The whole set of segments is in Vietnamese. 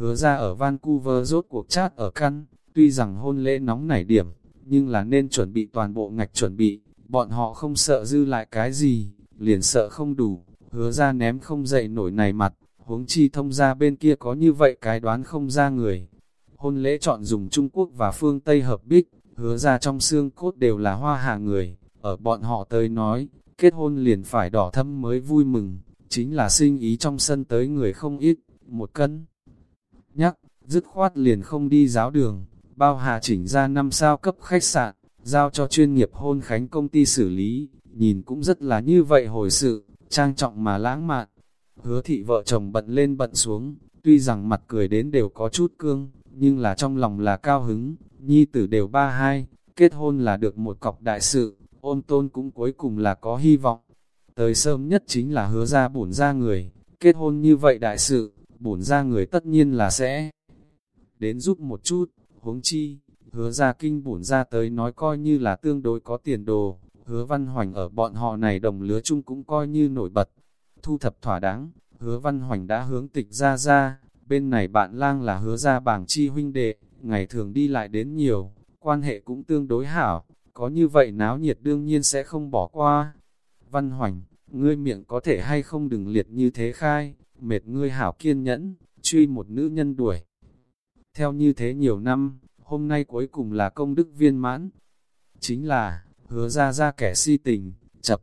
hứa ra ở Vancouver rốt cuộc chat ở căn, tuy rằng hôn lễ nóng nảy điểm, nhưng là nên chuẩn bị toàn bộ ngạch chuẩn bị, bọn họ không sợ dư lại cái gì, liền sợ không đủ, hứa ra ném không dậy nổi này mặt, huống chi thông ra bên kia có như vậy cái đoán không ra người. Hôn lễ chọn dùng Trung Quốc và phương Tây hợp bích, hứa ra trong xương cốt đều là hoa hạ người, ở bọn họ tới nói, kết hôn liền phải đỏ thâm mới vui mừng, chính là sinh ý trong sân tới người không ít, một cân. Nhắc, dứt khoát liền không đi giáo đường, bao hà chỉnh ra năm sao cấp khách sạn, giao cho chuyên nghiệp hôn khánh công ty xử lý, nhìn cũng rất là như vậy hồi sự, trang trọng mà lãng mạn. Hứa thị vợ chồng bận lên bận xuống, tuy rằng mặt cười đến đều có chút cương, nhưng là trong lòng là cao hứng, nhi tử đều ba hai, kết hôn là được một cọc đại sự, ôn tôn cũng cuối cùng là có hy vọng. Tới sớm nhất chính là hứa ra bổn ra người, kết hôn như vậy đại sự, bổn ra người tất nhiên là sẽ đến giúp một chút, huống chi, hứa ra kinh bổn ra tới nói coi như là tương đối có tiền đồ, hứa văn hoành ở bọn họ này đồng lứa chung cũng coi như nổi bật. Thu thập thỏa đáng, hứa văn hoành đã hướng tịch ra ra, bên này bạn lang là hứa ra bảng chi huynh đệ, ngày thường đi lại đến nhiều, quan hệ cũng tương đối hảo, có như vậy náo nhiệt đương nhiên sẽ không bỏ qua. Văn hoành, ngươi miệng có thể hay không đừng liệt như thế khai, mệt ngươi hảo kiên nhẫn, truy một nữ nhân đuổi. Theo như thế nhiều năm, hôm nay cuối cùng là công đức viên mãn. Chính là, hứa ra ra kẻ si tình, chập.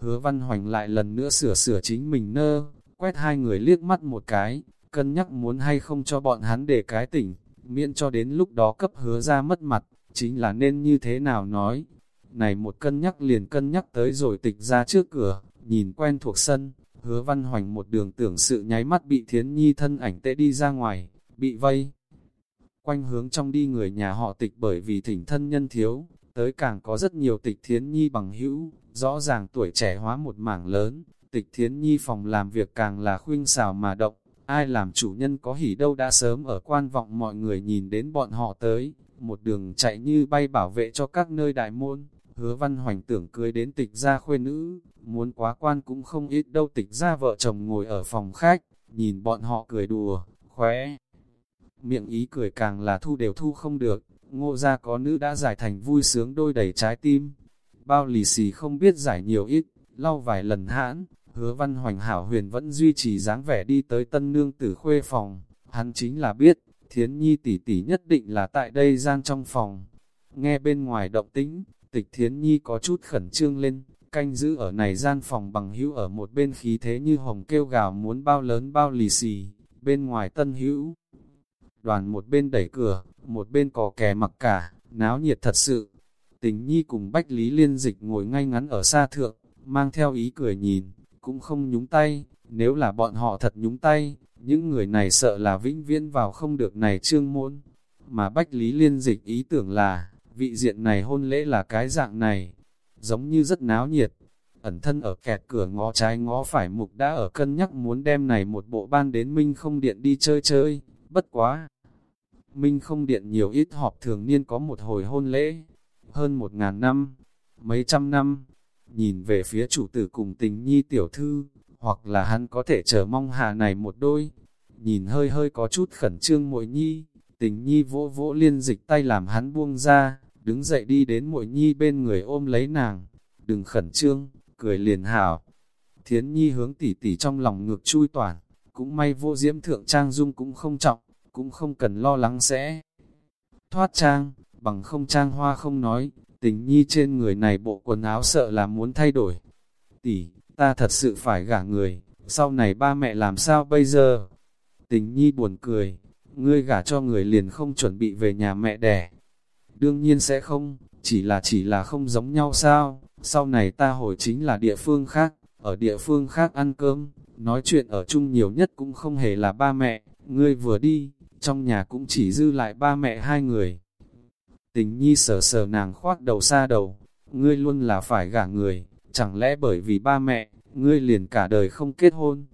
Hứa văn hoành lại lần nữa sửa sửa chính mình nơ, quét hai người liếc mắt một cái, cân nhắc muốn hay không cho bọn hắn để cái tỉnh, miễn cho đến lúc đó cấp hứa ra mất mặt, chính là nên như thế nào nói. Này một cân nhắc liền cân nhắc tới rồi tịch ra trước cửa, nhìn quen thuộc sân, hứa văn hoành một đường tưởng sự nháy mắt bị thiến nhi thân ảnh tệ đi ra ngoài, bị vây. Quanh hướng trong đi người nhà họ tịch bởi vì thỉnh thân nhân thiếu, tới càng có rất nhiều tịch thiến nhi bằng hữu, rõ ràng tuổi trẻ hóa một mảng lớn, tịch thiến nhi phòng làm việc càng là khuyên xào mà động, ai làm chủ nhân có hỉ đâu đã sớm ở quan vọng mọi người nhìn đến bọn họ tới, một đường chạy như bay bảo vệ cho các nơi đại môn, hứa văn hoành tưởng cưới đến tịch gia khuê nữ, muốn quá quan cũng không ít đâu tịch gia vợ chồng ngồi ở phòng khách, nhìn bọn họ cười đùa, khóe. Miệng ý cười càng là thu đều thu không được, ngô gia có nữ đã giải thành vui sướng đôi đầy trái tim. Bao lì xì không biết giải nhiều ít, lau vài lần hãn, hứa văn hoành hảo huyền vẫn duy trì dáng vẻ đi tới tân nương tử khuê phòng. Hắn chính là biết, thiến nhi tỷ tỷ nhất định là tại đây gian trong phòng. Nghe bên ngoài động tĩnh, tịch thiến nhi có chút khẩn trương lên, canh giữ ở này gian phòng bằng hữu ở một bên khí thế như hồng kêu gào muốn bao lớn bao lì xì, bên ngoài tân hữu. Đoàn một bên đẩy cửa, một bên cò kè mặc cả, náo nhiệt thật sự. Tình nhi cùng Bách Lý Liên Dịch ngồi ngay ngắn ở xa thượng, mang theo ý cười nhìn, cũng không nhúng tay, nếu là bọn họ thật nhúng tay, những người này sợ là vĩnh viễn vào không được này trương môn. Mà Bách Lý Liên Dịch ý tưởng là, vị diện này hôn lễ là cái dạng này, giống như rất náo nhiệt. Ẩn thân ở kẹt cửa ngó trái ngó phải mục đã ở cân nhắc muốn đem này một bộ ban đến Minh không điện đi chơi chơi, bất quá. Minh không điện nhiều ít họp thường niên có một hồi hôn lễ, hơn một ngàn năm, mấy trăm năm, nhìn về phía chủ tử cùng tình nhi tiểu thư, hoặc là hắn có thể chờ mong hà này một đôi, nhìn hơi hơi có chút khẩn trương muội nhi, tình nhi vỗ vỗ liên dịch tay làm hắn buông ra, đứng dậy đi đến muội nhi bên người ôm lấy nàng, đừng khẩn trương, cười liền hảo. Thiến nhi hướng tỉ tỉ trong lòng ngược chui toàn, cũng may vô diễm thượng trang dung cũng không trọng, cũng không cần lo lắng sẽ thoát trang, bằng không trang hoa không nói, tình nhi trên người này bộ quần áo sợ là muốn thay đổi. Tỷ, ta thật sự phải gả người, sau này ba mẹ làm sao bây giờ? Tình nhi buồn cười, ngươi gả cho người liền không chuẩn bị về nhà mẹ đẻ. Đương nhiên sẽ không, chỉ là chỉ là không giống nhau sao, sau này ta hồi chính là địa phương khác, ở địa phương khác ăn cơm, nói chuyện ở chung nhiều nhất cũng không hề là ba mẹ, ngươi vừa đi, trong nhà cũng chỉ dư lại ba mẹ hai người. Tình nhi sờ sờ nàng khoác đầu xa đầu, ngươi luôn là phải gả người, chẳng lẽ bởi vì ba mẹ, ngươi liền cả đời không kết hôn.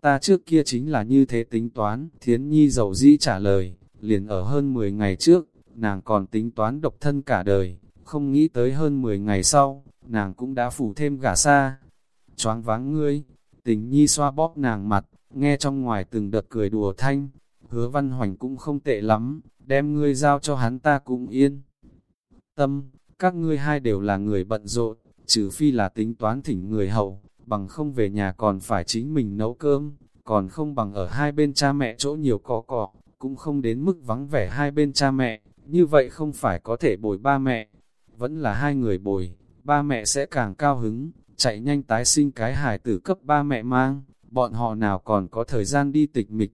Ta trước kia chính là như thế tính toán, thiến nhi dầu dĩ trả lời, liền ở hơn 10 ngày trước, nàng còn tính toán độc thân cả đời, không nghĩ tới hơn 10 ngày sau, nàng cũng đã phủ thêm gả xa. Choáng váng ngươi, tình nhi xoa bóp nàng mặt, nghe trong ngoài từng đợt cười đùa thanh, hứa văn hoành cũng không tệ lắm, đem ngươi giao cho hắn ta cũng yên. Tâm, các ngươi hai đều là người bận rộn, trừ phi là tính toán thỉnh người hậu, bằng không về nhà còn phải chính mình nấu cơm, còn không bằng ở hai bên cha mẹ chỗ nhiều có cỏ, cũng không đến mức vắng vẻ hai bên cha mẹ, như vậy không phải có thể bồi ba mẹ, vẫn là hai người bồi, ba mẹ sẽ càng cao hứng, chạy nhanh tái sinh cái hài tử cấp ba mẹ mang, bọn họ nào còn có thời gian đi tịch mịch.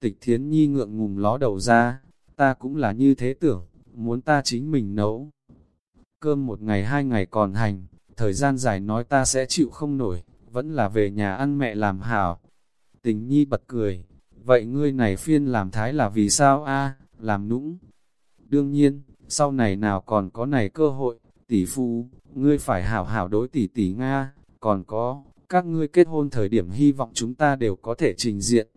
Tịch thiến nhi ngượng ngùng ló đầu ra, ta cũng là như thế tưởng, muốn ta chính mình nấu. Cơm một ngày hai ngày còn hành, thời gian dài nói ta sẽ chịu không nổi, vẫn là về nhà ăn mẹ làm hảo. Tình nhi bật cười, vậy ngươi này phiên làm thái là vì sao a làm nũng. Đương nhiên, sau này nào còn có này cơ hội, tỷ phu, ngươi phải hảo hảo đối tỷ tỷ Nga, còn có, các ngươi kết hôn thời điểm hy vọng chúng ta đều có thể trình diện.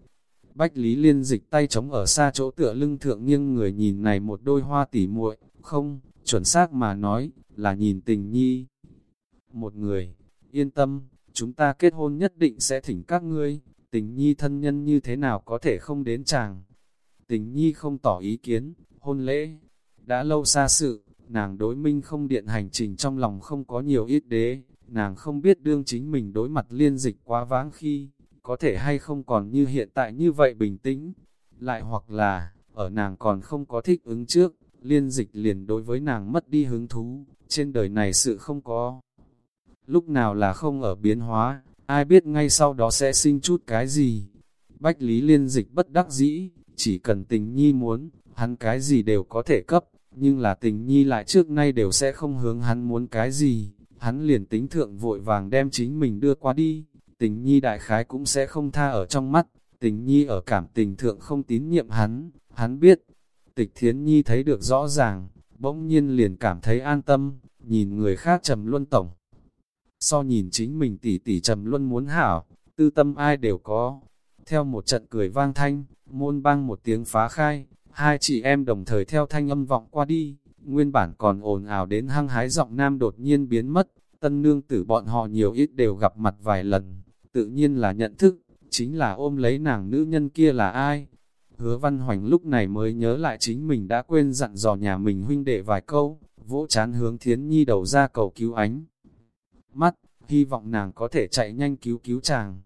Bách Lý Liên dịch tay chống ở xa chỗ tựa lưng thượng nghiêng người nhìn này một đôi hoa tỉ muội, không, chuẩn xác mà nói, là nhìn tình nhi. Một người, yên tâm, chúng ta kết hôn nhất định sẽ thỉnh các ngươi, tình nhi thân nhân như thế nào có thể không đến chàng. Tình nhi không tỏ ý kiến, hôn lễ, đã lâu xa sự, nàng đối minh không điện hành trình trong lòng không có nhiều ít đế, nàng không biết đương chính mình đối mặt liên dịch quá vãng khi, có thể hay không còn như hiện tại như vậy bình tĩnh, lại hoặc là, ở nàng còn không có thích ứng trước, liên dịch liền đối với nàng mất đi hứng thú, trên đời này sự không có. Lúc nào là không ở biến hóa, ai biết ngay sau đó sẽ sinh chút cái gì. Bách lý liên dịch bất đắc dĩ, chỉ cần tình nhi muốn, hắn cái gì đều có thể cấp, nhưng là tình nhi lại trước nay đều sẽ không hướng hắn muốn cái gì, hắn liền tính thượng vội vàng đem chính mình đưa qua đi, tình nhi đại khái cũng sẽ không tha ở trong mắt, tình nhi ở cảm tình thượng không tín nhiệm hắn, hắn biết, tịch thiến nhi thấy được rõ ràng, bỗng nhiên liền cảm thấy an tâm, nhìn người khác trầm luân tổng. So nhìn chính mình tỉ tỉ trầm luân muốn hảo, tư tâm ai đều có. Theo một trận cười vang thanh, môn băng một tiếng phá khai, hai chị em đồng thời theo thanh âm vọng qua đi, nguyên bản còn ồn ào đến hăng hái giọng nam đột nhiên biến mất, tân nương tử bọn họ nhiều ít đều gặp mặt vài lần, tự nhiên là nhận thức, chính là ôm lấy nàng nữ nhân kia là ai. Hứa văn hoành lúc này mới nhớ lại chính mình đã quên dặn dò nhà mình huynh đệ vài câu, vỗ chán hướng thiến nhi đầu ra cầu cứu ánh. Mắt, hy vọng nàng có thể chạy nhanh cứu cứu chàng.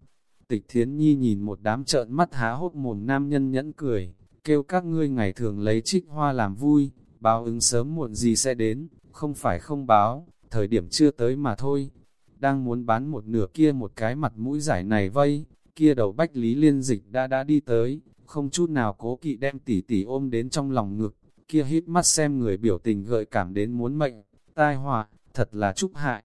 Tịch thiến nhi nhìn một đám trợn mắt há hốt mồm nam nhân nhẫn cười, kêu các ngươi ngày thường lấy trích hoa làm vui, báo ứng sớm muộn gì sẽ đến, không phải không báo, thời điểm chưa tới mà thôi. Đang muốn bán một nửa kia một cái mặt mũi giải này vây, kia đầu bách lý liên dịch đã đã đi tới, không chút nào cố kỵ đem tỉ tỉ ôm đến trong lòng ngực, kia hít mắt xem người biểu tình gợi cảm đến muốn mệnh, tai họa, thật là chúc hại.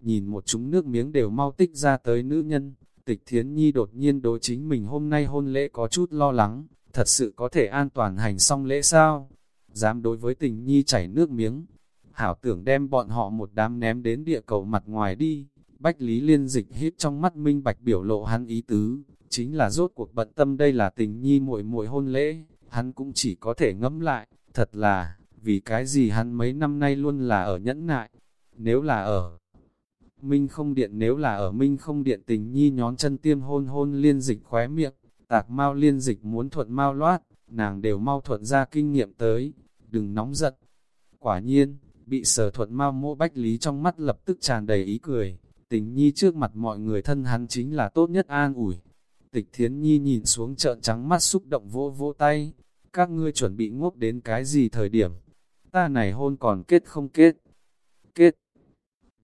Nhìn một chúng nước miếng đều mau tích ra tới nữ nhân, tịch thiến nhi đột nhiên đối chính mình hôm nay hôn lễ có chút lo lắng, thật sự có thể an toàn hành xong lễ sao? Dám đối với tình nhi chảy nước miếng, hảo tưởng đem bọn họ một đám ném đến địa cầu mặt ngoài đi. Bách Lý Liên dịch hít trong mắt minh bạch biểu lộ hắn ý tứ, chính là rốt cuộc bận tâm đây là tình nhi muội muội hôn lễ, hắn cũng chỉ có thể ngẫm lại, thật là, vì cái gì hắn mấy năm nay luôn là ở nhẫn nại, nếu là ở Minh không điện nếu là ở Minh không điện tình nhi nhón chân tiêm hôn hôn liên dịch khóe miệng, tạc mau liên dịch muốn thuận mau loát, nàng đều mau thuận ra kinh nghiệm tới, đừng nóng giận. Quả nhiên, bị sở thuận mau mô bách lý trong mắt lập tức tràn đầy ý cười, tình nhi trước mặt mọi người thân hắn chính là tốt nhất an ủi. Tịch thiến nhi nhìn xuống trợn trắng mắt xúc động vô vô tay, các ngươi chuẩn bị ngốc đến cái gì thời điểm, ta này hôn còn kết không kết, kết,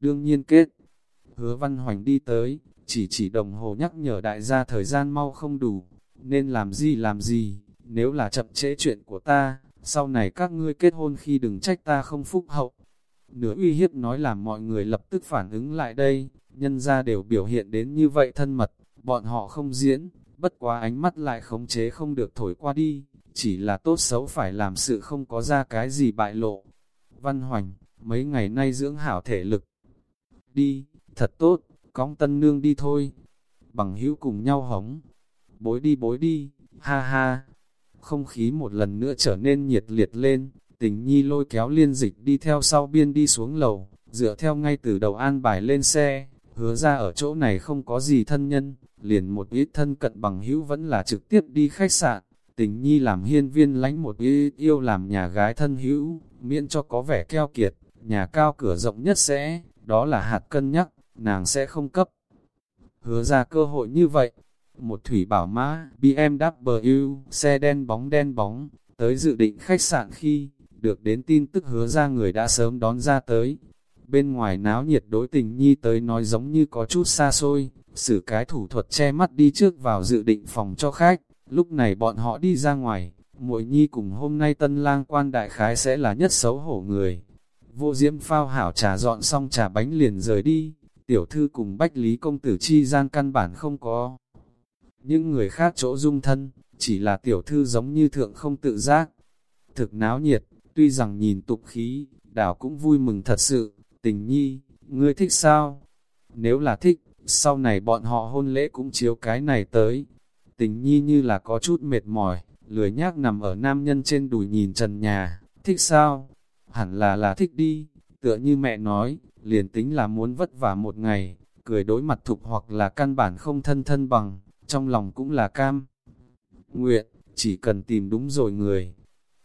đương nhiên kết, hứa văn hoành đi tới, chỉ chỉ đồng hồ nhắc nhở đại gia thời gian mau không đủ, nên làm gì làm gì, nếu là chậm trễ chuyện của ta, sau này các ngươi kết hôn khi đừng trách ta không phúc hậu. Nửa uy hiếp nói làm mọi người lập tức phản ứng lại đây, nhân ra đều biểu hiện đến như vậy thân mật, bọn họ không diễn, bất quá ánh mắt lại khống chế không được thổi qua đi, chỉ là tốt xấu phải làm sự không có ra cái gì bại lộ. Văn Hoành, mấy ngày nay dưỡng hảo thể lực. Đi, thật tốt, cong tân nương đi thôi. Bằng hữu cùng nhau hống. Bối đi bối đi, ha ha. Không khí một lần nữa trở nên nhiệt liệt lên, tình nhi lôi kéo liên dịch đi theo sau biên đi xuống lầu, dựa theo ngay từ đầu an bài lên xe, hứa ra ở chỗ này không có gì thân nhân, liền một ít thân cận bằng hữu vẫn là trực tiếp đi khách sạn, Tình nhi làm hiên viên lánh một ít yêu làm nhà gái thân hữu, miễn cho có vẻ keo kiệt, nhà cao cửa rộng nhất sẽ, đó là hạt cân nhắc, nàng sẽ không cấp. Hứa ra cơ hội như vậy, một thủy bảo mã BMW, xe đen bóng đen bóng, tới dự định khách sạn khi, được đến tin tức hứa ra người đã sớm đón ra tới. Bên ngoài náo nhiệt đối tình nhi tới nói giống như có chút xa xôi, xử cái thủ thuật che mắt đi trước vào dự định phòng cho khách. Lúc này bọn họ đi ra ngoài, muội nhi cùng hôm nay tân lang quan đại khái sẽ là nhất xấu hổ người. Vô diễm phao hảo trà dọn xong trà bánh liền rời đi, tiểu thư cùng bách lý công tử chi gian căn bản không có. Những người khác chỗ dung thân, chỉ là tiểu thư giống như thượng không tự giác. Thực náo nhiệt, tuy rằng nhìn tục khí, đảo cũng vui mừng thật sự, tình nhi, ngươi thích sao? Nếu là thích, sau này bọn họ hôn lễ cũng chiếu cái này tới. Tình nhi như là có chút mệt mỏi, lười nhác nằm ở nam nhân trên đùi nhìn trần nhà, thích sao? Hẳn là là thích đi, tựa như mẹ nói, liền tính là muốn vất vả một ngày, cười đối mặt thục hoặc là căn bản không thân thân bằng, trong lòng cũng là cam. Nguyện, chỉ cần tìm đúng rồi người.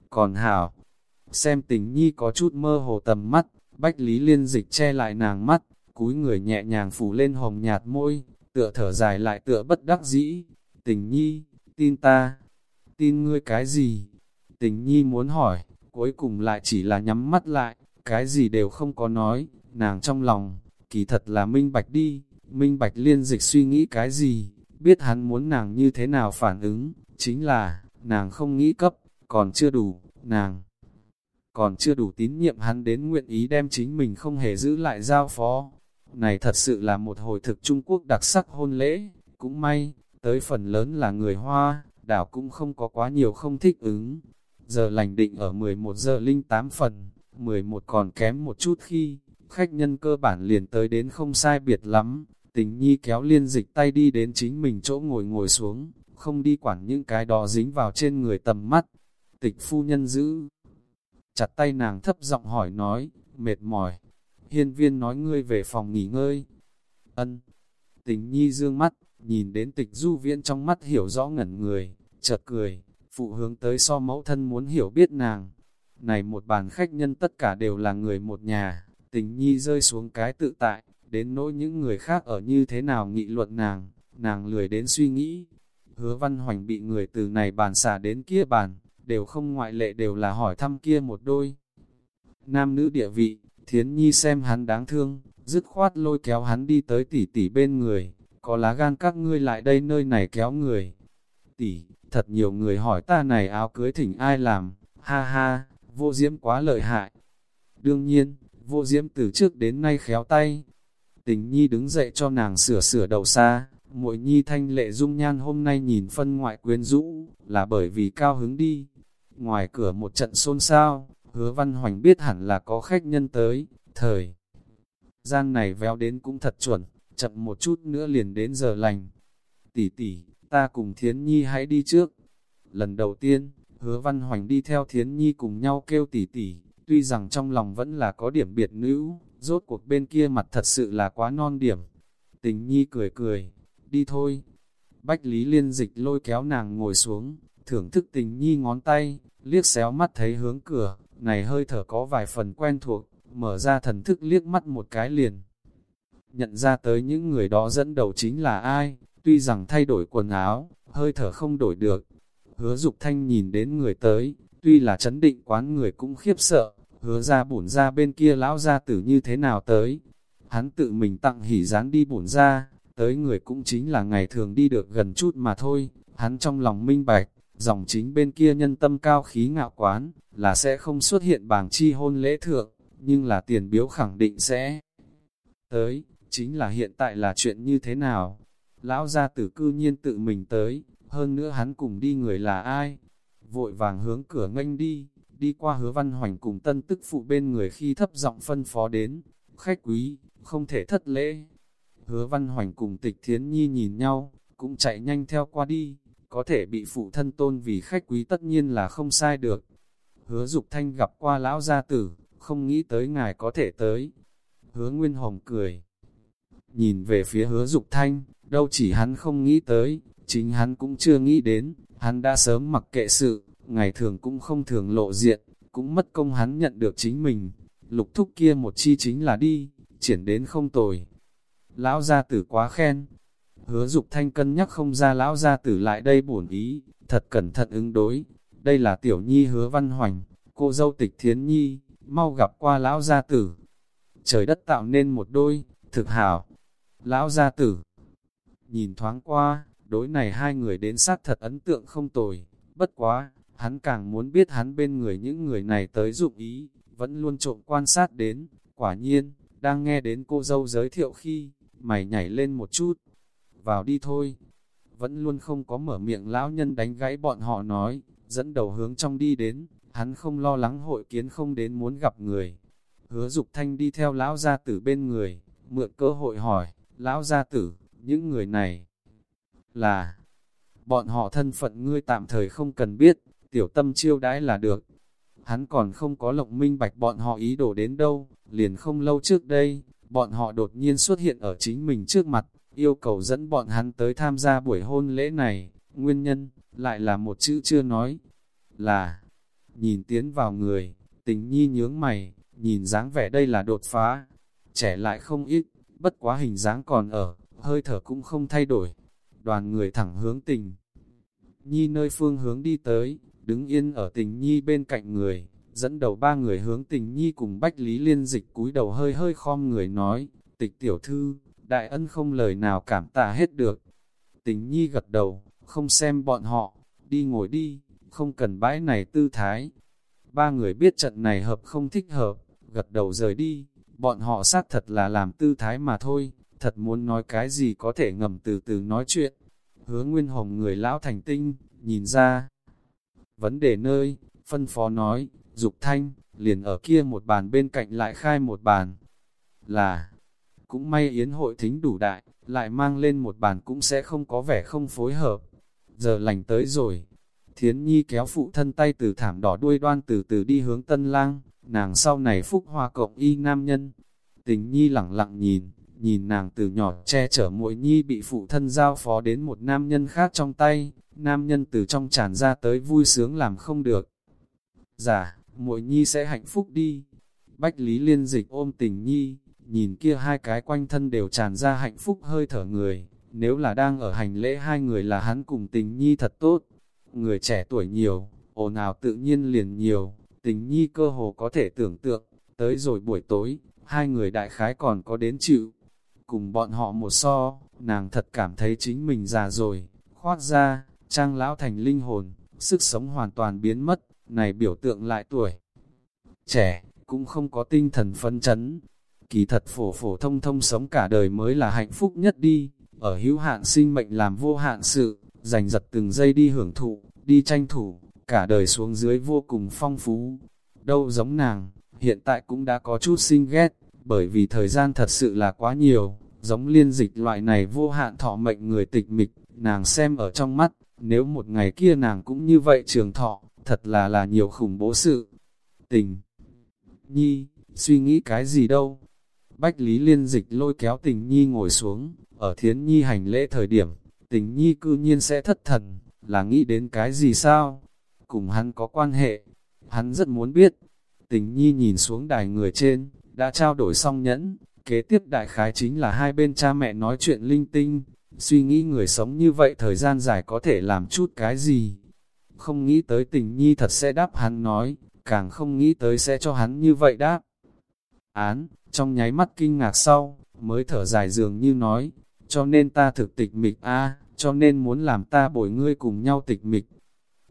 Còn Hảo, xem tình nhi có chút mơ hồ tầm mắt, Bách Lý Liên dịch che lại nàng mắt, cúi người nhẹ nhàng phủ lên hồng nhạt môi, tựa thở dài lại tựa bất đắc dĩ. Tình nhi, tin ta, tin ngươi cái gì? Tình nhi muốn hỏi, cuối cùng lại chỉ là nhắm mắt lại, cái gì đều không có nói, nàng trong lòng, kỳ thật là minh bạch đi, minh bạch liên dịch suy nghĩ cái gì, biết hắn muốn nàng như thế nào phản ứng, chính là, nàng không nghĩ cấp, còn chưa đủ, nàng còn chưa đủ tín nhiệm hắn đến nguyện ý đem chính mình không hề giữ lại giao phó. Này thật sự là một hồi thực Trung Quốc đặc sắc hôn lễ, cũng may, tới phần lớn là người Hoa, đảo cũng không có quá nhiều không thích ứng. Giờ lành định ở 11 giờ linh 8 phần, 11 còn kém một chút khi, khách nhân cơ bản liền tới đến không sai biệt lắm, tình nhi kéo liên dịch tay đi đến chính mình chỗ ngồi ngồi xuống, không đi quản những cái đó dính vào trên người tầm mắt. Tịch phu nhân giữ, chặt tay nàng thấp giọng hỏi nói, mệt mỏi. Hiên viên nói ngươi về phòng nghỉ ngơi. Ân. Tình nhi dương mắt, nhìn đến tịch du viễn trong mắt hiểu rõ ngẩn người, chợt cười, phụ hướng tới so mẫu thân muốn hiểu biết nàng. Này một bàn khách nhân tất cả đều là người một nhà, tình nhi rơi xuống cái tự tại, đến nỗi những người khác ở như thế nào nghị luận nàng, nàng lười đến suy nghĩ. Hứa văn hoành bị người từ này bàn xả đến kia bàn, đều không ngoại lệ đều là hỏi thăm kia một đôi. Nam nữ địa vị, thiến nhi xem hắn đáng thương, dứt khoát lôi kéo hắn đi tới tỷ tỷ bên người, có lá gan các ngươi lại đây nơi này kéo người. Tỷ, thật nhiều người hỏi ta này áo cưới thỉnh ai làm, ha ha, vô diễm quá lợi hại. Đương nhiên, vô diễm từ trước đến nay khéo tay. Tình nhi đứng dậy cho nàng sửa sửa đầu xa, muội nhi thanh lệ dung nhan hôm nay nhìn phân ngoại quyến rũ, là bởi vì cao hứng đi. Ngoài cửa một trận xôn xao, hứa văn hoành biết hẳn là có khách nhân tới, thời. Gian này véo đến cũng thật chuẩn, chậm một chút nữa liền đến giờ lành. Tỷ tỷ, ta cùng Thiến Nhi hãy đi trước. Lần đầu tiên, hứa văn hoành đi theo Thiến Nhi cùng nhau kêu tỷ tỷ, tuy rằng trong lòng vẫn là có điểm biệt nữ, rốt cuộc bên kia mặt thật sự là quá non điểm. Tình Nhi cười cười, đi thôi. Bách Lý Liên dịch lôi kéo nàng ngồi xuống, thưởng thức tình Nhi ngón tay, liếc xéo mắt thấy hướng cửa, này hơi thở có vài phần quen thuộc, mở ra thần thức liếc mắt một cái liền. Nhận ra tới những người đó dẫn đầu chính là ai, tuy rằng thay đổi quần áo, hơi thở không đổi được. Hứa Dục Thanh nhìn đến người tới, tuy là chấn định quán người cũng khiếp sợ, hứa ra bổn ra bên kia lão gia tử như thế nào tới. Hắn tự mình tặng hỉ dán đi bổn ra, tới người cũng chính là ngày thường đi được gần chút mà thôi, hắn trong lòng minh bạch, dòng chính bên kia nhân tâm cao khí ngạo quán, là sẽ không xuất hiện bảng chi hôn lễ thượng, nhưng là tiền biếu khẳng định sẽ tới, chính là hiện tại là chuyện như thế nào. Lão gia tử cư nhiên tự mình tới, hơn nữa hắn cùng đi người là ai? Vội vàng hướng cửa nghênh đi, đi qua hứa văn hoành cùng tân tức phụ bên người khi thấp giọng phân phó đến, khách quý, không thể thất lễ. Hứa văn hoành cùng tịch thiến nhi nhìn nhau, cũng chạy nhanh theo qua đi, có thể bị phụ thân tôn vì khách quý tất nhiên là không sai được. Hứa dục thanh gặp qua lão gia tử, không nghĩ tới ngài có thể tới. Hứa Nguyên Hồng cười. Nhìn về phía hứa dục thanh, đâu chỉ hắn không nghĩ tới, chính hắn cũng chưa nghĩ đến, hắn đã sớm mặc kệ sự, ngày thường cũng không thường lộ diện, cũng mất công hắn nhận được chính mình. Lục thúc kia một chi chính là đi, triển đến không tồi. Lão gia tử quá khen. Hứa dục thanh cân nhắc không ra lão gia tử lại đây bổn ý, thật cẩn thận ứng đối. Đây là tiểu nhi hứa văn hoành, cô dâu tịch thiến nhi, mau gặp qua lão gia tử. Trời đất tạo nên một đôi, thực hảo. Lão gia tử, nhìn thoáng qua, đối này hai người đến sát thật ấn tượng không tồi, bất quá, hắn càng muốn biết hắn bên người những người này tới dụng ý, vẫn luôn trộm quan sát đến, quả nhiên, đang nghe đến cô dâu giới thiệu khi, mày nhảy lên một chút, vào đi thôi, vẫn luôn không có mở miệng lão nhân đánh gãy bọn họ nói, dẫn đầu hướng trong đi đến, hắn không lo lắng hội kiến không đến muốn gặp người. Hứa dục thanh đi theo lão gia tử bên người, mượn cơ hội hỏi, lão gia tử, những người này là bọn họ thân phận ngươi tạm thời không cần biết, tiểu tâm chiêu đãi là được. Hắn còn không có lộng minh bạch bọn họ ý đồ đến đâu, liền không lâu trước đây, bọn họ đột nhiên xuất hiện ở chính mình trước mặt, yêu cầu dẫn bọn hắn tới tham gia buổi hôn lễ này, nguyên nhân, lại là một chữ chưa nói, là, nhìn tiến vào người, tình nhi nhướng mày, nhìn dáng vẻ đây là đột phá, trẻ lại không ít, bất quá hình dáng còn ở, hơi thở cũng không thay đổi, đoàn người thẳng hướng tình. Nhi nơi phương hướng đi tới, đứng yên ở tình Nhi bên cạnh người, dẫn đầu ba người hướng tình Nhi cùng Bách Lý Liên dịch cúi đầu hơi hơi khom người nói, tịch tiểu thư, đại ân không lời nào cảm tạ hết được. Tình Nhi gật đầu, không xem bọn họ, đi ngồi đi, không cần bãi này tư thái. Ba người biết trận này hợp không thích hợp, gật đầu rời đi, bọn họ xác thật là làm tư thái mà thôi, thật muốn nói cái gì có thể ngầm từ từ nói chuyện. Hứa Nguyên Hồng người lão thành tinh, nhìn ra. Vấn đề nơi, phân phó nói, Dục Thanh, liền ở kia một bàn bên cạnh lại khai một bàn. Là, cũng may yến hội thính đủ đại, lại mang lên một bàn cũng sẽ không có vẻ không phối hợp. Giờ lành tới rồi, Thiến Nhi kéo phụ thân tay từ thảm đỏ đuôi đoan từ từ đi hướng tân lang, nàng sau này phúc hoa cộng y nam nhân. Tình Nhi lặng lặng nhìn, nhìn nàng từ nhỏ che chở muội Nhi bị phụ thân giao phó đến một nam nhân khác trong tay, nam nhân từ trong tràn ra tới vui sướng làm không được. Giả, dạ, muội Nhi sẽ hạnh phúc đi. Bách Lý Liên Dịch ôm tình Nhi, nhìn kia hai cái quanh thân đều tràn ra hạnh phúc hơi thở người, nếu là đang ở hành lễ hai người là hắn cùng tình Nhi thật tốt. Người trẻ tuổi nhiều, ồn ào tự nhiên liền nhiều, tình Nhi cơ hồ có thể tưởng tượng, tới rồi buổi tối, hai người đại khái còn có đến chịu. Cùng bọn họ một so, nàng thật cảm thấy chính mình già rồi, khoát ra, trang lão thành linh hồn, sức sống hoàn toàn biến mất, này biểu tượng lại tuổi. Trẻ, cũng không có tinh thần phân chấn. Kỳ thật phổ phổ thông thông sống cả đời mới là hạnh phúc nhất đi, ở hữu hạn sinh mệnh làm vô hạn sự, giành giật từng giây đi hưởng thụ, đi tranh thủ, cả đời xuống dưới vô cùng phong phú. Đâu giống nàng, hiện tại cũng đã có chút sinh ghét, bởi vì thời gian thật sự là quá nhiều, giống liên dịch loại này vô hạn thọ mệnh người tịch mịch, nàng xem ở trong mắt, nếu một ngày kia nàng cũng như vậy trường thọ, thật là là nhiều khủng bố sự. Tình Nhi, suy nghĩ cái gì đâu? Bách Lý Liên dịch lôi kéo tình Nhi ngồi xuống, ở thiến Nhi hành lễ thời điểm, tình Nhi cư nhiên sẽ thất thần, là nghĩ đến cái gì sao? Cùng hắn có quan hệ, hắn rất muốn biết. Tình Nhi nhìn xuống đài người trên, đã trao đổi xong nhẫn, kế tiếp đại khái chính là hai bên cha mẹ nói chuyện linh tinh, suy nghĩ người sống như vậy thời gian dài có thể làm chút cái gì. Không nghĩ tới tình nhi thật sẽ đáp hắn nói, càng không nghĩ tới sẽ cho hắn như vậy đáp. Án, trong nháy mắt kinh ngạc sau, mới thở dài dường như nói, cho nên ta thực tịch mịch a cho nên muốn làm ta bồi ngươi cùng nhau tịch mịch.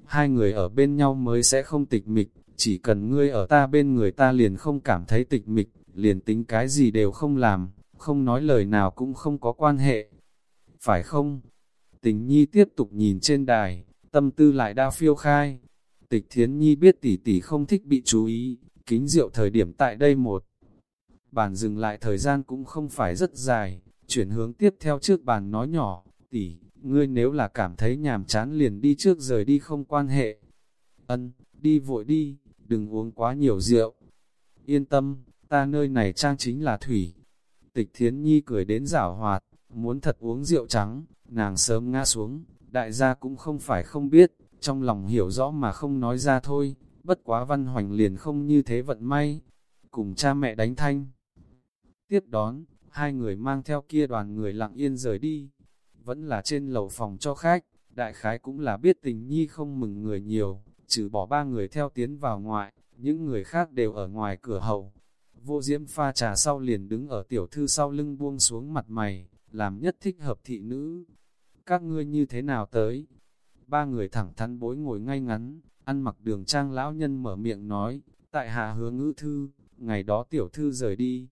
Hai người ở bên nhau mới sẽ không tịch mịch, chỉ cần ngươi ở ta bên người ta liền không cảm thấy tịch mịch, liền tính cái gì đều không làm, không nói lời nào cũng không có quan hệ. Phải không? Tình nhi tiếp tục nhìn trên đài, tâm tư lại đa phiêu khai. Tịch thiến nhi biết tỷ tỷ không thích bị chú ý, kính rượu thời điểm tại đây một. Bàn dừng lại thời gian cũng không phải rất dài, chuyển hướng tiếp theo trước bàn nói nhỏ, tỷ, ngươi nếu là cảm thấy nhàm chán liền đi trước rời đi không quan hệ. Ân, đi vội đi, đừng uống quá nhiều rượu. Yên tâm, ta nơi này trang chính là thủy. Tịch thiến nhi cười đến giảo hoạt, muốn thật uống rượu trắng, nàng sớm ngã xuống, đại gia cũng không phải không biết, trong lòng hiểu rõ mà không nói ra thôi, bất quá văn hoành liền không như thế vận may, cùng cha mẹ đánh thanh. Tiếp đón, hai người mang theo kia đoàn người lặng yên rời đi, vẫn là trên lầu phòng cho khách, đại khái cũng là biết tình nhi không mừng người nhiều, trừ bỏ ba người theo tiến vào ngoại, những người khác đều ở ngoài cửa hậu. Vô diễm pha trà sau liền đứng ở tiểu thư sau lưng buông xuống mặt mày, làm nhất thích hợp thị nữ. Các ngươi như thế nào tới? Ba người thẳng thắn bối ngồi ngay ngắn, ăn mặc đường trang lão nhân mở miệng nói, tại hạ hứa ngữ thư, ngày đó tiểu thư rời đi.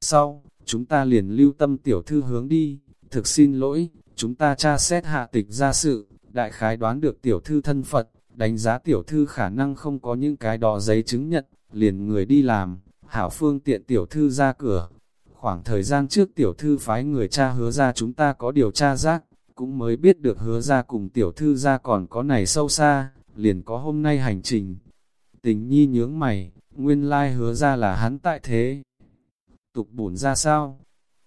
Sau, chúng ta liền lưu tâm tiểu thư hướng đi, thực xin lỗi, chúng ta tra xét hạ tịch ra sự, đại khái đoán được tiểu thư thân Phật, đánh giá tiểu thư khả năng không có những cái đó giấy chứng nhận, liền người đi làm, hảo phương tiện tiểu thư ra cửa. Khoảng thời gian trước tiểu thư phái người cha hứa ra chúng ta có điều tra giác, cũng mới biết được hứa ra cùng tiểu thư ra còn có này sâu xa, liền có hôm nay hành trình. Tình nhi nhướng mày, nguyên lai hứa ra là hắn tại thế. Tục bổn ra sao?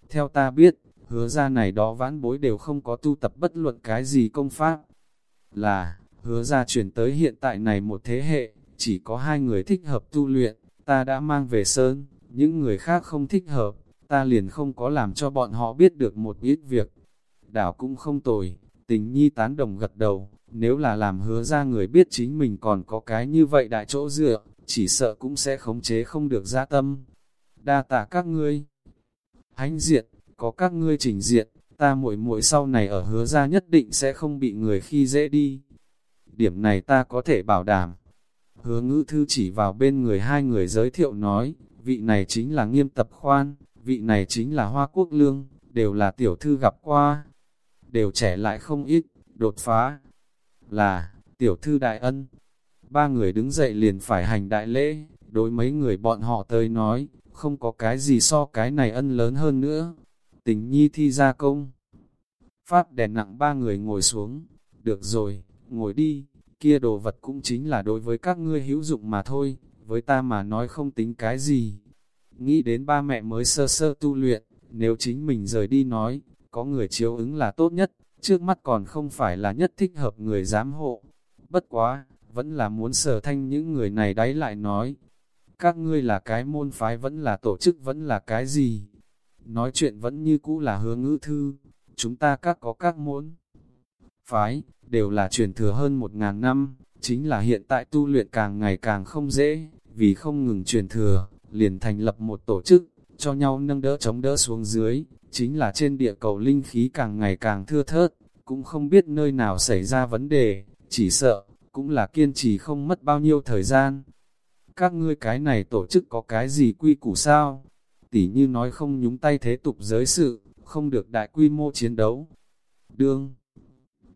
Theo ta biết, hứa ra này đó vãn bối đều không có tu tập bất luận cái gì công pháp. Là, hứa ra chuyển tới hiện tại này một thế hệ, chỉ có hai người thích hợp tu luyện, ta đã mang về sơn, những người khác không thích hợp, ta liền không có làm cho bọn họ biết được một ít việc. Đảo cũng không tồi, tình nhi tán đồng gật đầu, nếu là làm hứa ra người biết chính mình còn có cái như vậy đại chỗ dựa, chỉ sợ cũng sẽ khống chế không được ra tâm. Đa tạ các ngươi. Hánh diện, có các ngươi trình diện, ta muội muội sau này ở hứa ra nhất định sẽ không bị người khi dễ đi. Điểm này ta có thể bảo đảm. Hứa ngữ thư chỉ vào bên người hai người giới thiệu nói, vị này chính là nghiêm tập khoan, vị này chính là hoa quốc lương, đều là tiểu thư gặp qua. Đều trẻ lại không ít, đột phá. Là, tiểu thư đại ân. Ba người đứng dậy liền phải hành đại lễ, đối mấy người bọn họ tới nói, không có cái gì so cái này ân lớn hơn nữa tình nhi thi ra công. Pháp đèn nặng ba người ngồi xuống, được rồi, ngồi đi, kia đồ vật cũng chính là đối với các ngươi hữu dụng mà thôi, với ta mà nói không tính cái gì. Nghĩ đến ba mẹ mới sơ sơ tu luyện, nếu chính mình rời đi nói, có người chiếu ứng là tốt nhất, trước mắt còn không phải là nhất thích hợp người giám hộ. Bất quá, vẫn là muốn sở thanh những người này đáy lại nói. Các ngươi là cái môn phái vẫn là tổ chức vẫn là cái gì? nói chuyện vẫn như cũ là hứa ngữ thư, chúng ta các có các môn. Phái, đều là truyền thừa hơn một ngàn năm, chính là hiện tại tu luyện càng ngày càng không dễ, vì không ngừng truyền thừa, liền thành lập một tổ chức, cho nhau nâng đỡ chống đỡ xuống dưới, chính là trên địa cầu linh khí càng ngày càng thưa thớt, cũng không biết nơi nào xảy ra vấn đề, chỉ sợ, cũng là kiên trì không mất bao nhiêu thời gian. Các ngươi cái này tổ chức có cái gì quy củ sao? tỉ như nói không nhúng tay thế tục giới sự, không được đại quy mô chiến đấu. Đương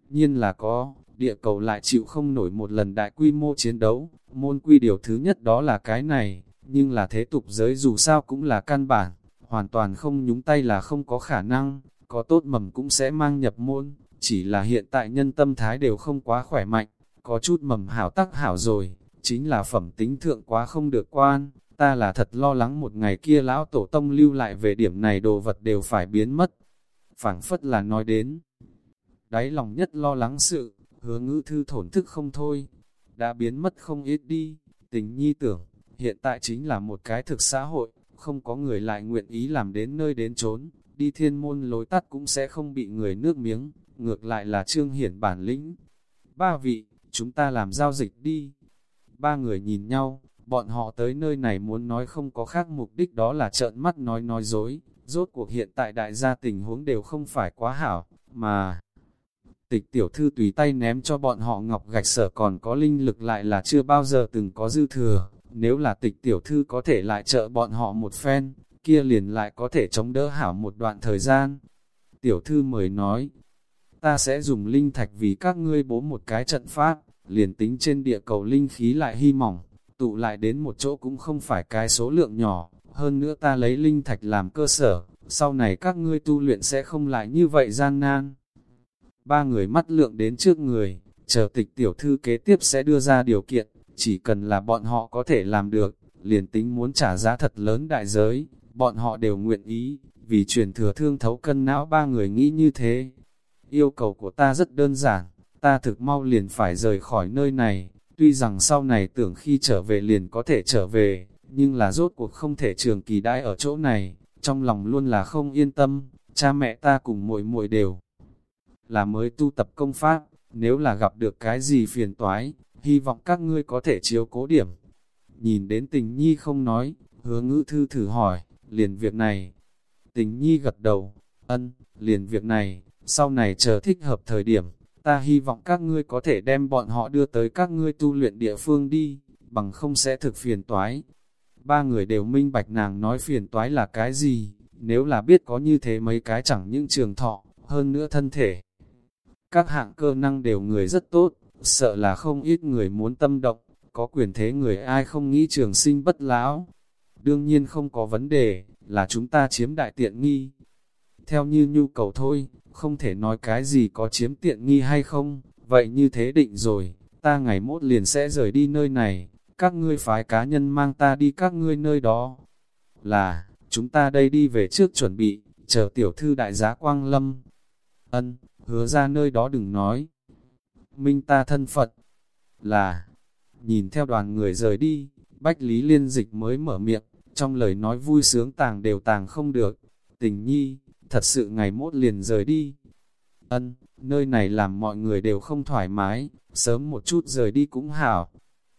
nhiên là có, địa cầu lại chịu không nổi một lần đại quy mô chiến đấu, môn quy điều thứ nhất đó là cái này, nhưng là thế tục giới dù sao cũng là căn bản, hoàn toàn không nhúng tay là không có khả năng, có tốt mầm cũng sẽ mang nhập môn, chỉ là hiện tại nhân tâm thái đều không quá khỏe mạnh, có chút mầm hảo tắc hảo rồi, chính là phẩm tính thượng quá không được quan, ta là thật lo lắng một ngày kia lão tổ tông lưu lại về điểm này đồ vật đều phải biến mất. phảng phất là nói đến. Đáy lòng nhất lo lắng sự, hứa ngữ thư thổn thức không thôi. Đã biến mất không ít đi, tình nhi tưởng, hiện tại chính là một cái thực xã hội, không có người lại nguyện ý làm đến nơi đến trốn, đi thiên môn lối tắt cũng sẽ không bị người nước miếng, ngược lại là trương hiển bản lĩnh. Ba vị, chúng ta làm giao dịch đi. Ba người nhìn nhau, Bọn họ tới nơi này muốn nói không có khác mục đích đó là trợn mắt nói nói dối, rốt cuộc hiện tại đại gia tình huống đều không phải quá hảo, mà tịch tiểu thư tùy tay ném cho bọn họ ngọc gạch sở còn có linh lực lại là chưa bao giờ từng có dư thừa, nếu là tịch tiểu thư có thể lại trợ bọn họ một phen, kia liền lại có thể chống đỡ hảo một đoạn thời gian. Tiểu thư mời nói, ta sẽ dùng linh thạch vì các ngươi bố một cái trận pháp, liền tính trên địa cầu linh khí lại hy mỏng, tụ lại đến một chỗ cũng không phải cái số lượng nhỏ, hơn nữa ta lấy linh thạch làm cơ sở, sau này các ngươi tu luyện sẽ không lại như vậy gian nan. Ba người mắt lượng đến trước người, chờ tịch tiểu thư kế tiếp sẽ đưa ra điều kiện, chỉ cần là bọn họ có thể làm được, liền tính muốn trả giá thật lớn đại giới, bọn họ đều nguyện ý, vì truyền thừa thương thấu cân não ba người nghĩ như thế. Yêu cầu của ta rất đơn giản, ta thực mau liền phải rời khỏi nơi này, tuy rằng sau này tưởng khi trở về liền có thể trở về, nhưng là rốt cuộc không thể trường kỳ đãi ở chỗ này, trong lòng luôn là không yên tâm, cha mẹ ta cùng muội muội đều là mới tu tập công pháp, nếu là gặp được cái gì phiền toái, hy vọng các ngươi có thể chiếu cố điểm. Nhìn đến tình nhi không nói, hứa ngữ thư thử hỏi, liền việc này. Tình nhi gật đầu, ân, liền việc này, sau này chờ thích hợp thời điểm, ta hy vọng các ngươi có thể đem bọn họ đưa tới các ngươi tu luyện địa phương đi, bằng không sẽ thực phiền toái. Ba người đều minh bạch nàng nói phiền toái là cái gì, nếu là biết có như thế mấy cái chẳng những trường thọ, hơn nữa thân thể. Các hạng cơ năng đều người rất tốt, sợ là không ít người muốn tâm động, có quyền thế người ai không nghĩ trường sinh bất lão. Đương nhiên không có vấn đề, là chúng ta chiếm đại tiện nghi. Theo như nhu cầu thôi, không thể nói cái gì có chiếm tiện nghi hay không, vậy như thế định rồi, ta ngày mốt liền sẽ rời đi nơi này, các ngươi phái cá nhân mang ta đi các ngươi nơi đó. Là, chúng ta đây đi về trước chuẩn bị, chờ tiểu thư đại giá Quang Lâm. Ân, hứa ra nơi đó đừng nói. Minh ta thân Phật, là, nhìn theo đoàn người rời đi, Bách Lý Liên Dịch mới mở miệng, trong lời nói vui sướng tàng đều tàng không được. Tình nhi, thật sự ngày mốt liền rời đi. Ân, nơi này làm mọi người đều không thoải mái, sớm một chút rời đi cũng hảo.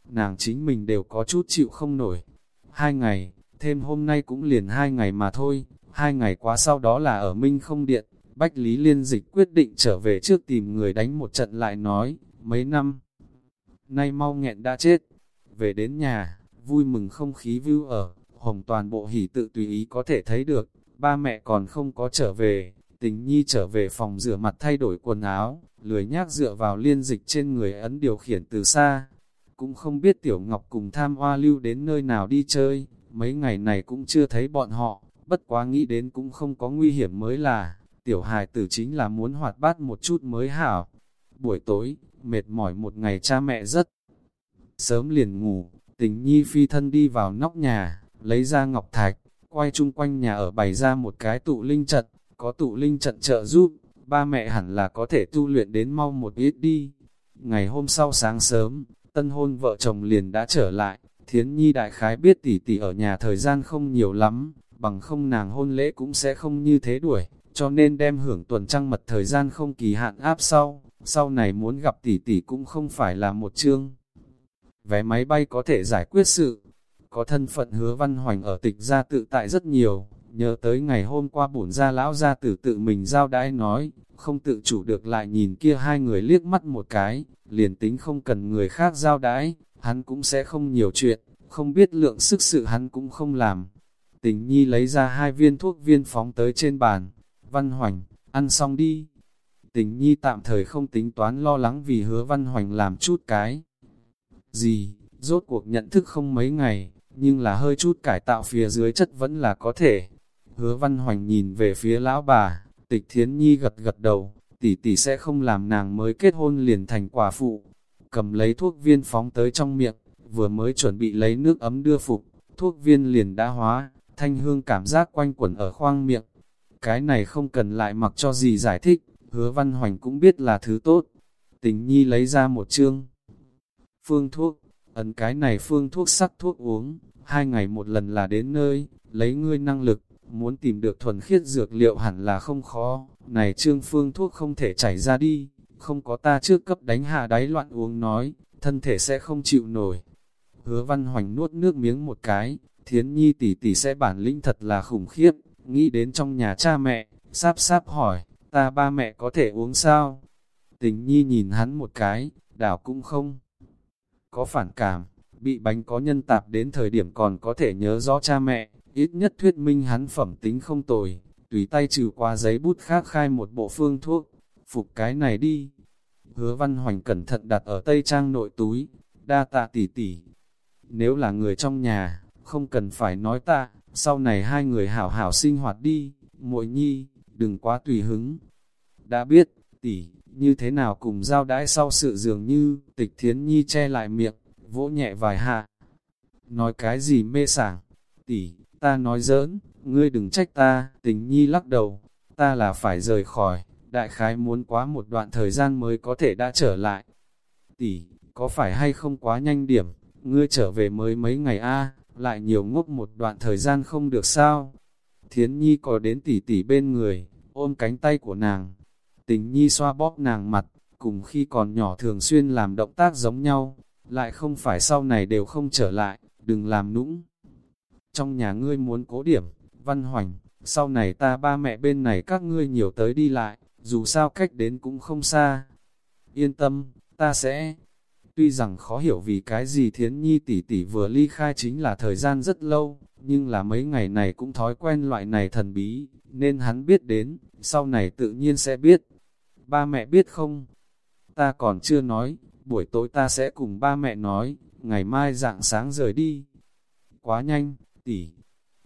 Nàng chính mình đều có chút chịu không nổi. Hai ngày, thêm hôm nay cũng liền hai ngày mà thôi, hai ngày quá sau đó là ở Minh không điện. Bách Lý Liên Dịch quyết định trở về trước tìm người đánh một trận lại nói, mấy năm. Nay mau nghẹn đã chết, về đến nhà, vui mừng không khí view ở, hồng toàn bộ hỉ tự tùy ý có thể thấy được, ba mẹ còn không có trở về, tình nhi trở về phòng rửa mặt thay đổi quần áo, lười nhác dựa vào liên dịch trên người ấn điều khiển từ xa. Cũng không biết Tiểu Ngọc cùng tham hoa lưu đến nơi nào đi chơi, mấy ngày này cũng chưa thấy bọn họ, bất quá nghĩ đến cũng không có nguy hiểm mới là, Tiểu hài tử chính là muốn hoạt bát một chút mới hảo. Buổi tối, mệt mỏi một ngày cha mẹ rất sớm liền ngủ, tình nhi phi thân đi vào nóc nhà, lấy ra ngọc thạch, quay chung quanh nhà ở bày ra một cái tụ linh trận, có tụ linh trận trợ giúp, ba mẹ hẳn là có thể tu luyện đến mau một ít đi. Ngày hôm sau sáng sớm, tân hôn vợ chồng liền đã trở lại, thiến nhi đại khái biết tỷ tỷ ở nhà thời gian không nhiều lắm, bằng không nàng hôn lễ cũng sẽ không như thế đuổi, cho nên đem hưởng tuần trăng mật thời gian không kỳ hạn áp sau, sau này muốn gặp tỷ tỷ cũng không phải là một chương. Vé máy bay có thể giải quyết sự, có thân phận hứa văn hoành ở tịch gia tự tại rất nhiều, nhớ tới ngày hôm qua bổn gia lão gia tử tự mình giao đãi nói, không tự chủ được lại nhìn kia hai người liếc mắt một cái, liền tính không cần người khác giao đãi, hắn cũng sẽ không nhiều chuyện, không biết lượng sức sự hắn cũng không làm. Tình nhi lấy ra hai viên thuốc viên phóng tới trên bàn, văn hoành, ăn xong đi. Tình nhi tạm thời không tính toán lo lắng vì hứa văn hoành làm chút cái. Gì, rốt cuộc nhận thức không mấy ngày, nhưng là hơi chút cải tạo phía dưới chất vẫn là có thể. Hứa Văn Hoành nhìn về phía lão bà, tịch thiến nhi gật gật đầu, tỷ tỷ sẽ không làm nàng mới kết hôn liền thành quả phụ. Cầm lấy thuốc viên phóng tới trong miệng, vừa mới chuẩn bị lấy nước ấm đưa phục, thuốc viên liền đã hóa, thanh hương cảm giác quanh quẩn ở khoang miệng. Cái này không cần lại mặc cho gì giải thích, hứa văn hoành cũng biết là thứ tốt. Tình nhi lấy ra một chương. Phương thuốc, ấn cái này phương thuốc sắc thuốc uống, hai ngày một lần là đến nơi, lấy ngươi năng lực, muốn tìm được thuần khiết dược liệu hẳn là không khó, này trương phương thuốc không thể chảy ra đi, không có ta trước cấp đánh hạ đáy loạn uống nói, thân thể sẽ không chịu nổi. Hứa văn hoành nuốt nước miếng một cái, thiến nhi tỷ tỷ sẽ bản lĩnh thật là khủng khiếp, nghĩ đến trong nhà cha mẹ, sáp sáp hỏi, ta ba mẹ có thể uống sao? Tình nhi nhìn hắn một cái, đảo cũng không. Có phản cảm, bị bánh có nhân tạp đến thời điểm còn có thể nhớ rõ cha mẹ, ít nhất thuyết minh hắn phẩm tính không tồi, tùy tay trừ qua giấy bút khác khai một bộ phương thuốc, phục cái này đi. Hứa văn hoành cẩn thận đặt ở tây trang nội túi, đa tạ tỉ tỉ. Nếu là người trong nhà, không cần phải nói ta, sau này hai người hảo hảo sinh hoạt đi, muội nhi, đừng quá tùy hứng. Đã biết, tỷ, như thế nào cùng giao đãi sau sự dường như, tịch thiến nhi che lại miệng, vỗ nhẹ vài hạ. Nói cái gì mê sảng, tỷ, ta nói giỡn, ngươi đừng trách ta, tình nhi lắc đầu, ta là phải rời khỏi, đại khái muốn quá một đoạn thời gian mới có thể đã trở lại. Tỷ, có phải hay không quá nhanh điểm, ngươi trở về mới mấy ngày a lại nhiều ngốc một đoạn thời gian không được sao? Thiến Nhi có đến tỷ tỷ bên người, ôm cánh tay của nàng. Tình Nhi xoa bóp nàng mặt, cùng khi còn nhỏ thường xuyên làm động tác giống nhau, lại không phải sau này đều không trở lại, đừng làm nũng. Trong nhà ngươi muốn cố điểm, văn hoành, sau này ta ba mẹ bên này các ngươi nhiều tới đi lại, dù sao cách đến cũng không xa. Yên tâm, ta sẽ... Tuy rằng khó hiểu vì cái gì thiến nhi tỷ tỷ vừa ly khai chính là thời gian rất lâu, nhưng là mấy ngày này cũng thói quen loại này thần bí, nên hắn biết đến, sau này tự nhiên sẽ biết. Ba mẹ biết không? Ta còn chưa nói, buổi tối ta sẽ cùng ba mẹ nói, ngày mai dạng sáng rời đi. Quá nhanh, tỷ.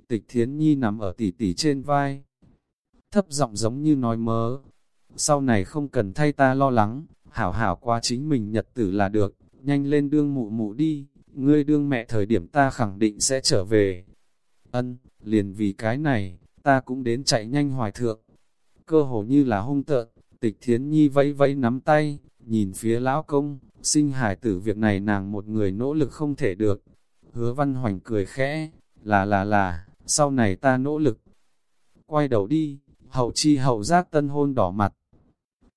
Tịch thiến nhi nằm ở tỷ tỷ trên vai. Thấp giọng giống như nói mớ. Sau này không cần thay ta lo lắng, hảo hảo qua chính mình nhật tử là được, nhanh lên đương mụ mụ đi, ngươi đương mẹ thời điểm ta khẳng định sẽ trở về. Ân, liền vì cái này, ta cũng đến chạy nhanh hoài thượng. Cơ hồ như là hung tợn, tịch thiến nhi vẫy vẫy nắm tay, nhìn phía lão công, sinh hải tử việc này nàng một người nỗ lực không thể được. Hứa văn hoành cười khẽ, là là là, sau này ta nỗ lực. Quay đầu đi, hậu chi hậu giác tân hôn đỏ mặt.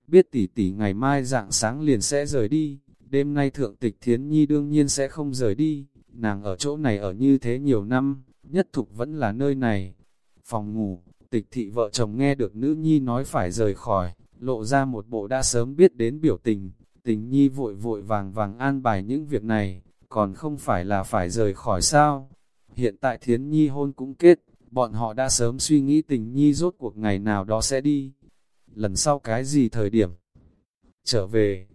Biết tỷ tỷ ngày mai dạng sáng liền sẽ rời đi, đêm nay thượng tịch thiến nhi đương nhiên sẽ không rời đi, nàng ở chỗ này ở như thế nhiều năm, nhất thục vẫn là nơi này. Phòng ngủ, tịch thị vợ chồng nghe được nữ nhi nói phải rời khỏi, lộ ra một bộ đã sớm biết đến biểu tình, tình nhi vội vội vàng vàng an bài những việc này, còn không phải là phải rời khỏi sao. Hiện tại thiến nhi hôn cũng kết, bọn họ đã sớm suy nghĩ tình nhi rốt cuộc ngày nào đó sẽ đi. Lần sau cái gì thời điểm? Trở về,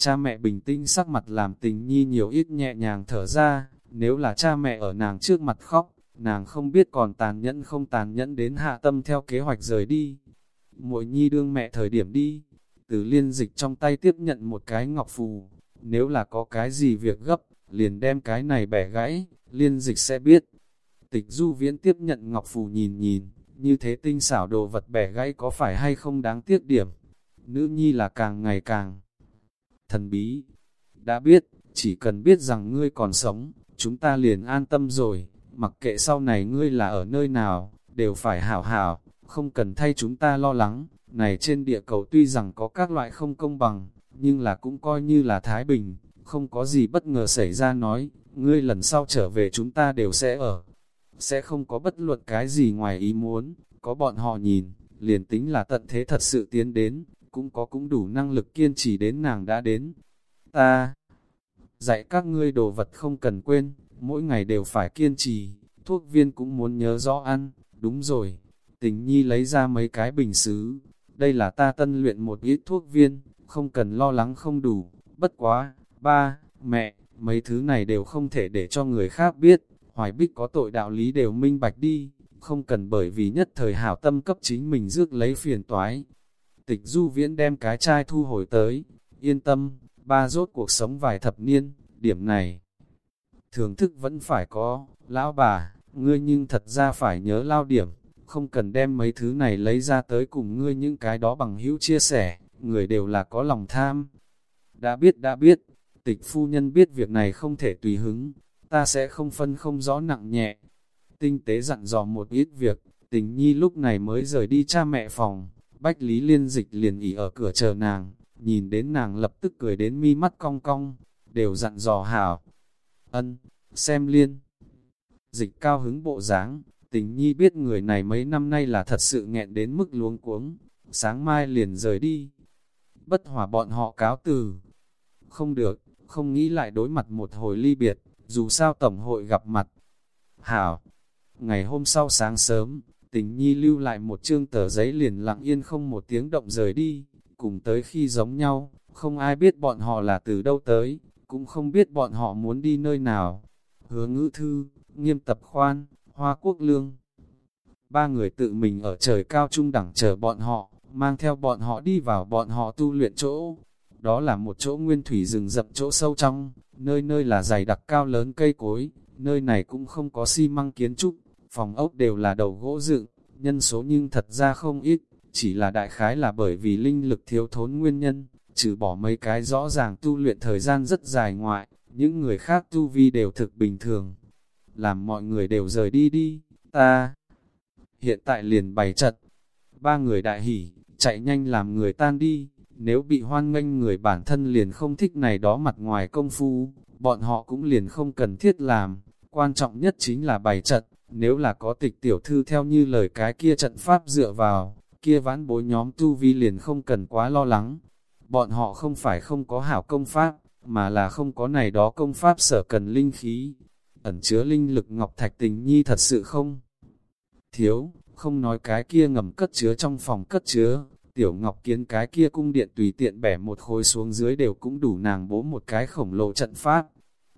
cha mẹ bình tĩnh sắc mặt làm tình nhi nhiều ít nhẹ nhàng thở ra, nếu là cha mẹ ở nàng trước mặt khóc, nàng không biết còn tàn nhẫn không tàn nhẫn đến hạ tâm theo kế hoạch rời đi. Muội nhi đương mẹ thời điểm đi, từ liên dịch trong tay tiếp nhận một cái ngọc phù, nếu là có cái gì việc gấp, liền đem cái này bẻ gãy, liên dịch sẽ biết. Tịch du viễn tiếp nhận ngọc phù nhìn nhìn, như thế tinh xảo đồ vật bẻ gãy có phải hay không đáng tiếc điểm. Nữ nhi là càng ngày càng thần bí. Đã biết, chỉ cần biết rằng ngươi còn sống, chúng ta liền an tâm rồi, mặc kệ sau này ngươi là ở nơi nào, đều phải hảo hảo, không cần thay chúng ta lo lắng. Này trên địa cầu tuy rằng có các loại không công bằng, nhưng là cũng coi như là Thái Bình, không có gì bất ngờ xảy ra nói, ngươi lần sau trở về chúng ta đều sẽ ở. Sẽ không có bất luận cái gì ngoài ý muốn, có bọn họ nhìn, liền tính là tận thế thật sự tiến đến, cũng có cũng đủ năng lực kiên trì đến nàng đã đến. Ta dạy các ngươi đồ vật không cần quên, mỗi ngày đều phải kiên trì, thuốc viên cũng muốn nhớ rõ ăn, đúng rồi. Tình nhi lấy ra mấy cái bình xứ, đây là ta tân luyện một ít thuốc viên, không cần lo lắng không đủ, bất quá, ba, mẹ, mấy thứ này đều không thể để cho người khác biết, hoài bích có tội đạo lý đều minh bạch đi, không cần bởi vì nhất thời hảo tâm cấp chính mình rước lấy phiền toái, Tịch du viễn đem cái chai thu hồi tới, yên tâm, ba rốt cuộc sống vài thập niên, điểm này. Thưởng thức vẫn phải có, lão bà, ngươi nhưng thật ra phải nhớ lao điểm, không cần đem mấy thứ này lấy ra tới cùng ngươi những cái đó bằng hữu chia sẻ, người đều là có lòng tham. Đã biết đã biết, tịch phu nhân biết việc này không thể tùy hứng, ta sẽ không phân không rõ nặng nhẹ. Tinh tế dặn dò một ít việc, tình nhi lúc này mới rời đi cha mẹ phòng, Bách Lý Liên Dịch liền ỉ ở cửa chờ nàng, nhìn đến nàng lập tức cười đến mi mắt cong cong, đều dặn dò hảo. Ân, xem Liên. Dịch cao hứng bộ dáng, tình nhi biết người này mấy năm nay là thật sự nghẹn đến mức luống cuống, sáng mai liền rời đi. Bất hòa bọn họ cáo từ. Không được, không nghĩ lại đối mặt một hồi ly biệt, dù sao tổng hội gặp mặt. Hảo, ngày hôm sau sáng sớm, tình nhi lưu lại một chương tờ giấy liền lặng yên không một tiếng động rời đi, cùng tới khi giống nhau, không ai biết bọn họ là từ đâu tới, cũng không biết bọn họ muốn đi nơi nào. Hứa ngữ thư, nghiêm tập khoan, hoa quốc lương. Ba người tự mình ở trời cao trung đẳng chờ bọn họ, mang theo bọn họ đi vào bọn họ tu luyện chỗ. Đó là một chỗ nguyên thủy rừng rậm chỗ sâu trong, nơi nơi là dày đặc cao lớn cây cối, nơi này cũng không có xi măng kiến trúc, phòng ốc đều là đầu gỗ dựng, nhân số nhưng thật ra không ít, chỉ là đại khái là bởi vì linh lực thiếu thốn nguyên nhân, trừ bỏ mấy cái rõ ràng tu luyện thời gian rất dài ngoại, những người khác tu vi đều thực bình thường. Làm mọi người đều rời đi đi, ta hiện tại liền bày trận. Ba người đại hỉ, chạy nhanh làm người tan đi, nếu bị hoan nghênh người bản thân liền không thích này đó mặt ngoài công phu, bọn họ cũng liền không cần thiết làm, quan trọng nhất chính là bày trận, nếu là có tịch tiểu thư theo như lời cái kia trận pháp dựa vào, kia vãn bối nhóm tu vi liền không cần quá lo lắng. Bọn họ không phải không có hảo công pháp, mà là không có này đó công pháp sở cần linh khí. Ẩn chứa linh lực ngọc thạch tình nhi thật sự không thiếu, không nói cái kia ngầm cất chứa trong phòng cất chứa, tiểu ngọc kiến cái kia cung điện tùy tiện bẻ một khối xuống dưới đều cũng đủ nàng bố một cái khổng lồ trận pháp.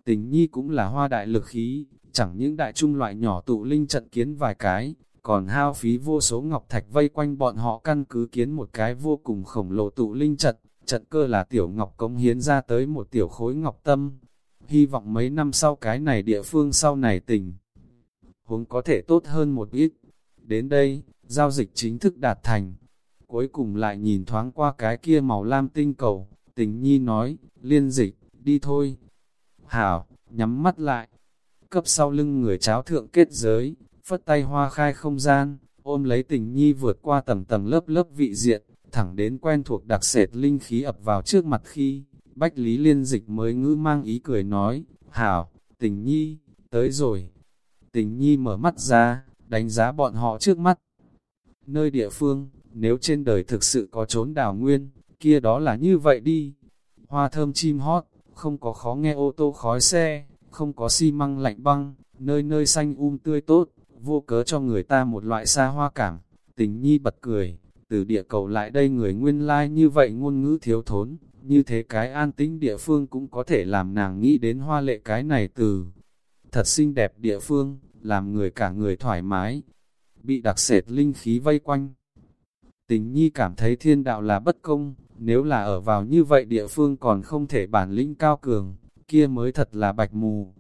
Tình nhi cũng là hoa đại lực khí, chẳng những đại trung loại nhỏ tụ linh trận kiến vài cái, còn hao phí vô số ngọc thạch vây quanh bọn họ căn cứ kiến một cái vô cùng khổng lồ tụ linh trận, trận cơ là tiểu ngọc công hiến ra tới một tiểu khối ngọc tâm. Hy vọng mấy năm sau cái này địa phương sau này tình huống có thể tốt hơn một ít. Đến đây, giao dịch chính thức đạt thành. Cuối cùng lại nhìn thoáng qua cái kia màu lam tinh cầu, tình nhi nói, liên dịch, đi thôi. Hảo, nhắm mắt lại. Cấp sau lưng người cháo thượng kết giới, phất tay hoa khai không gian, ôm lấy tình nhi vượt qua tầng tầng lớp lớp vị diện, thẳng đến quen thuộc đặc sệt linh khí ập vào trước mặt khi, Bách Lý Liên Dịch mới ngữ mang ý cười nói, Hảo, tình nhi, tới rồi. Tình nhi mở mắt ra, đánh giá bọn họ trước mắt. Nơi địa phương, nếu trên đời thực sự có trốn đảo nguyên, kia đó là như vậy đi. Hoa thơm chim hót, không có khó nghe ô tô khói xe, không có xi măng lạnh băng, nơi nơi xanh um tươi tốt, vô cớ cho người ta một loại xa hoa cảm. Tình nhi bật cười, từ địa cầu lại đây người nguyên lai like như vậy ngôn ngữ thiếu thốn, như thế cái an tĩnh địa phương cũng có thể làm nàng nghĩ đến hoa lệ cái này từ. Thật xinh đẹp địa phương, làm người cả người thoải mái, bị đặc sệt linh khí vây quanh. Tình nhi cảm thấy thiên đạo là bất công, nếu là ở vào như vậy địa phương còn không thể bản lĩnh cao cường, kia mới thật là bạch mù.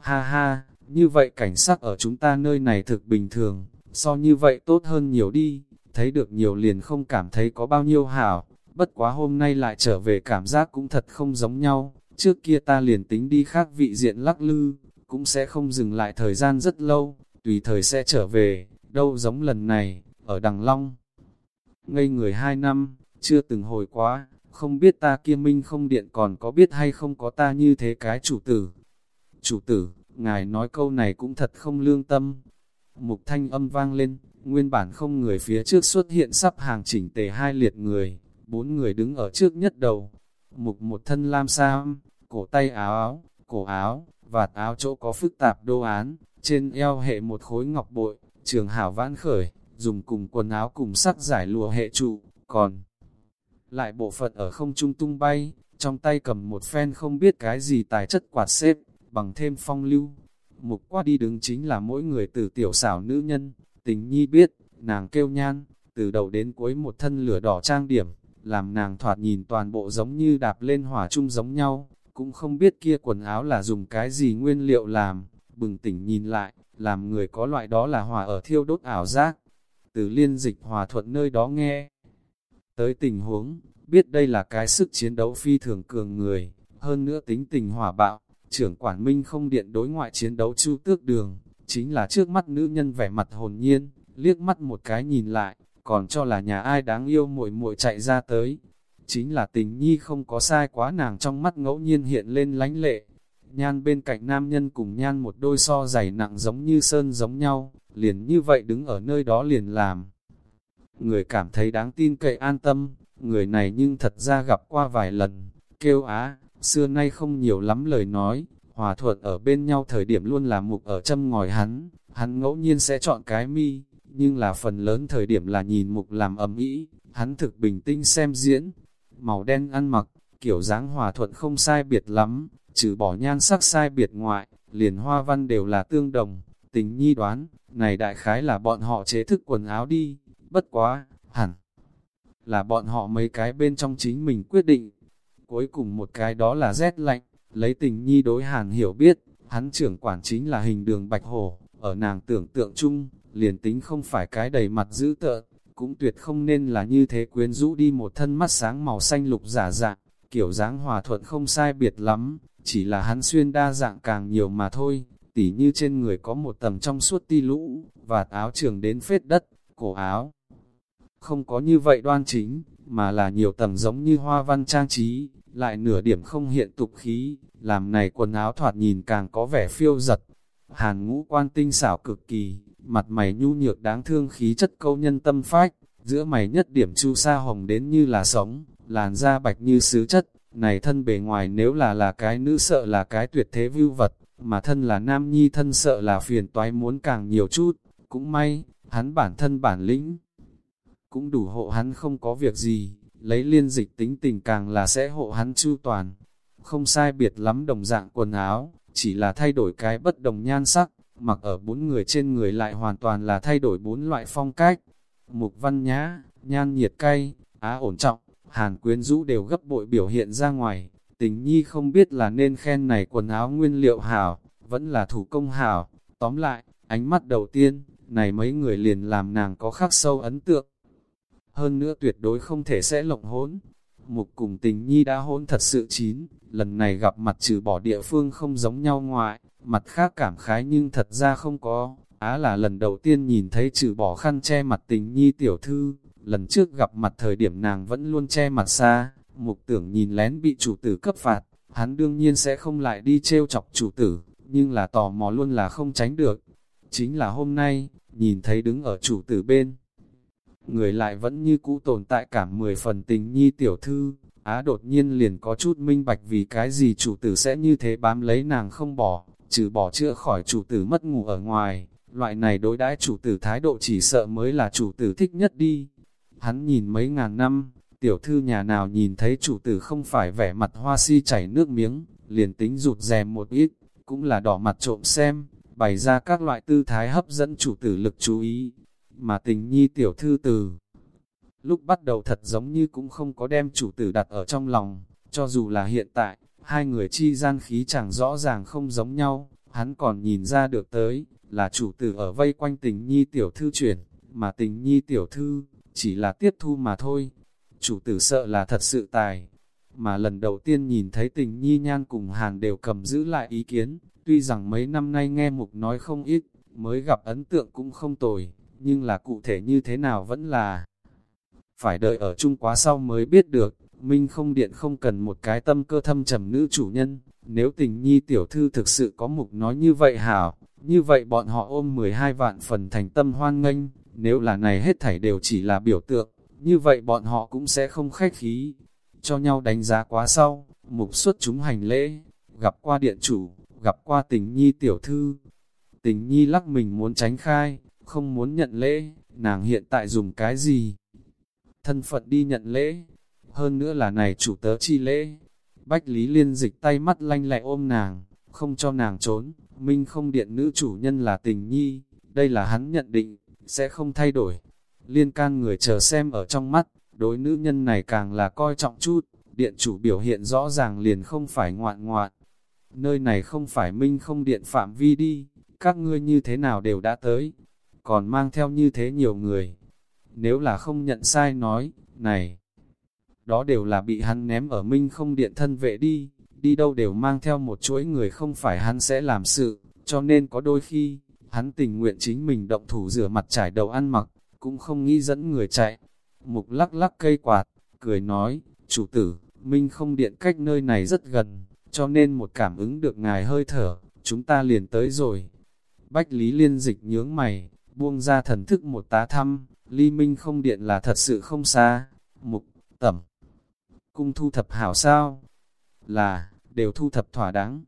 Ha ha, như vậy cảnh sắc ở chúng ta nơi này thực bình thường, so như vậy tốt hơn nhiều đi, thấy được nhiều liền không cảm thấy có bao nhiêu hảo, bất quá hôm nay lại trở về cảm giác cũng thật không giống nhau, trước kia ta liền tính đi khác vị diện lắc lư, cũng sẽ không dừng lại thời gian rất lâu, tùy thời sẽ trở về, đâu giống lần này, ở Đằng Long. Ngây người hai năm, chưa từng hồi quá, không biết ta kia minh không điện còn có biết hay không có ta như thế cái chủ tử. Chủ tử, ngài nói câu này cũng thật không lương tâm. Mục thanh âm vang lên, nguyên bản không người phía trước xuất hiện sắp hàng chỉnh tề hai liệt người, bốn người đứng ở trước nhất đầu. Mục một thân lam sam, cổ tay áo áo, cổ áo, vạt áo chỗ có phức tạp đô án, trên eo hệ một khối ngọc bội, trường hảo vãn khởi, dùng cùng quần áo cùng sắc giải lùa hệ trụ, còn lại bộ phận ở không trung tung bay, trong tay cầm một phen không biết cái gì tài chất quạt xếp, bằng thêm phong lưu. Mục qua đi đứng chính là mỗi người từ tiểu xảo nữ nhân, tình nhi biết, nàng kêu nhan, từ đầu đến cuối một thân lửa đỏ trang điểm, làm nàng thoạt nhìn toàn bộ giống như đạp lên hỏa chung giống nhau, cũng không biết kia quần áo là dùng cái gì nguyên liệu làm, bừng tỉnh nhìn lại, làm người có loại đó là hỏa ở thiêu đốt ảo giác. Từ liên dịch hòa thuận nơi đó nghe, tới tình huống, biết đây là cái sức chiến đấu phi thường cường người, hơn nữa tính tình hỏa bạo, trưởng quản minh không điện đối ngoại chiến đấu chu tước đường, chính là trước mắt nữ nhân vẻ mặt hồn nhiên, liếc mắt một cái nhìn lại, còn cho là nhà ai đáng yêu muội muội chạy ra tới, Chính là tình nhi không có sai quá nàng trong mắt ngẫu nhiên hiện lên lánh lệ. Nhan bên cạnh nam nhân cùng nhan một đôi so dày nặng giống như sơn giống nhau, liền như vậy đứng ở nơi đó liền làm. Người cảm thấy đáng tin cậy an tâm, người này nhưng thật ra gặp qua vài lần, kêu á, xưa nay không nhiều lắm lời nói, hòa thuận ở bên nhau thời điểm luôn là mục ở châm ngòi hắn, hắn ngẫu nhiên sẽ chọn cái mi, nhưng là phần lớn thời điểm là nhìn mục làm ấm ý, hắn thực bình tĩnh xem diễn, màu đen ăn mặc, kiểu dáng hòa thuận không sai biệt lắm, trừ bỏ nhan sắc sai biệt ngoại, liền hoa văn đều là tương đồng. Tình nhi đoán, này đại khái là bọn họ chế thức quần áo đi, bất quá, hẳn là bọn họ mấy cái bên trong chính mình quyết định. Cuối cùng một cái đó là rét lạnh, lấy tình nhi đối hàn hiểu biết, hắn trưởng quản chính là hình đường bạch hồ ở nàng tưởng tượng chung, liền tính không phải cái đầy mặt dữ tợn, cũng tuyệt không nên là như thế quyến rũ đi một thân mắt sáng màu xanh lục giả dạng, kiểu dáng hòa thuận không sai biệt lắm, chỉ là hắn xuyên đa dạng càng nhiều mà thôi, tỉ như trên người có một tầng trong suốt ti lũ, và áo trường đến phết đất, cổ áo. Không có như vậy đoan chính, mà là nhiều tầng giống như hoa văn trang trí, lại nửa điểm không hiện tục khí, làm này quần áo thoạt nhìn càng có vẻ phiêu giật. Hàn ngũ quan tinh xảo cực kỳ, mặt mày nhu nhược đáng thương khí chất câu nhân tâm phách, giữa mày nhất điểm chu sa hồng đến như là sống, làn da bạch như sứ chất, này thân bề ngoài nếu là là cái nữ sợ là cái tuyệt thế vưu vật, mà thân là nam nhi thân sợ là phiền toái muốn càng nhiều chút, cũng may, hắn bản thân bản lĩnh, cũng đủ hộ hắn không có việc gì, lấy liên dịch tính tình càng là sẽ hộ hắn chu toàn, không sai biệt lắm đồng dạng quần áo, chỉ là thay đổi cái bất đồng nhan sắc, mặc ở bốn người trên người lại hoàn toàn là thay đổi bốn loại phong cách, mục văn nhã, nhan nhiệt cay, á ổn trọng, hàn quyến rũ đều gấp bội biểu hiện ra ngoài, tình nhi không biết là nên khen này quần áo nguyên liệu hảo, vẫn là thủ công hảo, tóm lại, ánh mắt đầu tiên, này mấy người liền làm nàng có khắc sâu ấn tượng. Hơn nữa tuyệt đối không thể sẽ lộng hỗn. Mục cùng tình nhi đã hỗn thật sự chín, lần này gặp mặt trừ bỏ địa phương không giống nhau ngoại, mặt khác cảm khái nhưng thật ra không có. Á là lần đầu tiên nhìn thấy trừ bỏ khăn che mặt tình nhi tiểu thư, lần trước gặp mặt thời điểm nàng vẫn luôn che mặt xa, mục tưởng nhìn lén bị chủ tử cấp phạt, hắn đương nhiên sẽ không lại đi trêu chọc chủ tử, nhưng là tò mò luôn là không tránh được. Chính là hôm nay, nhìn thấy đứng ở chủ tử bên. Người lại vẫn như cũ tồn tại cả 10 phần tình nhi tiểu thư, á đột nhiên liền có chút minh bạch vì cái gì chủ tử sẽ như thế bám lấy nàng không bỏ, trừ bỏ chữa khỏi chủ tử mất ngủ ở ngoài, loại này đối đãi chủ tử thái độ chỉ sợ mới là chủ tử thích nhất đi. Hắn nhìn mấy ngàn năm, tiểu thư nhà nào nhìn thấy chủ tử không phải vẻ mặt hoa si chảy nước miếng, liền tính rụt rè một ít, cũng là đỏ mặt trộm xem, bày ra các loại tư thái hấp dẫn chủ tử lực chú ý, mà tình nhi tiểu thư từ. Lúc bắt đầu thật giống như cũng không có đem chủ tử đặt ở trong lòng, cho dù là hiện tại, hai người chi gian khí chẳng rõ ràng không giống nhau, hắn còn nhìn ra được tới, là chủ tử ở vây quanh tình nhi tiểu thư chuyển, mà tình nhi tiểu thư, chỉ là tiếp thu mà thôi. Chủ tử sợ là thật sự tài, mà lần đầu tiên nhìn thấy tình nhi nhan cùng hàn đều cầm giữ lại ý kiến, tuy rằng mấy năm nay nghe mục nói không ít, mới gặp ấn tượng cũng không tồi, nhưng là cụ thể như thế nào vẫn là phải đợi ở chung quá sau mới biết được, Minh không điện không cần một cái tâm cơ thâm trầm nữ chủ nhân, nếu tình nhi tiểu thư thực sự có mục nói như vậy hảo, như vậy bọn họ ôm 12 vạn phần thành tâm hoan nghênh, nếu là này hết thảy đều chỉ là biểu tượng, như vậy bọn họ cũng sẽ không khách khí, cho nhau đánh giá quá sau, mục xuất chúng hành lễ, gặp qua điện chủ, gặp qua tình nhi tiểu thư. Tình nhi lắc mình muốn tránh khai, không muốn nhận lễ, nàng hiện tại dùng cái gì? Thân phận đi nhận lễ, hơn nữa là này chủ tớ chi lễ. Bách Lý Liên dịch tay mắt lanh lẹ ôm nàng, không cho nàng trốn, minh không điện nữ chủ nhân là tình nhi, đây là hắn nhận định, sẽ không thay đổi. Liên can người chờ xem ở trong mắt, đối nữ nhân này càng là coi trọng chút, điện chủ biểu hiện rõ ràng liền không phải ngoạn ngoạn. Nơi này không phải minh không điện phạm vi đi, các ngươi như thế nào đều đã tới, còn mang theo như thế nhiều người. Nếu là không nhận sai nói, này, đó đều là bị hắn ném ở minh không điện thân vệ đi, đi đâu đều mang theo một chuỗi người không phải hắn sẽ làm sự, cho nên có đôi khi, hắn tình nguyện chính mình động thủ rửa mặt trải đầu ăn mặc, cũng không nghĩ dẫn người chạy. Mục lắc lắc cây quạt, cười nói, chủ tử, minh không điện cách nơi này rất gần, cho nên một cảm ứng được ngài hơi thở, chúng ta liền tới rồi. Bách Lý Liên dịch nhướng mày, buông ra thần thức một tá thăm, ly minh không điện là thật sự không xa. Mục, tẩm, cung thu thập hảo sao? Là, đều thu thập thỏa đáng.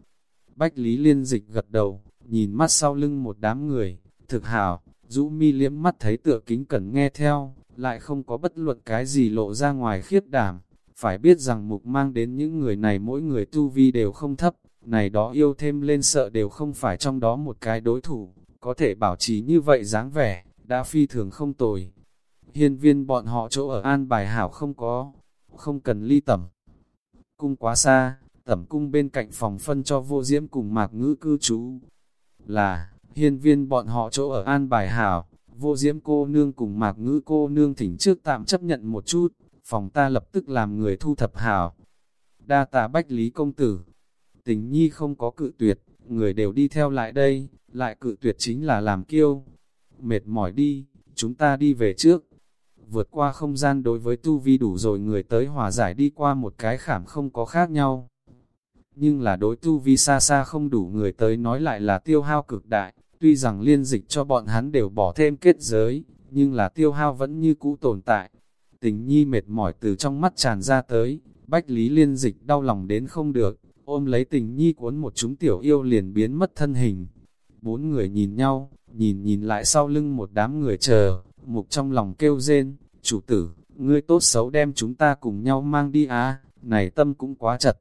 Bách Lý Liên dịch gật đầu, nhìn mắt sau lưng một đám người, thực hảo, rũ mi liếm mắt thấy tựa kính cẩn nghe theo, lại không có bất luận cái gì lộ ra ngoài khiết đảm. Phải biết rằng mục mang đến những người này mỗi người tu vi đều không thấp, này đó yêu thêm lên sợ đều không phải trong đó một cái đối thủ, có thể bảo trì như vậy dáng vẻ, đã phi thường không tồi. Hiên viên bọn họ chỗ ở an bài hảo không có, không cần ly tẩm. Cung quá xa, tẩm cung bên cạnh phòng phân cho vô diễm cùng mạc ngữ cư trú. Là, hiên viên bọn họ chỗ ở an bài hảo, Vô diễm cô nương cùng mạc ngữ cô nương thỉnh trước tạm chấp nhận một chút, phòng ta lập tức làm người thu thập hảo. Đa tạ bách lý công tử. Tình nhi không có cự tuyệt, người đều đi theo lại đây, lại cự tuyệt chính là làm kiêu. Mệt mỏi đi, chúng ta đi về trước. Vượt qua không gian đối với tu vi đủ rồi người tới hòa giải đi qua một cái khảm không có khác nhau. Nhưng là đối tu vi xa xa không đủ người tới nói lại là tiêu hao cực đại, tuy rằng liên dịch cho bọn hắn đều bỏ thêm kết giới, nhưng là tiêu hao vẫn như cũ tồn tại. Tình nhi mệt mỏi từ trong mắt tràn ra tới, bách lý liên dịch đau lòng đến không được, ôm lấy tình nhi cuốn một chúng tiểu yêu liền biến mất thân hình. Bốn người nhìn nhau, nhìn nhìn lại sau lưng một đám người chờ, mục trong lòng kêu rên, chủ tử, ngươi tốt xấu đem chúng ta cùng nhau mang đi á, này tâm cũng quá chật.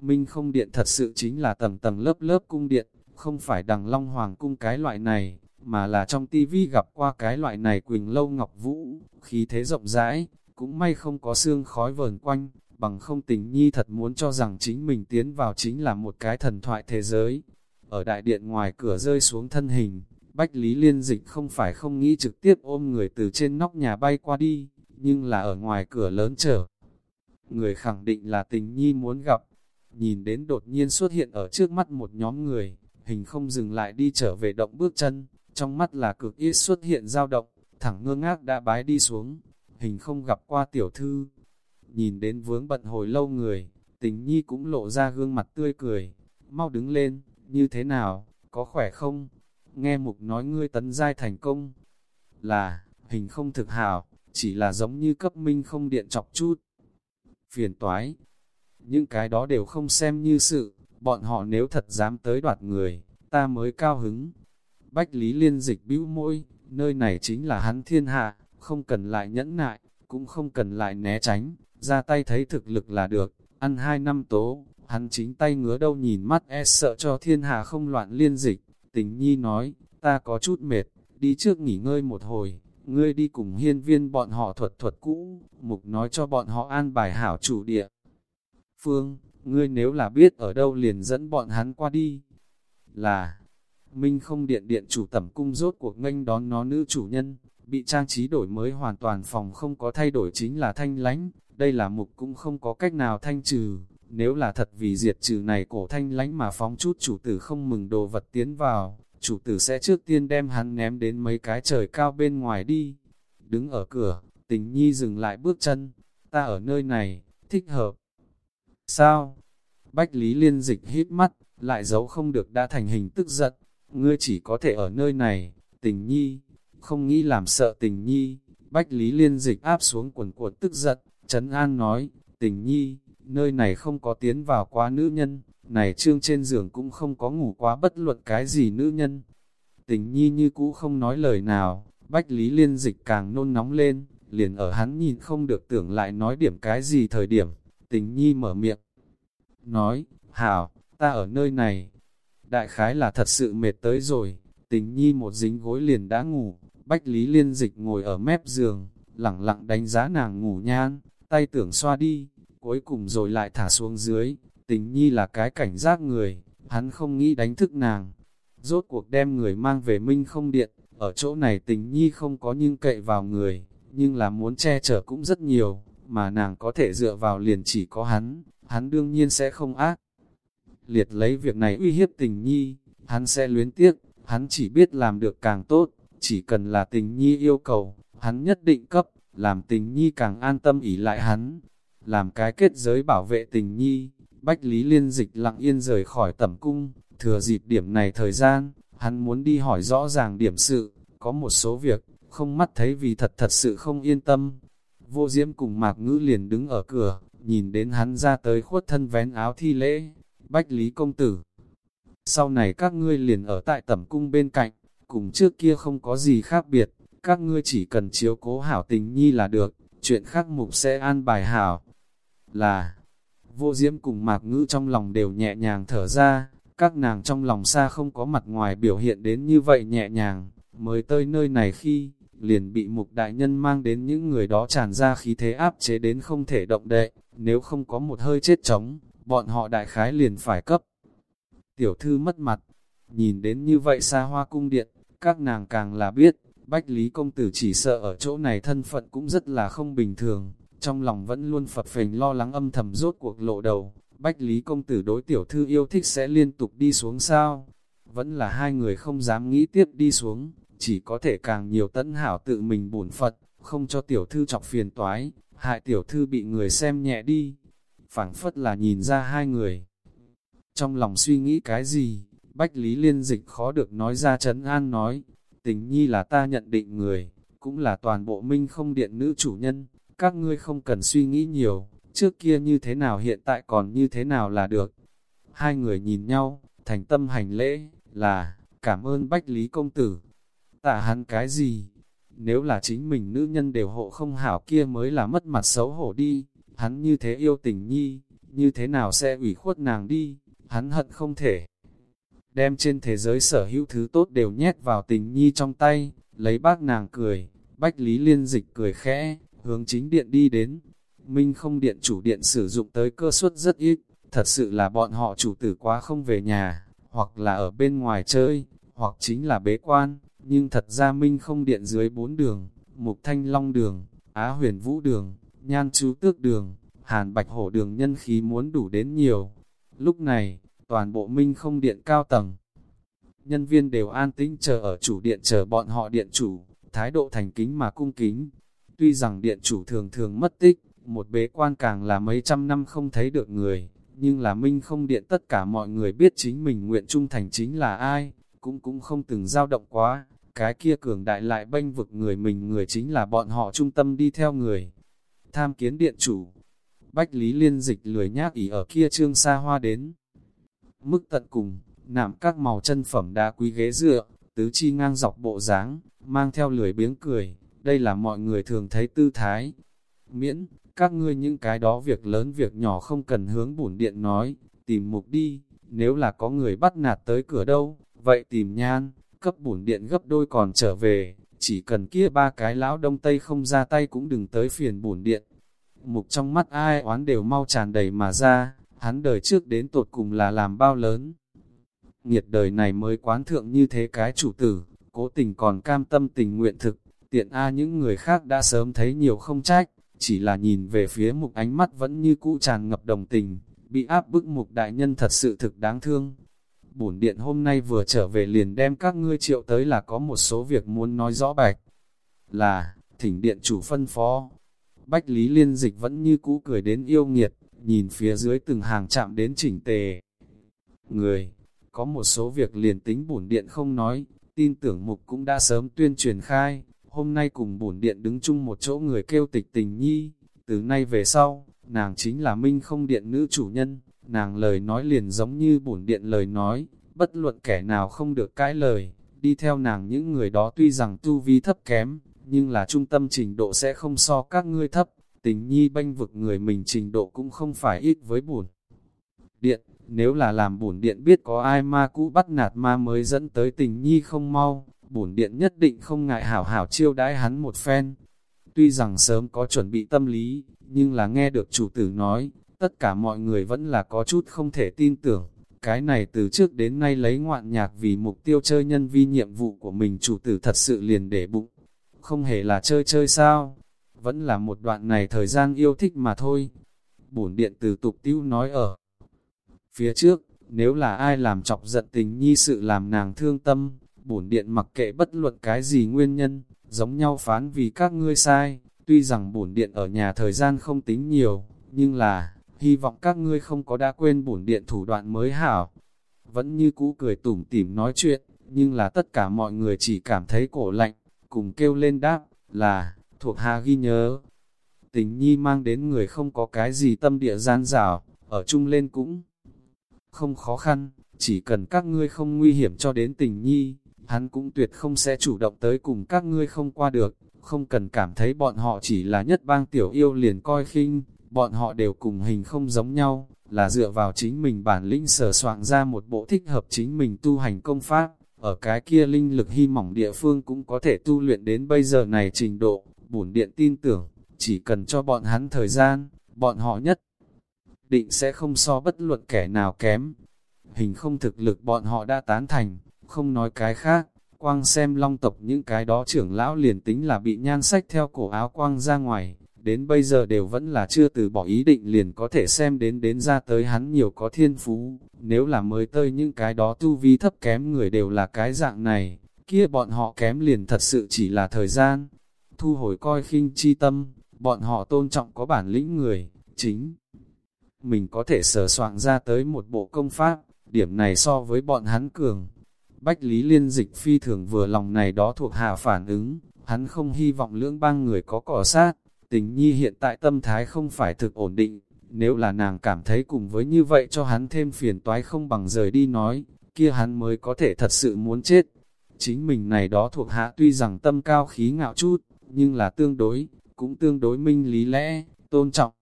Minh không điện thật sự chính là tầng tầng lớp lớp cung điện, không phải đằng long hoàng cung cái loại này, mà là trong tivi gặp qua cái loại này quỳnh lâu ngọc vũ, khí thế rộng rãi, cũng may không có xương khói vờn quanh, bằng không tình nhi thật muốn cho rằng chính mình tiến vào chính là một cái thần thoại thế giới. Ở đại điện ngoài cửa rơi xuống thân hình, Bách Lý Liên Dịch không phải không nghĩ trực tiếp ôm người từ trên nóc nhà bay qua đi, nhưng là ở ngoài cửa lớn trở. Người khẳng định là tình nhi muốn gặp, nhìn đến đột nhiên xuất hiện ở trước mắt một nhóm người, hình không dừng lại đi trở về động bước chân, trong mắt là cực ít xuất hiện dao động, thẳng ngơ ngác đã bái đi xuống, hình không gặp qua tiểu thư. Nhìn đến vướng bận hồi lâu người, tình nhi cũng lộ ra gương mặt tươi cười, mau đứng lên, như thế nào, có khỏe không? Nghe mục nói ngươi tấn giai thành công, là, hình không thực hảo, chỉ là giống như cấp minh không điện chọc chút. Phiền toái, những cái đó đều không xem như sự, bọn họ nếu thật dám tới đoạt người, ta mới cao hứng. Bách Lý Liên dịch bĩu môi, nơi này chính là hắn thiên hạ, không cần lại nhẫn nại, cũng không cần lại né tránh, ra tay thấy thực lực là được, ăn hai năm tố, hắn chính tay ngứa đâu nhìn mắt e sợ cho thiên hạ không loạn liên dịch, tình nhi nói, ta có chút mệt, đi trước nghỉ ngơi một hồi, ngươi đi cùng hiên viên bọn họ thuật thuật cũ, mục nói cho bọn họ an bài hảo chủ địa. Phương, ngươi nếu là biết ở đâu liền dẫn bọn hắn qua đi. Là, Minh không điện điện chủ tẩm cung rốt cuộc nghênh đón nó nữ chủ nhân, bị trang trí đổi mới hoàn toàn phòng không có thay đổi chính là thanh lánh, đây là mục cũng không có cách nào thanh trừ, nếu là thật vì diệt trừ này cổ thanh lánh mà phóng chút chủ tử không mừng đồ vật tiến vào, chủ tử sẽ trước tiên đem hắn ném đến mấy cái trời cao bên ngoài đi. Đứng ở cửa, tình nhi dừng lại bước chân, ta ở nơi này, thích hợp. Sao? Bách Lý Liên dịch hít mắt, lại giấu không được đã thành hình tức giận. Ngươi chỉ có thể ở nơi này, tình nhi, không nghĩ làm sợ tình nhi. Bách Lý Liên dịch áp xuống quần cuộn tức giận, Trấn An nói, tình nhi, nơi này không có tiến vào quá nữ nhân, này trương trên giường cũng không có ngủ quá bất luận cái gì nữ nhân. Tình nhi như cũ không nói lời nào, Bách Lý Liên dịch càng nôn nóng lên, liền ở hắn nhìn không được tưởng lại nói điểm cái gì thời điểm, tình nhi mở miệng. Nói, hảo, ta ở nơi này. Đại khái là thật sự mệt tới rồi, tình nhi một dính gối liền đã ngủ, Bách Lý Liên dịch ngồi ở mép giường, lặng lặng đánh giá nàng ngủ nhan, tay tưởng xoa đi, cuối cùng rồi lại thả xuống dưới, tình nhi là cái cảnh giác người, hắn không nghĩ đánh thức nàng. Rốt cuộc đem người mang về minh không điện, ở chỗ này tình nhi không có nhưng cậy vào người, nhưng là muốn che chở cũng rất nhiều, mà nàng có thể dựa vào liền chỉ có hắn, hắn đương nhiên sẽ không ác. Liệt lấy việc này uy hiếp tình nhi, hắn sẽ luyến tiếc, hắn chỉ biết làm được càng tốt, chỉ cần là tình nhi yêu cầu, hắn nhất định cấp, làm tình nhi càng an tâm ỉ lại hắn, làm cái kết giới bảo vệ tình nhi. Bách Lý Liên dịch lặng yên rời khỏi tẩm cung, thừa dịp điểm này thời gian, hắn muốn đi hỏi rõ ràng điểm sự, có một số việc, không mắt thấy vì thật thật sự không yên tâm. Vô Diễm cùng Mạc Ngữ liền đứng ở cửa, nhìn đến hắn ra tới khuất thân vén áo thi lễ, Bách Lý Công Tử. Sau này các ngươi liền ở tại tẩm cung bên cạnh, cùng trước kia không có gì khác biệt, các ngươi chỉ cần chiếu cố hảo tình nhi là được, chuyện khác mục sẽ an bài hảo. Là, vô diễm cùng mạc ngữ trong lòng đều nhẹ nhàng thở ra, các nàng trong lòng xa không có mặt ngoài biểu hiện đến như vậy nhẹ nhàng, mới tới nơi này khi, liền bị mục đại nhân mang đến những người đó tràn ra khí thế áp chế đến không thể động đậy, nếu không có một hơi chết trống, bọn họ đại khái liền phải cấp. Tiểu thư mất mặt, nhìn đến như vậy xa hoa cung điện, các nàng càng là biết, Bách Lý Công Tử chỉ sợ ở chỗ này thân phận cũng rất là không bình thường, trong lòng vẫn luôn phật phình lo lắng âm thầm rốt cuộc lộ đầu. Bách Lý Công Tử đối tiểu thư yêu thích sẽ liên tục đi xuống sao? Vẫn là hai người không dám nghĩ tiếp đi xuống, chỉ có thể càng nhiều tấn hảo tự mình bổn Phật, không cho tiểu thư chọc phiền toái, hại tiểu thư bị người xem nhẹ đi. phảng phất là nhìn ra hai người. Trong lòng suy nghĩ cái gì, Bách Lý Liên Dịch khó được nói ra chấn an nói, tình nhi là ta nhận định người, cũng là toàn bộ minh không điện nữ chủ nhân, các ngươi không cần suy nghĩ nhiều, trước kia như thế nào hiện tại còn như thế nào là được. Hai người nhìn nhau, thành tâm hành lễ, là, cảm ơn Bách Lý Công Tử. Tạ hắn cái gì? Nếu là chính mình nữ nhân đều hộ không hảo kia mới là mất mặt xấu hổ đi, hắn như thế yêu tình nhi, như thế nào sẽ ủy khuất nàng đi, hắn hận không thể. Đem trên thế giới sở hữu thứ tốt đều nhét vào tình nhi trong tay, lấy bác nàng cười, Bách Lý Liên Dịch cười khẽ, hướng chính điện đi đến. Minh không điện chủ điện sử dụng tới cơ suất rất ít, thật sự là bọn họ chủ tử quá không về nhà, hoặc là ở bên ngoài chơi, hoặc chính là bế quan, nhưng thật ra Minh không điện dưới bốn đường, Mục Thanh Long đường, Á huyền Vũ đường, Nhan Chú Tước đường, Hàn Bạch Hổ đường nhân khí muốn đủ đến nhiều. Lúc này, toàn bộ Minh không điện cao tầng, nhân viên đều an tĩnh chờ ở chủ điện chờ bọn họ điện chủ, thái độ thành kính mà cung kính. Tuy rằng điện chủ thường thường mất tích, một bế quan càng là mấy trăm năm không thấy được người, nhưng là minh không điện tất cả mọi người biết chính mình nguyện trung thành chính là ai, cũng cũng không từng dao động quá, cái kia cường đại lại bênh vực người mình người chính là bọn họ trung tâm đi theo người. Tham kiến điện chủ, Bách Lý Liên dịch lười nhác ỉ ở kia trương xa hoa đến. Mức tận cùng, nạm các màu chân phẩm đá quý ghế dựa, tứ chi ngang dọc bộ dáng mang theo lười biếng cười, đây là mọi người thường thấy tư thái. Miễn, các ngươi những cái đó việc lớn việc nhỏ không cần hướng bổn điện nói, tìm mục đi, nếu là có người bắt nạt tới cửa đâu, vậy tìm nhan, cấp bổn điện gấp đôi còn trở về, chỉ cần kia ba cái lão đông tây không ra tay cũng đừng tới phiền bổn điện. Mục trong mắt ai oán đều mau tràn đầy mà ra, hắn đời trước đến tột cùng là làm bao lớn. Nhiệt đời này mới quán thượng như thế cái chủ tử, cố tình còn cam tâm tình nguyện thực, tiện A những người khác đã sớm thấy nhiều không trách, chỉ là nhìn về phía mục ánh mắt vẫn như cũ tràn ngập đồng tình, bị áp bức mục đại nhân thật sự thực đáng thương. Bổn điện hôm nay vừa trở về liền đem các ngươi triệu tới là có một số việc muốn nói rõ bạch. Là, thỉnh điện chủ phân phó. Bách Lý Liên Dịch vẫn như cũ cười đến yêu nghiệt, nhìn phía dưới từng hàng chạm đến chỉnh tề. Người, có một số việc liền tính bổn điện không nói, tin tưởng mục cũng đã sớm tuyên truyền khai, hôm nay cùng bổn điện đứng chung một chỗ người kêu tịch tình nhi, từ nay về sau, nàng chính là minh không điện nữ chủ nhân, nàng lời nói liền giống như bổn điện lời nói, bất luận kẻ nào không được cãi lời, đi theo nàng những người đó tuy rằng tu vi thấp kém, nhưng là trung tâm trình độ sẽ không so các ngươi thấp, tình nhi banh vực người mình trình độ cũng không phải ít với bổn điện, nếu là làm bổn điện biết có ai ma cũ bắt nạt ma mới dẫn tới tình nhi không mau, bổn điện nhất định không ngại hảo hảo chiêu đãi hắn một phen. Tuy rằng sớm có chuẩn bị tâm lý, nhưng là nghe được chủ tử nói, tất cả mọi người vẫn là có chút không thể tin tưởng. Cái này từ trước đến nay lấy ngoạn nhạc vì mục tiêu chơi nhân vi nhiệm vụ của mình chủ tử thật sự liền để bụng. Không hề là chơi chơi sao, vẫn là một đoạn này thời gian yêu thích mà thôi. Bổn điện từ tục tiêu nói ở phía trước, nếu là ai làm chọc giận tình nhi sự làm nàng thương tâm, bổn điện mặc kệ bất luận cái gì nguyên nhân, giống nhau phán vì các ngươi sai, tuy rằng bổn điện ở nhà thời gian không tính nhiều, nhưng là, hy vọng các ngươi không có đã quên bổn điện thủ đoạn mới hảo. Vẫn như cũ cười tủm tỉm nói chuyện, nhưng là tất cả mọi người chỉ cảm thấy cổ lạnh, cùng kêu lên đáp, là, thuộc hạ ghi nhớ. Tình nhi mang đến người không có cái gì tâm địa gian rào, ở chung lên cũng không khó khăn, chỉ cần các ngươi không nguy hiểm cho đến tình nhi, hắn cũng tuyệt không sẽ chủ động tới cùng các ngươi không qua được, không cần cảm thấy bọn họ chỉ là nhất bang tiểu yêu liền coi khinh, bọn họ đều cùng hình không giống nhau, là dựa vào chính mình bản lĩnh sở soạn ra một bộ thích hợp chính mình tu hành công pháp, ở cái kia linh lực hy mỏng địa phương cũng có thể tu luyện đến bây giờ này trình độ, bổn điện tin tưởng, chỉ cần cho bọn hắn thời gian, bọn họ nhất định sẽ không so bất luận kẻ nào kém. Hình không thực lực bọn họ đã tán thành, không nói cái khác, quang xem long tộc những cái đó trưởng lão liền tính là bị nhan sách theo cổ áo quang ra ngoài, đến bây giờ đều vẫn là chưa từ bỏ ý định liền có thể xem đến đến ra tới hắn nhiều có thiên phú, nếu là mới tơi những cái đó tu vi thấp kém người đều là cái dạng này, kia bọn họ kém liền thật sự chỉ là thời gian, thu hồi coi khinh chi tâm, bọn họ tôn trọng có bản lĩnh người, chính. Mình có thể sở soạn ra tới một bộ công pháp, điểm này so với bọn hắn cường. Bách Lý Liên Dịch phi thường vừa lòng này đó thuộc hạ phản ứng, hắn không hy vọng lưỡng bang người có cỏ sát, tình nhi hiện tại tâm thái không phải thực ổn định, nếu là nàng cảm thấy cùng với như vậy cho hắn thêm phiền toái không bằng rời đi nói, kia hắn mới có thể thật sự muốn chết. Chính mình này đó thuộc hạ tuy rằng tâm cao khí ngạo chút, nhưng là tương đối, cũng tương đối minh lý lẽ, tôn trọng.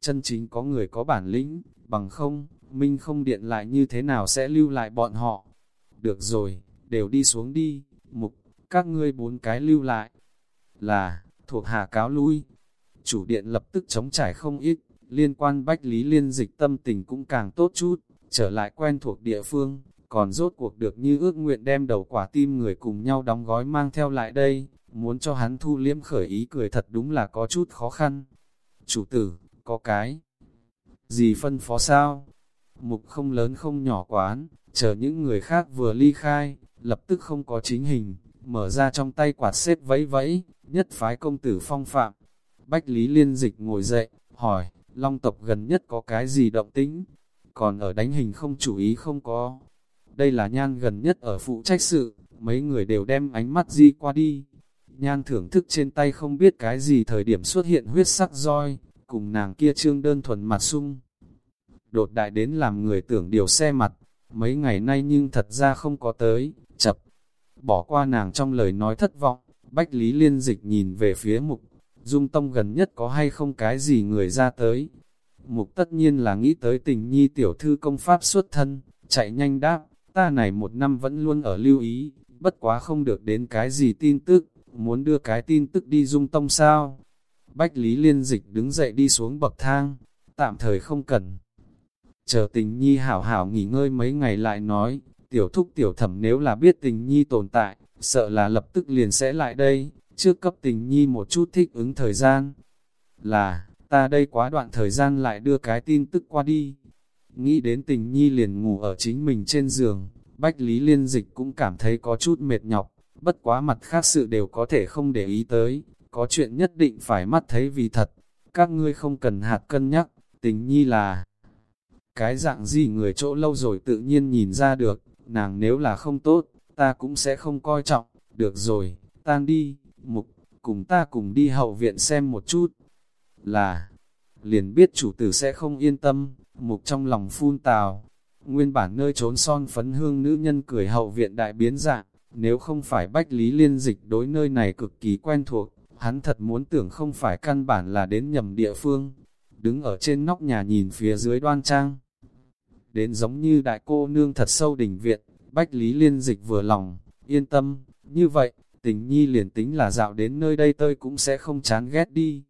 Chân chính có người có bản lĩnh, bằng không, minh không điện lại như thế nào sẽ lưu lại bọn họ. Được rồi, đều đi xuống đi, mục, các ngươi bốn cái lưu lại. Là, thuộc hạ cáo lui. Chủ điện lập tức chống trải không ít, liên quan bách lý liên dịch tâm tình cũng càng tốt chút, trở lại quen thuộc địa phương, còn rốt cuộc được như ước nguyện đem đầu quả tim người cùng nhau đóng gói mang theo lại đây, muốn cho hắn thu liếm khởi ý cười thật đúng là có chút khó khăn. Chủ tử, có cái gì phân phó sao? Mục không lớn không nhỏ quán, chờ những người khác vừa ly khai, lập tức không có chính hình, mở ra trong tay quạt xếp vẫy vẫy, nhất phái công tử phong phạm. Bách Lý Liên Dịch ngồi dậy, hỏi, Long tộc gần nhất có cái gì động tĩnh? Còn ở đánh hình không chủ ý không có. Đây là nhan gần nhất ở phụ trách sự, mấy người đều đem ánh mắt di qua đi. Nhan thưởng thức trên tay không biết cái gì thời điểm xuất hiện huyết sắc roi, cùng nàng kia trương đơn thuần mặt sung. Đột đại đến làm người tưởng điều xe mặt, mấy ngày nay nhưng thật ra không có tới, chập. Bỏ qua nàng trong lời nói thất vọng, Bách Lý Liên Dịch nhìn về phía mục, dung tông gần nhất có hay không cái gì người ra tới. Mục tất nhiên là nghĩ tới tình nhi tiểu thư công pháp xuất thân, chạy nhanh đáp, ta này một năm vẫn luôn ở lưu ý, bất quá không được đến cái gì tin tức, muốn đưa cái tin tức đi dung tông sao. Bách Lý Liên Dịch đứng dậy đi xuống bậc thang, tạm thời không cần. Chờ tình nhi hảo hảo nghỉ ngơi mấy ngày lại nói, tiểu thúc tiểu thẩm nếu là biết tình nhi tồn tại, sợ là lập tức liền sẽ lại đây, trước cấp tình nhi một chút thích ứng thời gian. Là, ta đây quá đoạn thời gian lại đưa cái tin tức qua đi. Nghĩ đến tình nhi liền ngủ ở chính mình trên giường, Bách Lý Liên Dịch cũng cảm thấy có chút mệt nhọc, bất quá mặt khác sự đều có thể không để ý tới, có chuyện nhất định phải mắt thấy vì thật, các ngươi không cần hạt cân nhắc, tình nhi là cái dạng gì người chỗ lâu rồi tự nhiên nhìn ra được, nàng nếu là không tốt, ta cũng sẽ không coi trọng, được rồi, tan đi, mục, cùng ta cùng đi hậu viện xem một chút, là, liền biết chủ tử sẽ không yên tâm, mục trong lòng phun tào, nguyên bản nơi trốn son phấn hương nữ nhân cười hậu viện đại biến dạng, nếu không phải bách lý liên dịch đối nơi này cực kỳ quen thuộc, hắn thật muốn tưởng không phải căn bản là đến nhầm địa phương, đứng ở trên nóc nhà nhìn phía dưới đoan trang. Đến giống như đại cô nương thật sâu đỉnh viện, Bách Lý Liên Dịch vừa lòng, yên tâm, như vậy, tình nhi liền tính là dạo đến nơi đây tơi cũng sẽ không chán ghét đi.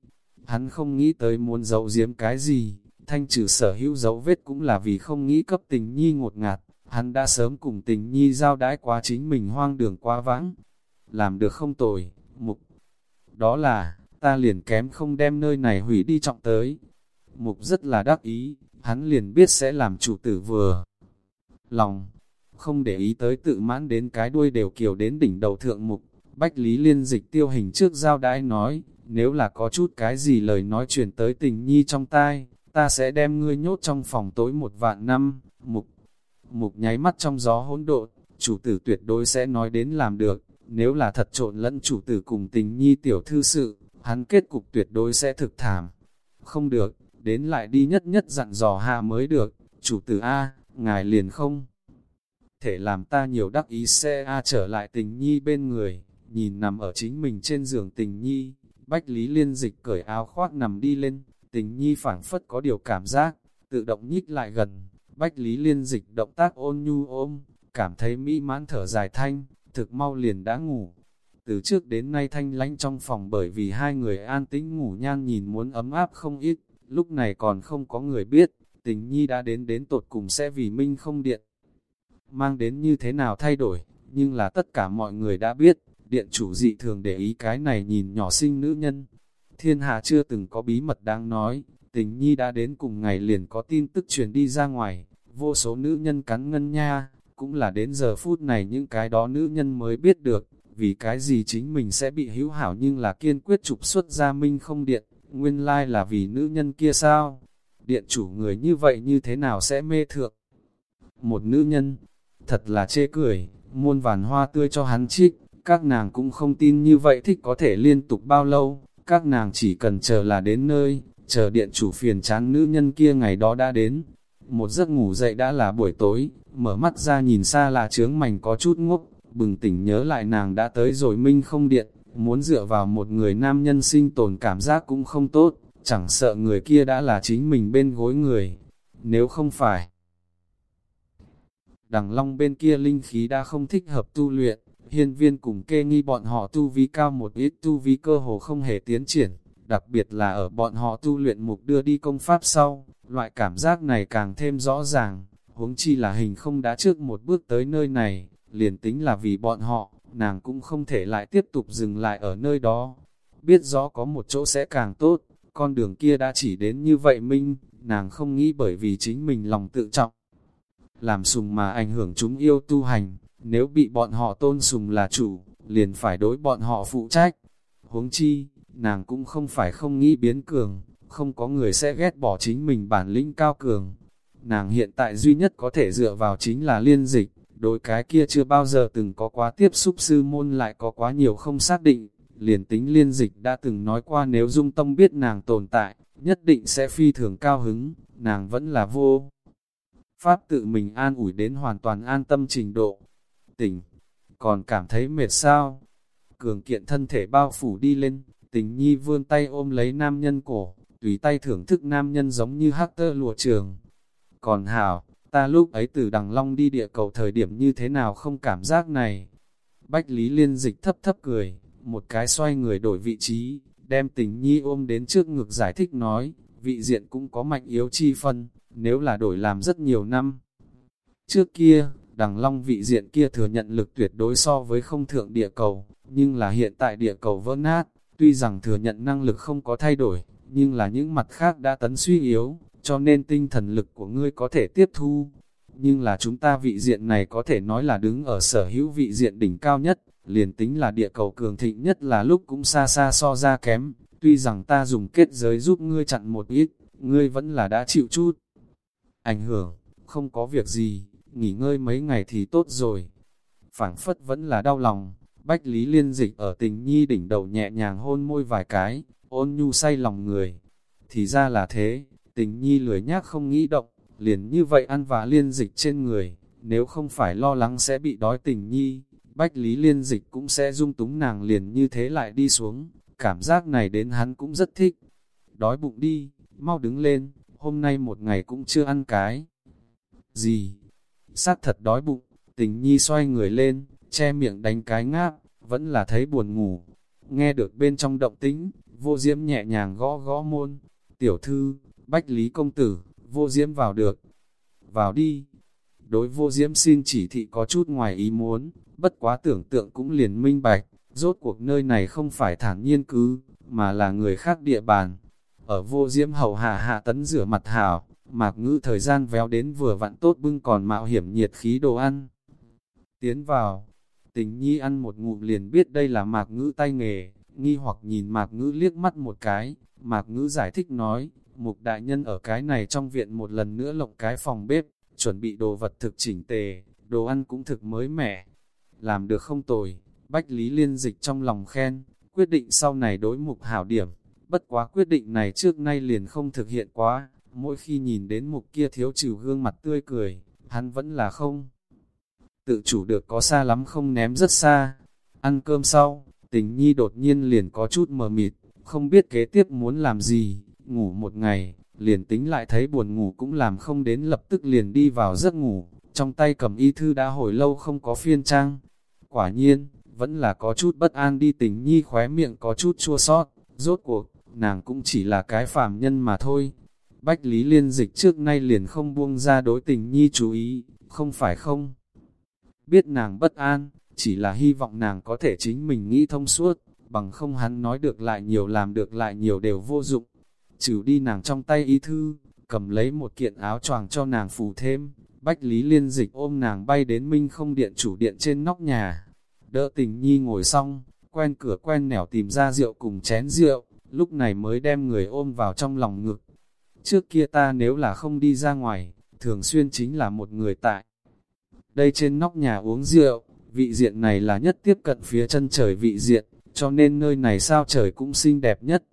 Hắn không nghĩ tới muốn giấu giếm cái gì, thanh trừ sở hữu dấu vết cũng là vì không nghĩ cấp tình nhi ngột ngạt, hắn đã sớm cùng tình nhi giao đãi quá chính mình hoang đường quá vãng. Làm được không tồi, mục. Đó là, ta liền kém không đem nơi này hủy đi trọng tới. Mục rất là đắc ý, hắn liền biết sẽ làm chủ tử vừa. Lòng, không để ý tới tự mãn đến cái đuôi đều kiều đến đỉnh đầu thượng mục. Bách Lý Liên dịch tiêu hình trước giao đãi nói, nếu là có chút cái gì lời nói truyền tới tình nhi trong tai, ta sẽ đem ngươi nhốt trong phòng tối một vạn năm, mục. Mục nháy mắt trong gió hỗn độn, chủ tử tuyệt đối sẽ nói đến làm được, nếu là thật trộn lẫn chủ tử cùng tình nhi tiểu thư sự, hắn kết cục tuyệt đối sẽ thực thảm. Không được, đến lại đi nhất nhất dặn dò hạ mới được, chủ tử A, ngài liền không. Thể làm ta nhiều đắc ý xe A trở lại tình nhi bên người, nhìn nằm ở chính mình trên giường tình nhi, bách lý liên dịch cởi áo khoác nằm đi lên, tình nhi phảng phất có điều cảm giác, tự động nhích lại gần, bách lý liên dịch động tác ôn nhu ôm, cảm thấy mỹ mãn thở dài thanh, thực mau liền đã ngủ. Từ trước đến nay thanh lánh trong phòng bởi vì hai người an tĩnh ngủ nhan nhìn muốn ấm áp không ít, lúc này còn không có người biết, tình nhi đã đến đến tột cùng sẽ vì minh không điện. Mang đến như thế nào thay đổi, nhưng là tất cả mọi người đã biết, điện chủ dị thường để ý cái này nhìn nhỏ sinh nữ nhân. Thiên hạ chưa từng có bí mật đang nói, tình nhi đã đến cùng ngày liền có tin tức truyền đi ra ngoài, vô số nữ nhân cắn ngân nha, cũng là đến giờ phút này những cái đó nữ nhân mới biết được, vì cái gì chính mình sẽ bị hữu hảo nhưng là kiên quyết trục xuất ra minh không điện, nguyên lai là vì nữ nhân kia sao? Điện chủ người như vậy như thế nào sẽ mê thượng? Một nữ nhân, thật là chê cười, muôn vàn hoa tươi cho hắn trích, các nàng cũng không tin như vậy thích có thể liên tục bao lâu, các nàng chỉ cần chờ là đến nơi, chờ điện chủ phiền chán nữ nhân kia ngày đó đã đến. Một giấc ngủ dậy đã là buổi tối, mở mắt ra nhìn xa là trướng mảnh có chút ngốc, bừng tỉnh nhớ lại nàng đã tới rồi minh không điện, muốn dựa vào một người nam nhân sinh tồn cảm giác cũng không tốt, chẳng sợ người kia đã là chính mình bên gối người. Nếu không phải, đằng long bên kia linh khí đã không thích hợp tu luyện, hiên viên cùng kê nghi bọn họ tu vi cao một ít tu vi cơ hồ không hề tiến triển, đặc biệt là ở bọn họ tu luyện mục đưa đi công pháp sau, loại cảm giác này càng thêm rõ ràng, huống chi là hình không đã trước một bước tới nơi này, liền tính là vì bọn họ, nàng cũng không thể lại tiếp tục dừng lại ở nơi đó. Biết rõ có một chỗ sẽ càng tốt, con đường kia đã chỉ đến như vậy minh, nàng không nghĩ bởi vì chính mình lòng tự trọng. Làm sùng mà ảnh hưởng chúng yêu tu hành, nếu bị bọn họ tôn sùng là chủ, liền phải đối bọn họ phụ trách. Huống chi, nàng cũng không phải không nghĩ biến cường, không có người sẽ ghét bỏ chính mình bản lĩnh cao cường. Nàng hiện tại duy nhất có thể dựa vào chính là liên dịch, đối cái kia chưa bao giờ từng có quá tiếp xúc sư môn lại có quá nhiều không xác định. Liền tính liên dịch đã từng nói qua nếu dung tâm biết nàng tồn tại, nhất định sẽ phi thường cao hứng, nàng vẫn là vô. Pháp tự mình an ủi đến hoàn toàn an tâm trình độ. Tỉnh, còn cảm thấy mệt sao? Cường kiện thân thể bao phủ đi lên, tình nhi vươn tay ôm lấy nam nhân cổ, tùy tay thưởng thức nam nhân giống như hắc tơ lụa trường. Còn hảo, ta lúc ấy từ đằng long đi địa cầu thời điểm như thế nào không cảm giác này. Bách Lý Liên dịch thấp thấp cười, một cái xoay người đổi vị trí, đem tình nhi ôm đến trước ngực giải thích nói, vị diện cũng có mạnh yếu chi phân, nếu là đổi làm rất nhiều năm. Trước kia, đằng long vị diện kia thừa nhận lực tuyệt đối so với không thượng địa cầu, nhưng là hiện tại địa cầu vỡ nát, tuy rằng thừa nhận năng lực không có thay đổi, nhưng là những mặt khác đã tấn suy yếu, cho nên tinh thần lực của ngươi có thể tiếp thu. Nhưng là chúng ta vị diện này có thể nói là đứng ở sở hữu vị diện đỉnh cao nhất, liền tính là địa cầu cường thịnh nhất là lúc cũng xa xa so ra kém, tuy rằng ta dùng kết giới giúp ngươi chặn một ít, ngươi vẫn là đã chịu chút. Ảnh hưởng, không có việc gì, nghỉ ngơi mấy ngày thì tốt rồi. phảng phất vẫn là đau lòng, Bách Lý Liên Dịch ở tình nhi đỉnh đầu nhẹ nhàng hôn môi vài cái, ôn nhu say lòng người. Thì ra là thế, tình nhi lười nhác không nghĩ động, liền như vậy ăn và liên dịch trên người, nếu không phải lo lắng sẽ bị đói tình nhi, Bách Lý Liên Dịch cũng sẽ dung túng nàng liền như thế lại đi xuống, cảm giác này đến hắn cũng rất thích. Đói bụng đi, mau đứng lên, hôm nay một ngày cũng chưa ăn cái. Gì? Sát thật đói bụng, tình nhi xoay người lên, che miệng đánh cái ngáp, vẫn là thấy buồn ngủ. Nghe được bên trong động tĩnh, vô diễm nhẹ nhàng gõ gõ môn. Tiểu thư, Bách Lý Công Tử, vô diễm vào được. Vào đi. Đối vô diễm xin chỉ thị có chút ngoài ý muốn, bất quá tưởng tượng cũng liền minh bạch, rốt cuộc nơi này không phải thản nhiên cứ, mà là người khác địa bàn. Ở vô diễm hậu hạ hạ tấn rửa mặt hảo, mạc ngữ thời gian véo đến vừa vặn tốt bưng còn mạo hiểm nhiệt khí đồ ăn. Tiến vào, tình nhi ăn một ngụm liền biết đây là mạc ngữ tay nghề, nghi hoặc nhìn mạc ngữ liếc mắt một cái, mạc ngữ giải thích nói, mục đại nhân ở cái này trong viện một lần nữa lộng cái phòng bếp, chuẩn bị đồ vật thực chỉnh tề, đồ ăn cũng thực mới mẻ, làm được không tồi, Bách Lý Liên Dịch trong lòng khen, quyết định sau này đối mục hảo điểm, bất quá quyết định này trước nay liền không thực hiện quá, mỗi khi nhìn đến mục kia thiếu trừ gương mặt tươi cười, hắn vẫn là không. Tự chủ được có xa lắm không ném rất xa, ăn cơm sau, tình nhi đột nhiên liền có chút mờ mịt, không biết kế tiếp muốn làm gì, ngủ một ngày, liền tính lại thấy buồn ngủ cũng làm không đến lập tức liền đi vào giấc ngủ, trong tay cầm y thư đã hồi lâu không có phiên trang, Quả nhiên, vẫn là có chút bất an đi tình nhi khóe miệng có chút chua sót, rốt cuộc, nàng cũng chỉ là cái phàm nhân mà thôi. Bách Lý Liên dịch trước nay liền không buông ra đối tình nhi chú ý, không phải không. Biết nàng bất an, chỉ là hy vọng nàng có thể chính mình nghĩ thông suốt, bằng không hắn nói được lại nhiều làm được lại nhiều đều vô dụng. Trừ đi nàng trong tay ý thư, cầm lấy một kiện áo choàng cho nàng phủ thêm, Bách Lý Liên Dịch ôm nàng bay đến Minh không điện chủ điện trên nóc nhà. Đỡ tình nhi ngồi xong, quen cửa quen nẻo tìm ra rượu cùng chén rượu, lúc này mới đem người ôm vào trong lòng ngực. Trước kia ta nếu là không đi ra ngoài, thường xuyên chính là một người tại. Đây trên nóc nhà uống rượu, vị diện này là nhất tiếp cận phía chân trời vị diện, cho nên nơi này sao trời cũng xinh đẹp nhất.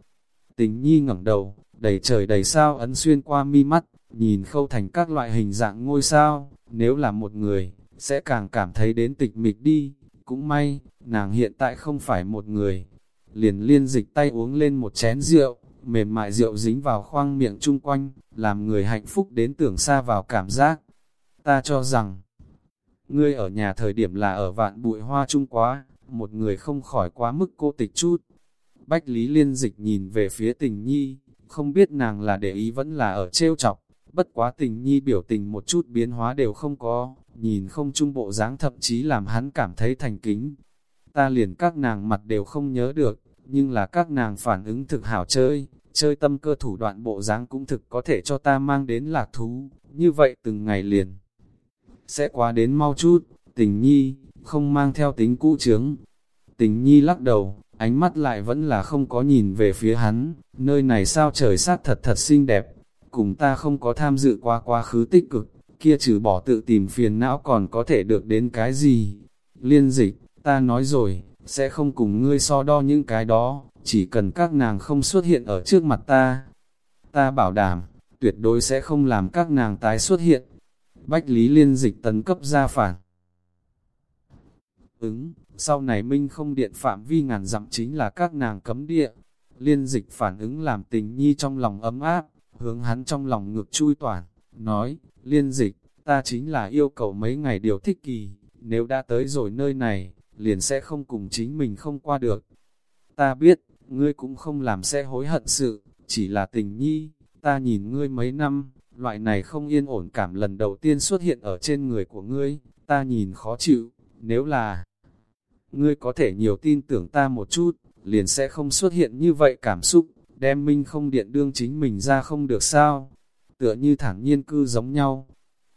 Tình nhi ngẩng đầu, đầy trời đầy sao ấn xuyên qua mi mắt, nhìn khâu thành các loại hình dạng ngôi sao, nếu là một người, sẽ càng cảm thấy đến tịch mịch đi, cũng may, nàng hiện tại không phải một người. Liền liên dịch tay uống lên một chén rượu, mềm mại rượu dính vào khoang miệng chung quanh, làm người hạnh phúc đến tưởng xa vào cảm giác. Ta cho rằng, ngươi ở nhà thời điểm là ở vạn bụi hoa chung quá, một người không khỏi quá mức cô tịch chút. Bách Lý Liên Dịch nhìn về phía tình nhi, không biết nàng là để ý vẫn là ở trêu chọc, bất quá tình nhi biểu tình một chút biến hóa đều không có, nhìn không trung bộ dáng thậm chí làm hắn cảm thấy thành kính. Ta liền các nàng mặt đều không nhớ được, nhưng là các nàng phản ứng thực hảo chơi, chơi tâm cơ thủ đoạn bộ dáng cũng thực có thể cho ta mang đến lạc thú, như vậy từng ngày liền. Sẽ qua đến mau chút, tình nhi, không mang theo tính cũ trướng. Tình nhi lắc đầu, ánh mắt lại vẫn là không có nhìn về phía hắn, nơi này sao trời sát thật thật xinh đẹp, cùng ta không có tham dự qua quá khứ tích cực, kia trừ bỏ tự tìm phiền não còn có thể được đến cái gì. Liên dịch, ta nói rồi, sẽ không cùng ngươi so đo những cái đó, chỉ cần các nàng không xuất hiện ở trước mặt ta. Ta bảo đảm, tuyệt đối sẽ không làm các nàng tái xuất hiện. Bách Lý Liên dịch tấn cấp ra phản. Ứng, sau này Minh không điện phạm vi ngàn dặm chính là các nàng cấm địa. Liên dịch phản ứng làm tình nhi trong lòng ấm áp, hướng hắn trong lòng ngược chui toàn, nói, liên dịch, ta chính là yêu cầu mấy ngày điều thích kỳ, nếu đã tới rồi nơi này, liền sẽ không cùng chính mình không qua được. Ta biết, ngươi cũng không làm sẽ hối hận sự, chỉ là tình nhi, ta nhìn ngươi mấy năm, loại này không yên ổn cảm lần đầu tiên xuất hiện ở trên người của ngươi, ta nhìn khó chịu, nếu là ngươi có thể nhiều tin tưởng ta một chút, liền sẽ không xuất hiện như vậy cảm xúc đem minh không điện đương chính mình ra không được sao, tựa như thẳng nhiên cư giống nhau.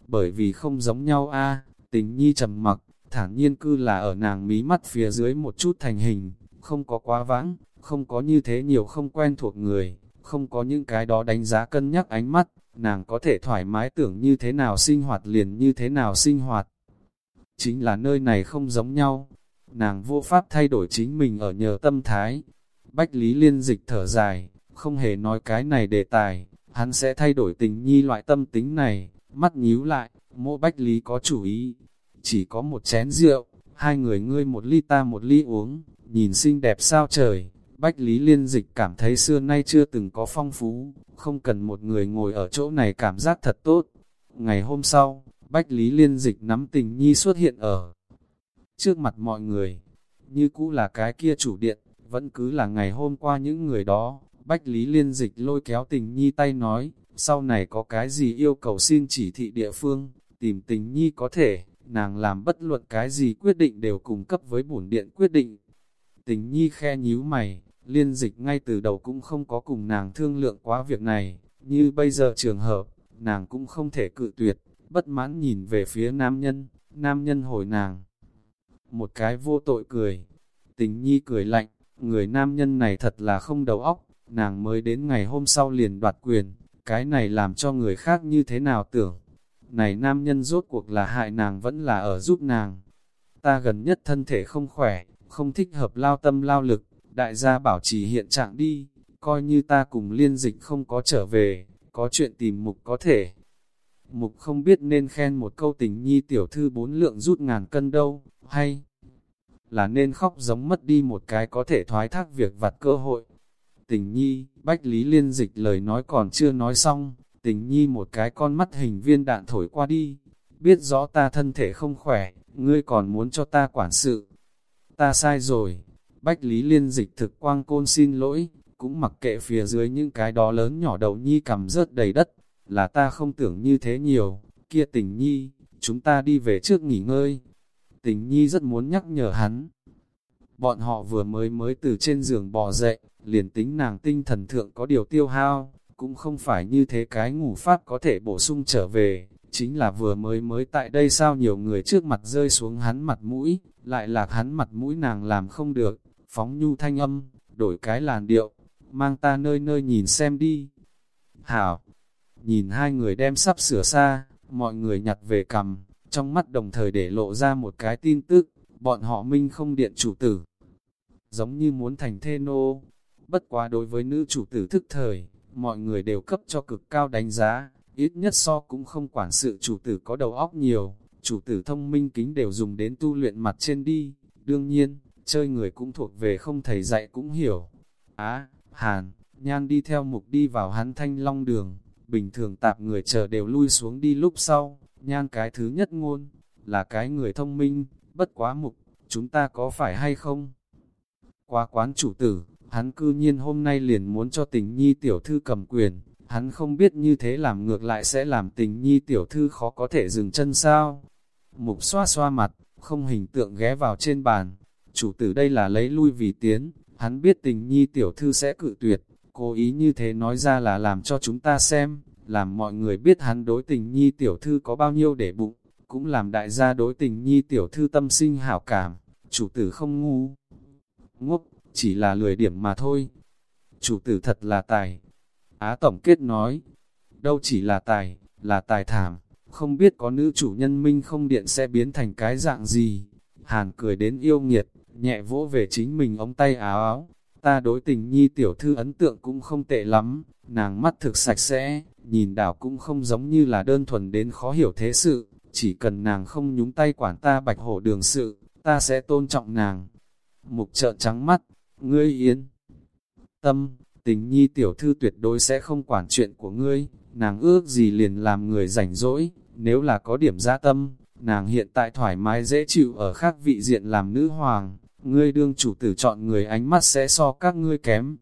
Bởi vì không giống nhau a tình nhi trầm mặc, thản nhiên cư là ở nàng mí mắt phía dưới một chút thành hình, không có quá vãng, không có như thế nhiều không quen thuộc người, không có những cái đó đánh giá cân nhắc ánh mắt, nàng có thể thoải mái tưởng như thế nào sinh hoạt liền như thế nào sinh hoạt. Chính là nơi này không giống nhau, nàng vô pháp thay đổi chính mình ở nhờ tâm thái, Bách Lý Liên dịch thở dài, không hề nói cái này đề tài, hắn sẽ thay đổi tình nhi loại tâm tính này, mắt nhíu lại, mộ Bách Lý có chủ ý, chỉ có một chén rượu, hai người ngươi một ly ta một ly uống, nhìn xinh đẹp sao trời, Bách Lý Liên dịch cảm thấy xưa nay chưa từng có phong phú, không cần một người ngồi ở chỗ này cảm giác thật tốt. Ngày hôm sau, Bách Lý Liên dịch nắm tình nhi xuất hiện ở trước mặt mọi người, như cũ là cái kia chủ điện, vẫn cứ là ngày hôm qua những người đó, Bách Lý Liên Dịch lôi kéo tình nhi tay nói, sau này có cái gì yêu cầu xin chỉ thị địa phương, tìm tình nhi có thể, nàng làm bất luận cái gì quyết định đều cùng cấp với bổn điện quyết định. Tình nhi khe nhíu mày, liên dịch ngay từ đầu cũng không có cùng nàng thương lượng quá việc này, như bây giờ trường hợp, nàng cũng không thể cự tuyệt, bất mãn nhìn về phía nam nhân, nam nhân hồi nàng. Một cái vô tội cười, tình nhi cười lạnh, người nam nhân này thật là không đầu óc, nàng mới đến ngày hôm sau liền đoạt quyền, cái này làm cho người khác như thế nào tưởng. Này nam nhân rốt cuộc là hại nàng vẫn là ở giúp nàng. Ta gần nhất thân thể không khỏe, không thích hợp lao tâm lao lực, đại gia bảo trì hiện trạng đi, coi như ta cùng liên dịch không có trở về, có chuyện tìm mục có thể. Mục không biết nên khen một câu tình nhi tiểu thư bốn lượng rút ngàn cân đâu, hay là nên khóc giống mất đi một cái có thể thoái thác việc vặt cơ hội. Tình nhi, Bách Lý Liên dịch lời nói còn chưa nói xong, tình nhi một cái con mắt hình viên đạn thổi qua đi, biết rõ ta thân thể không khỏe, ngươi còn muốn cho ta quản sự. Ta sai rồi, Bách Lý Liên dịch thực quang côn xin lỗi, cũng mặc kệ phía dưới những cái đó lớn nhỏ đầu nhi cầm rớt đầy đất, là ta không tưởng như thế nhiều, kia tình nhi, chúng ta đi về trước nghỉ ngơi. tình nhi rất muốn nhắc nhở hắn. Bọn họ vừa mới mới từ trên giường bò dậy, liền tính nàng tinh thần thượng có điều tiêu hao, cũng không phải như thế cái ngủ pháp có thể bổ sung trở về, chính là vừa mới mới tại đây sao nhiều người trước mặt rơi xuống hắn mặt mũi, lại lạc hắn mặt mũi nàng làm không được, phóng nhu thanh âm, đổi cái làn điệu, mang ta nơi nơi nhìn xem đi. Hảo, nhìn hai người đem sắp sửa xa, mọi người nhặt về cầm, trong mắt đồng thời để lộ ra một cái tin tức, bọn họ minh không điện chủ tử. Giống như muốn thành thê nô, bất quá đối với nữ chủ tử thức thời, mọi người đều cấp cho cực cao đánh giá, ít nhất so cũng không quản sự chủ tử có đầu óc nhiều, chủ tử thông minh kính đều dùng đến tu luyện mặt trên đi, đương nhiên, chơi người cũng thuộc về không thầy dạy cũng hiểu. Á, Hàn, Nhan đi theo mục đi vào hắn thanh long đường, bình thường tạp người chờ đều lui xuống đi lúc sau, Nhan cái thứ nhất ngôn, là cái người thông minh, bất quá mục, chúng ta có phải hay không? Qua quán chủ tử, hắn cư nhiên hôm nay liền muốn cho tình nhi tiểu thư cầm quyền, hắn không biết như thế làm ngược lại sẽ làm tình nhi tiểu thư khó có thể dừng chân sao. Mục xoa xoa mặt, không hình tượng ghé vào trên bàn, chủ tử đây là lấy lui vì tiến, hắn biết tình nhi tiểu thư sẽ cự tuyệt, cố ý như thế nói ra là làm cho chúng ta xem, làm mọi người biết hắn đối tình nhi tiểu thư có bao nhiêu để bụng, cũng làm đại gia đối tình nhi tiểu thư tâm sinh hảo cảm, chủ tử không ngu. Ngốc, chỉ là lười điểm mà thôi. Chủ tử thật là tài. Á Tổng kết nói, đâu chỉ là tài, là tài thảm, không biết có nữ chủ nhân minh không điện sẽ biến thành cái dạng gì. Hàn cười đến yêu nghiệt, nhẹ vỗ về chính mình ống tay áo áo. Ta đối tình nhi tiểu thư ấn tượng cũng không tệ lắm, nàng mắt thực sạch sẽ, nhìn đảo cũng không giống như là đơn thuần đến khó hiểu thế sự, chỉ cần nàng không nhúng tay quản ta bạch hổ đường sự, ta sẽ tôn trọng nàng. Mục trợn trắng mắt, ngươi yên. Tâm, tình nhi tiểu thư tuyệt đối sẽ không quản chuyện của ngươi, nàng ước gì liền làm người rảnh rỗi, nếu là có điểm gia tâm, nàng hiện tại thoải mái dễ chịu ở khác vị diện làm nữ hoàng, ngươi đương chủ tử chọn người ánh mắt sẽ so các ngươi kém.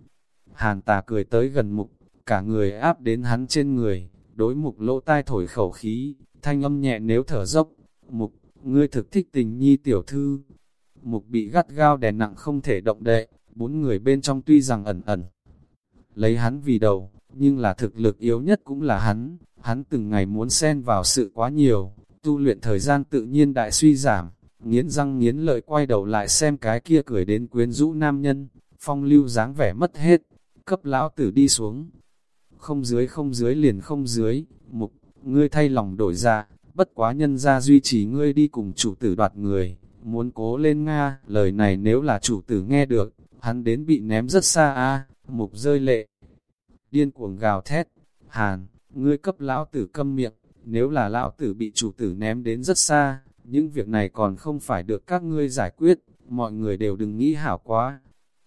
Hàn tà cười tới gần mục, cả người áp đến hắn trên người, đối mục lỗ tai thổi khẩu khí, thanh âm nhẹ nếu thở dốc, mục, ngươi thực thích tình nhi tiểu thư. Mục bị gắt gao đè nặng không thể động đậy, bốn người bên trong tuy rằng ẩn ẩn, lấy hắn vì đầu, nhưng là thực lực yếu nhất cũng là hắn, hắn từng ngày muốn xen vào sự quá nhiều, tu luyện thời gian tự nhiên đại suy giảm, nghiến răng nghiến lợi quay đầu lại xem cái kia cười đến quyến rũ nam nhân, phong lưu dáng vẻ mất hết, cấp lão tử đi xuống. Không dưới không dưới liền không dưới, mục, ngươi thay lòng đổi ra, bất quá nhân ra duy trì ngươi đi cùng chủ tử đoạt người, muốn cố lên Nga, lời này nếu là chủ tử nghe được, hắn đến bị ném rất xa a mục rơi lệ. Điên cuồng gào thét, hàn, ngươi cấp lão tử câm miệng, nếu là lão tử bị chủ tử ném đến rất xa, những việc này còn không phải được các ngươi giải quyết, mọi người đều đừng nghĩ hảo quá.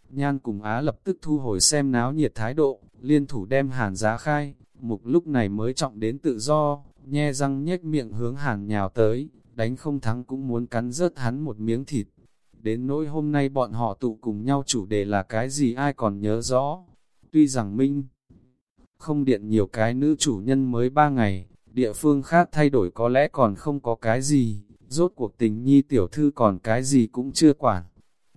Nhan cùng Á lập tức thu hồi xem náo nhiệt thái độ, liên thủ đem hàn giá khai, mục lúc này mới trọng đến tự do, nhe răng nhếch miệng hướng hàn nhào tới, đánh không thắng cũng muốn cắn rớt hắn một miếng thịt. Đến nỗi hôm nay bọn họ tụ cùng nhau chủ đề là cái gì ai còn nhớ rõ. Tuy rằng Minh không điện nhiều cái nữ chủ nhân mới ba ngày, địa phương khác thay đổi có lẽ còn không có cái gì, rốt cuộc tình nhi tiểu thư còn cái gì cũng chưa quản.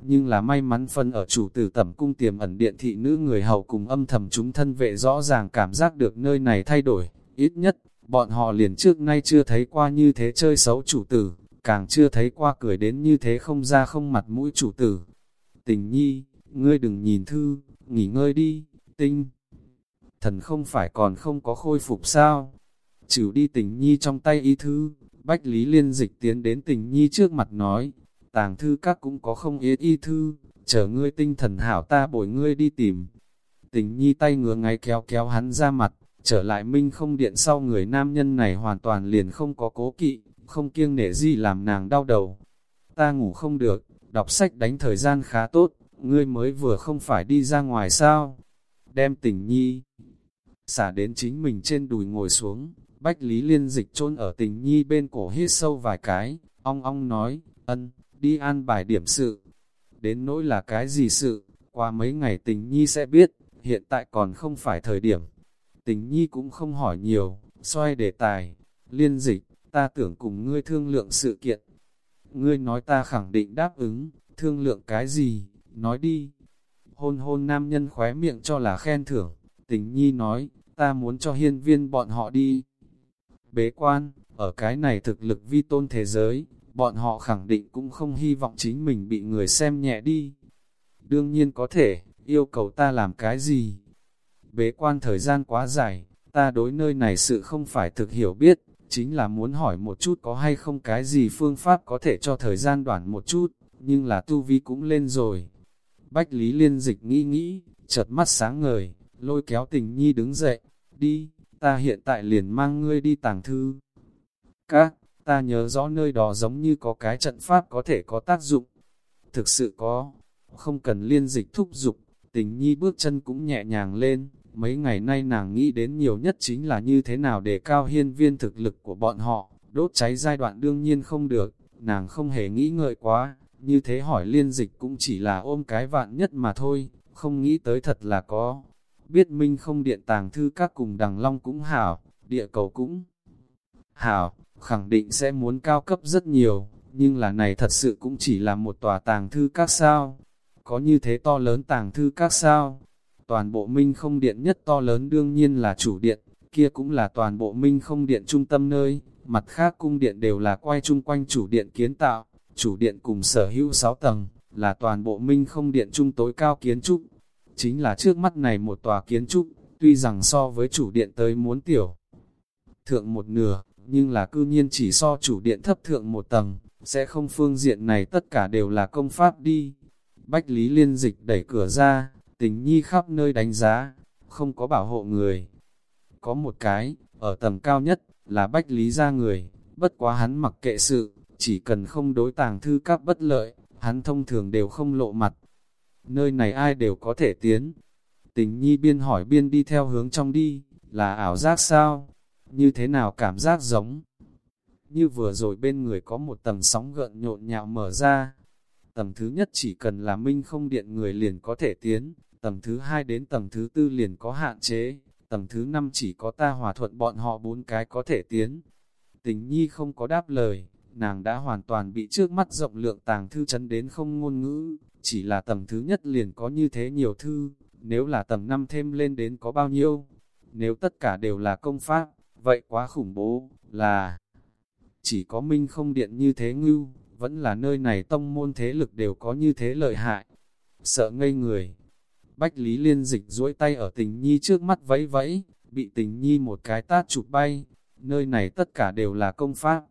Nhưng là may mắn phân ở chủ tử tẩm cung tiềm ẩn điện thị nữ người hầu cùng âm thầm chúng thân vệ rõ ràng cảm giác được nơi này thay đổi, ít nhất, bọn họ liền trước nay chưa thấy qua như thế chơi xấu chủ tử, càng chưa thấy qua cười đến như thế không ra không mặt mũi chủ tử. Tình nhi, ngươi đừng nhìn thư, nghỉ ngơi đi, tinh. Thần không phải còn không có khôi phục sao? Chịu đi tình nhi trong tay y thư, Bách Lý Liên dịch tiến đến tình nhi trước mặt nói, tàng thư các cũng có không yết y thư, chờ ngươi tinh thần hảo ta bồi ngươi đi tìm. Tình nhi tay ngứa ngay kéo kéo hắn ra mặt, trở lại minh không điện sau người nam nhân này hoàn toàn liền không có cố kỵ, không kiêng nể gì làm nàng đau đầu. Ta ngủ không được, đọc sách đánh thời gian khá tốt, ngươi mới vừa không phải đi ra ngoài sao. Đem tình nhi, xả đến chính mình trên đùi ngồi xuống, Bách Lý Liên dịch chôn ở tình nhi bên cổ hít sâu vài cái, ong ong nói, ân, đi an bài điểm sự. Đến nỗi là cái gì sự, qua mấy ngày tình nhi sẽ biết, hiện tại còn không phải thời điểm. Tình nhi cũng không hỏi nhiều, xoay đề tài, liên dịch, ta tưởng cùng ngươi thương lượng sự kiện. ngươi nói ta khẳng định đáp ứng, thương lượng cái gì, nói đi. Hôn hôn nam nhân khóe miệng cho là khen thưởng, tình nhi nói, ta muốn cho hiên viên bọn họ đi. Bế quan, ở cái này thực lực vi tôn thế giới, bọn họ khẳng định cũng không hy vọng chính mình bị người xem nhẹ đi. Đương nhiên có thể, yêu cầu ta làm cái gì? Bế quan thời gian quá dài, ta đối nơi này sự không phải thực hiểu biết, chính là muốn hỏi một chút có hay không cái gì phương pháp có thể cho thời gian đoạn một chút, nhưng là tu vi cũng lên rồi. Bách Lý Liên Dịch nghĩ nghĩ, chợt mắt sáng ngời, lôi kéo tình nhi đứng dậy, đi, ta hiện tại liền mang ngươi đi tàng thư. Các, ta nhớ rõ nơi đó giống như có cái trận pháp có thể có tác dụng. Thực sự có, không cần liên dịch thúc dục. tình nhi bước chân cũng nhẹ nhàng lên, Mấy ngày nay nàng nghĩ đến nhiều nhất chính là như thế nào để cao hiên viên thực lực của bọn họ, đốt cháy giai đoạn đương nhiên không được, nàng không hề nghĩ ngợi quá, như thế hỏi liên dịch cũng chỉ là ôm cái vạn nhất mà thôi, không nghĩ tới thật là có. Biết minh không điện tàng thư các cùng đằng long cũng hảo, địa cầu cũng hảo, khẳng định sẽ muốn cao cấp rất nhiều, nhưng là này thật sự cũng chỉ là một tòa tàng thư các sao. Có như thế to lớn tàng thư các sao, Toàn bộ minh không điện nhất to lớn đương nhiên là chủ điện, kia cũng là toàn bộ minh không điện trung tâm nơi, mặt khác cung điện đều là quay chung quanh chủ điện kiến tạo, chủ điện cùng sở hữu 6 tầng, là toàn bộ minh không điện trung tối cao kiến trúc. Chính là trước mắt này một tòa kiến trúc, tuy rằng so với chủ điện tới muốn tiểu thượng một nửa, nhưng là cư nhiên chỉ so chủ điện thấp thượng một tầng, sẽ không phương diện này tất cả đều là công pháp đi. Bách Lý Liên Dịch đẩy cửa ra, tình nhi khắp nơi đánh giá, không có bảo hộ người. Có một cái, ở tầm cao nhất, là bách lý ra người, bất quá hắn mặc kệ sự, chỉ cần không đối tàng thư các bất lợi, hắn thông thường đều không lộ mặt. Nơi này ai đều có thể tiến. Tình nhi biên hỏi biên đi theo hướng trong đi, là ảo giác sao? Như thế nào cảm giác giống? Như vừa rồi bên người có một tầng sóng gợn nhộn nhạo mở ra. Tầng thứ nhất chỉ cần là minh không điện người liền có thể tiến, tầng thứ hai đến tầng thứ tư liền có hạn chế, tầng thứ năm chỉ có ta hòa thuận bọn họ bốn cái có thể tiến. Tình nhi không có đáp lời, nàng đã hoàn toàn bị trước mắt rộng lượng tàng thư chấn đến không ngôn ngữ, chỉ là tầng thứ nhất liền có như thế nhiều thư, nếu là tầng năm thêm lên đến có bao nhiêu, nếu tất cả đều là công pháp, vậy quá khủng bố, là chỉ có minh không điện như thế ngưu, vẫn là nơi này tông môn thế lực đều có như thế lợi hại, sợ ngây người, Bách Lý Liên dịch duỗi tay ở tình nhi trước mắt vẫy vẫy, bị tình nhi một cái tát chụp bay, nơi này tất cả đều là công pháp.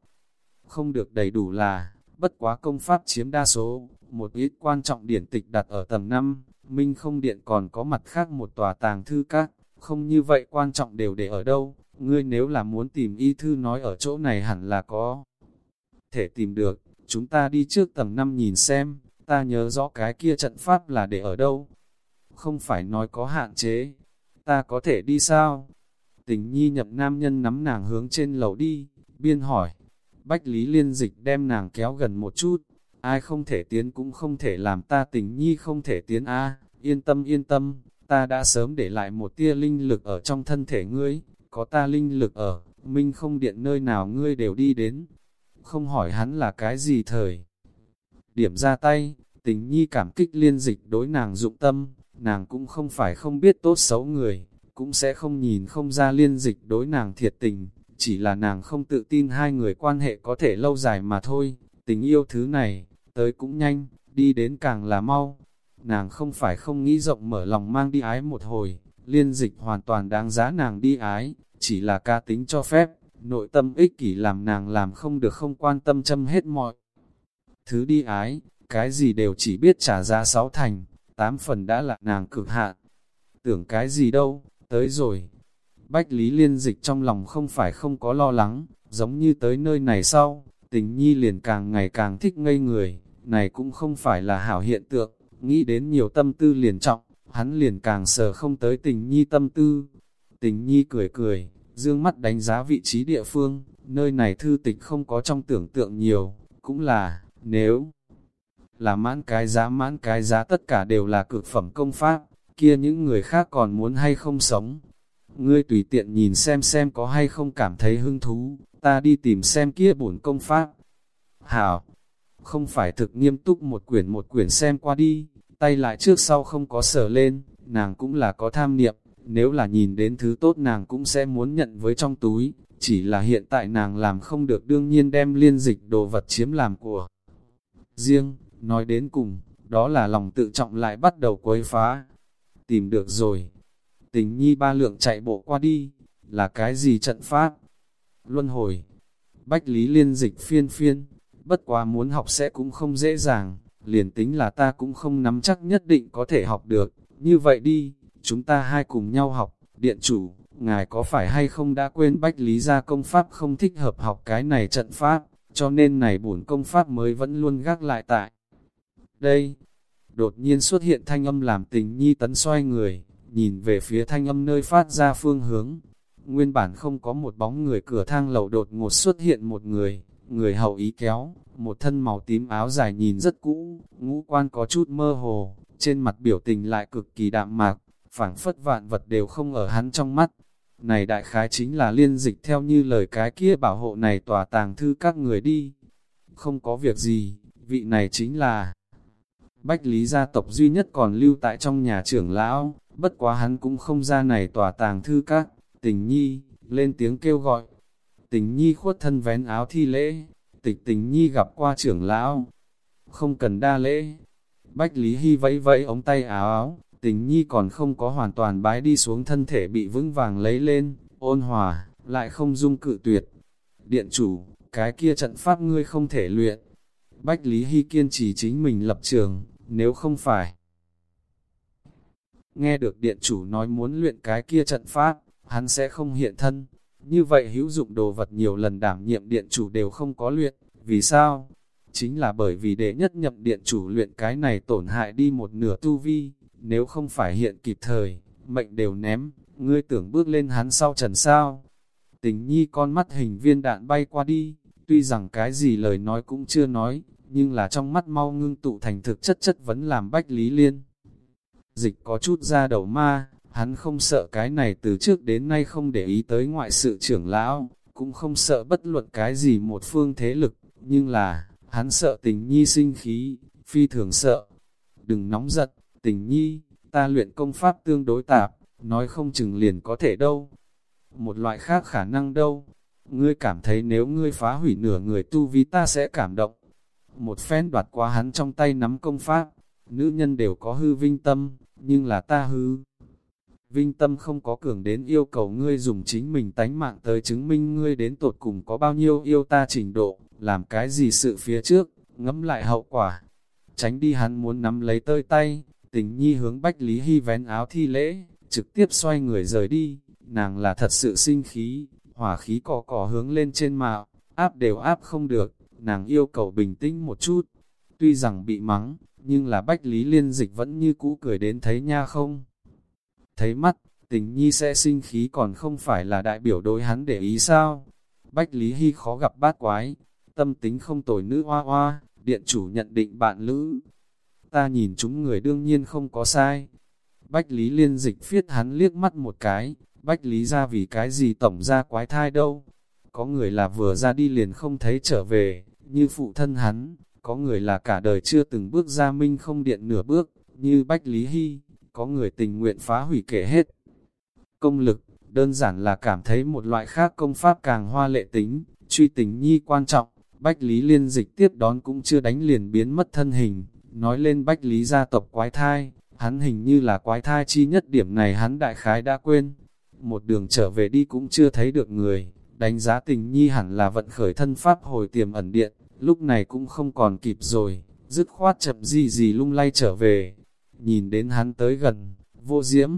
Không được đầy đủ là, bất quá công pháp chiếm đa số, một ít quan trọng điển tịch đặt ở tầng 5, Minh không điện còn có mặt khác một tòa tàng thư các, không như vậy quan trọng đều để ở đâu, ngươi nếu là muốn tìm y thư nói ở chỗ này hẳn là có. Thể tìm được, chúng ta đi trước tầng 5 nhìn xem, ta nhớ rõ cái kia trận pháp là để ở đâu, không phải nói có hạn chế, ta có thể đi sao? Tình nhi nhập nam nhân nắm nàng hướng trên lầu đi, biên hỏi, Bách Lý Liên Dịch đem nàng kéo gần một chút, ai không thể tiến cũng không thể làm ta tình nhi không thể tiến a. Yên tâm yên tâm, ta đã sớm để lại một tia linh lực ở trong thân thể ngươi, có ta linh lực ở, minh không điện nơi nào ngươi đều đi đến, không hỏi hắn là cái gì thời. Điểm ra tay, tình nhi cảm kích liên dịch đối nàng dụng tâm, nàng cũng không phải không biết tốt xấu người, cũng sẽ không nhìn không ra liên dịch đối nàng thiệt tình, chỉ là nàng không tự tin hai người quan hệ có thể lâu dài mà thôi, tình yêu thứ này, tới cũng nhanh, đi đến càng là mau. Nàng không phải không nghĩ rộng mở lòng mang đi ái một hồi, liên dịch hoàn toàn đáng giá nàng đi ái, chỉ là ca tính cho phép, nội tâm ích kỷ làm nàng làm không được không quan tâm châm hết mọi. Thứ đi ái, cái gì đều chỉ biết trả giá sáu thành, tám phần đã là nàng cực hạn. Tưởng cái gì đâu, tới rồi. Bách Lý Liên Dịch trong lòng không phải không có lo lắng, giống như tới nơi này sau, tình nhi liền càng ngày càng thích ngây người, này cũng không phải là hảo hiện tượng, nghĩ đến nhiều tâm tư liền trọng, hắn liền càng sờ không tới tình nhi tâm tư. Tình nhi cười cười, dương mắt đánh giá vị trí địa phương, nơi này thư tịch không có trong tưởng tượng nhiều, cũng là, nếu là mãn cái giá mãn cái giá tất cả đều là cực phẩm công pháp, kia những người khác còn muốn hay không sống. Ngươi tùy tiện nhìn xem xem có hay không cảm thấy hứng thú, ta đi tìm xem kia bổn công pháp. Hảo, không phải thực nghiêm túc một quyển một quyển xem qua đi, tay lại trước sau không có sở lên, nàng cũng là có tham niệm, nếu là nhìn đến thứ tốt nàng cũng sẽ muốn nhận với trong túi, chỉ là hiện tại nàng làm không được đương nhiên đem liên dịch đồ vật chiếm làm của. Riêng, nói đến cùng, đó là lòng tự trọng lại bắt đầu quấy phá. Tìm được rồi. Tình nhi ba lượng chạy bộ qua đi, là cái gì trận pháp? Luân hồi. Bách lý liên dịch phiên phiên, bất quá muốn học sẽ cũng không dễ dàng, liền tính là ta cũng không nắm chắc nhất định có thể học được, như vậy đi, chúng ta hai cùng nhau học, điện chủ, ngài có phải hay không đã quên bách lý ra công pháp không thích hợp học cái này trận pháp, cho nên này bổn công pháp mới vẫn luôn gác lại tại. Đây, đột nhiên xuất hiện thanh âm làm tình nhi tấn xoay người, nhìn về phía thanh âm nơi phát ra phương hướng. Nguyên bản không có một bóng người cửa thang lầu đột ngột xuất hiện một người, người hậu ý kéo, một thân màu tím áo dài nhìn rất cũ, ngũ quan có chút mơ hồ, trên mặt biểu tình lại cực kỳ đạm mạc, phảng phất vạn vật đều không ở hắn trong mắt. Này đại khái chính là liên dịch theo như lời cái kia bảo hộ này tòa tàng thư các người đi. Không có việc gì, vị này chính là Bách Lý gia tộc duy nhất còn lưu tại trong nhà trưởng lão, bất quá hắn cũng không ra này tòa tàng thư các, tình nhi, lên tiếng kêu gọi. Tình nhi khuất thân vén áo thi lễ, tịch tình nhi gặp qua trưởng lão, không cần đa lễ. Bách Lý Hy vẫy vẫy ống tay áo áo, tình nhi còn không có hoàn toàn bái đi xuống thân thể bị vững vàng lấy lên, ôn hòa, lại không dung cự tuyệt. Điện chủ, cái kia trận pháp ngươi không thể luyện. Bách Lý Hy kiên trì chính mình lập trường, nếu không phải. Nghe được điện chủ nói muốn luyện cái kia trận pháp, hắn sẽ không hiện thân. Như vậy hữu dụng đồ vật nhiều lần đảm nhiệm điện chủ đều không có luyện. Vì sao? Chính là bởi vì đệ nhất nhậm điện chủ luyện cái này tổn hại đi một nửa tu vi. Nếu không phải hiện kịp thời, mệnh đều ném, ngươi tưởng bước lên hắn sau trần sao. Tình nhi con mắt hình viên đạn bay qua đi, tuy rằng cái gì lời nói cũng chưa nói, nhưng là trong mắt mau ngưng tụ thành thực chất chất vấn làm Bách Lý Liên. Dịch có chút ra đầu ma, hắn không sợ cái này từ trước đến nay không để ý tới ngoại sự trưởng lão, cũng không sợ bất luận cái gì một phương thế lực, nhưng là, hắn sợ tình nhi sinh khí, phi thường sợ. Đừng nóng giận, tình nhi, ta luyện công pháp tương đối tạp, nói không chừng liền có thể đâu. Một loại khác khả năng đâu, ngươi cảm thấy nếu ngươi phá hủy nửa người tu vi ta sẽ cảm động một phen đoạt qua hắn trong tay nắm công pháp, nữ nhân đều có hư vinh tâm, nhưng là ta hư. Vinh tâm không có cường đến yêu cầu ngươi dùng chính mình tánh mạng tới chứng minh ngươi đến tột cùng có bao nhiêu yêu ta trình độ, làm cái gì sự phía trước, ngẫm lại hậu quả. Tránh đi hắn muốn nắm lấy tơi tay, tình nhi hướng Bách Lý Hy vén áo thi lễ, trực tiếp xoay người rời đi, nàng là thật sự sinh khí, hỏa khí cỏ cỏ hướng lên trên mạo, áp đều áp không được nàng yêu cầu bình tĩnh một chút. Tuy rằng bị mắng, nhưng là Bách Lý Liên Dịch vẫn như cũ cười đến thấy nha không. Thấy mắt, tình nhi sẽ sinh khí còn không phải là đại biểu đối hắn để ý sao. Bách Lý Hy khó gặp bát quái, tâm tính không tồi nữ hoa hoa, điện chủ nhận định bạn lữ. Ta nhìn chúng người đương nhiên không có sai. Bách Lý Liên Dịch phiết hắn liếc mắt một cái, Bách Lý ra vì cái gì tổng ra quái thai đâu. Có người là vừa ra đi liền không thấy trở về, như phụ thân hắn, có người là cả đời chưa từng bước ra minh không điện nửa bước, như Bách Lý Hy, có người tình nguyện phá hủy kể hết. Công lực, đơn giản là cảm thấy một loại khác công pháp càng hoa lệ tính, truy tình nhi quan trọng, Bách Lý liên dịch tiếp đón cũng chưa đánh liền biến mất thân hình, nói lên Bách Lý gia tộc quái thai, hắn hình như là quái thai chi nhất điểm này hắn đại khái đã quên, một đường trở về đi cũng chưa thấy được người, đánh giá tình nhi hẳn là vận khởi thân pháp hồi tiềm ẩn điện, lúc này cũng không còn kịp rồi, dứt khoát chậm gì gì lung lay trở về, nhìn đến hắn tới gần, vô diễm.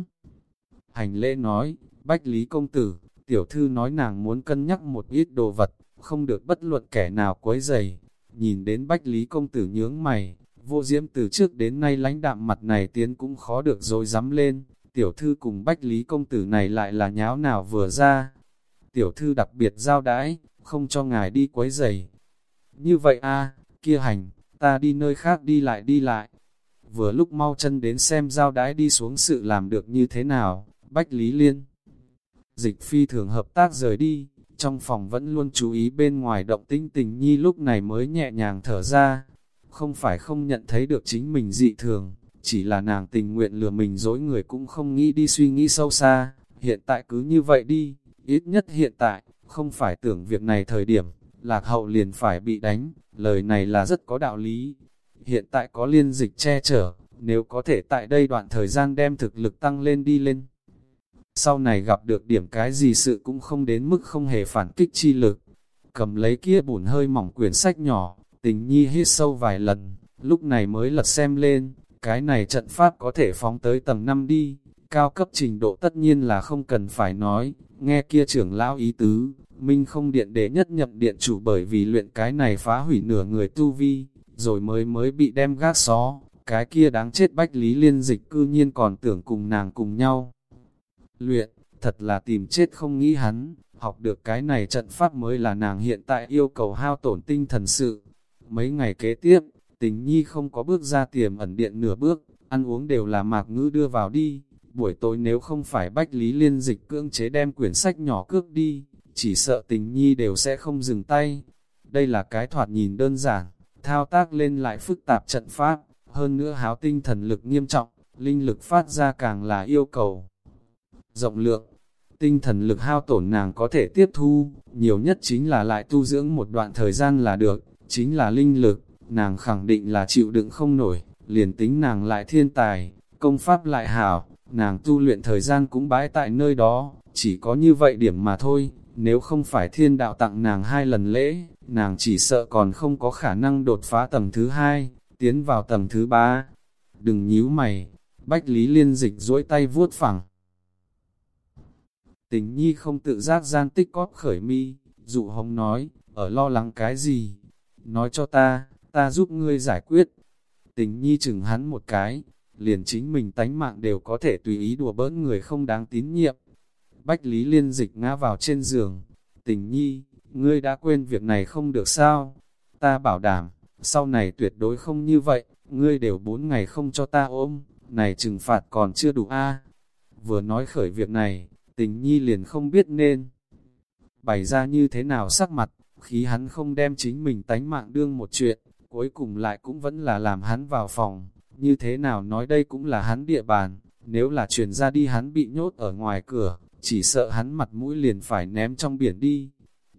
Hành lễ nói, Bách Lý Công Tử, tiểu thư nói nàng muốn cân nhắc một ít đồ vật, không được bất luận kẻ nào quấy dày. Nhìn đến Bách Lý Công Tử nhướng mày, vô diễm từ trước đến nay lãnh đạm mặt này tiến cũng khó được rồi dám lên, tiểu thư cùng Bách Lý Công Tử này lại là nháo nào vừa ra. Tiểu thư đặc biệt giao đãi, không cho ngài đi quấy dày như vậy a kia hành, ta đi nơi khác đi lại đi lại. Vừa lúc mau chân đến xem giao đái đi xuống sự làm được như thế nào, Bách Lý Liên. Dịch phi thường hợp tác rời đi, trong phòng vẫn luôn chú ý bên ngoài động tinh tình nhi lúc này mới nhẹ nhàng thở ra, không phải không nhận thấy được chính mình dị thường, chỉ là nàng tình nguyện lừa mình dối người cũng không nghĩ đi suy nghĩ sâu xa, hiện tại cứ như vậy đi, ít nhất hiện tại, không phải tưởng việc này thời điểm, lạc hậu liền phải bị đánh, lời này là rất có đạo lý. Hiện tại có liên dịch che chở, nếu có thể tại đây đoạn thời gian đem thực lực tăng lên đi lên. Sau này gặp được điểm cái gì sự cũng không đến mức không hề phản kích chi lực. Cầm lấy kia bùn hơi mỏng quyển sách nhỏ, tình nhi hít sâu vài lần, lúc này mới lật xem lên, cái này trận pháp có thể phóng tới tầng 5 đi, cao cấp trình độ tất nhiên là không cần phải nói, nghe kia trưởng lão ý tứ, Minh không điện đế nhất nhập điện chủ bởi vì luyện cái này phá hủy nửa người tu vi, rồi mới mới bị đem gác xó, cái kia đáng chết bách lý liên dịch cư nhiên còn tưởng cùng nàng cùng nhau. Luyện, thật là tìm chết không nghĩ hắn, học được cái này trận pháp mới là nàng hiện tại yêu cầu hao tổn tinh thần sự. Mấy ngày kế tiếp, tình nhi không có bước ra tiềm ẩn điện nửa bước, ăn uống đều là mạc ngữ đưa vào đi. Buổi tối nếu không phải bách lý liên dịch cưỡng chế đem quyển sách nhỏ cước đi, chỉ sợ tình nhi đều sẽ không dừng tay. Đây là cái thoạt nhìn đơn giản, thao tác lên lại phức tạp trận pháp, hơn nữa háo tinh thần lực nghiêm trọng, linh lực phát ra càng là yêu cầu. Rộng lượng, tinh thần lực hao tổn nàng có thể tiếp thu, nhiều nhất chính là lại tu dưỡng một đoạn thời gian là được, chính là linh lực, nàng khẳng định là chịu đựng không nổi, liền tính nàng lại thiên tài, công pháp lại hảo, nàng tu luyện thời gian cũng bãi tại nơi đó, chỉ có như vậy điểm mà thôi, nếu không phải thiên đạo tặng nàng hai lần lễ, nàng chỉ sợ còn không có khả năng đột phá tầng thứ hai, tiến vào tầng thứ ba. Đừng nhíu mày, Bách Lý Liên dịch duỗi tay vuốt phẳng. Tình nhi không tự giác gian tích cóp khởi mi, dụ hồng nói, ở lo lắng cái gì? Nói cho ta, ta giúp ngươi giải quyết. Tình nhi chừng hắn một cái, liền chính mình tánh mạng đều có thể tùy ý đùa bỡn người không đáng tín nhiệm. Bách Lý Liên dịch ngã vào trên giường. Tình nhi, ngươi đã quên việc này không được sao? Ta bảo đảm, sau này tuyệt đối không như vậy, ngươi đều bốn ngày không cho ta ôm, này trừng phạt còn chưa đủ a. Vừa nói khởi việc này, tình nhi liền không biết nên bày ra như thế nào sắc mặt, khí hắn không đem chính mình tánh mạng đương một chuyện, cuối cùng lại cũng vẫn là làm hắn vào phòng, như thế nào nói đây cũng là hắn địa bàn, nếu là chuyển ra đi hắn bị nhốt ở ngoài cửa, chỉ sợ hắn mặt mũi liền phải ném trong biển đi.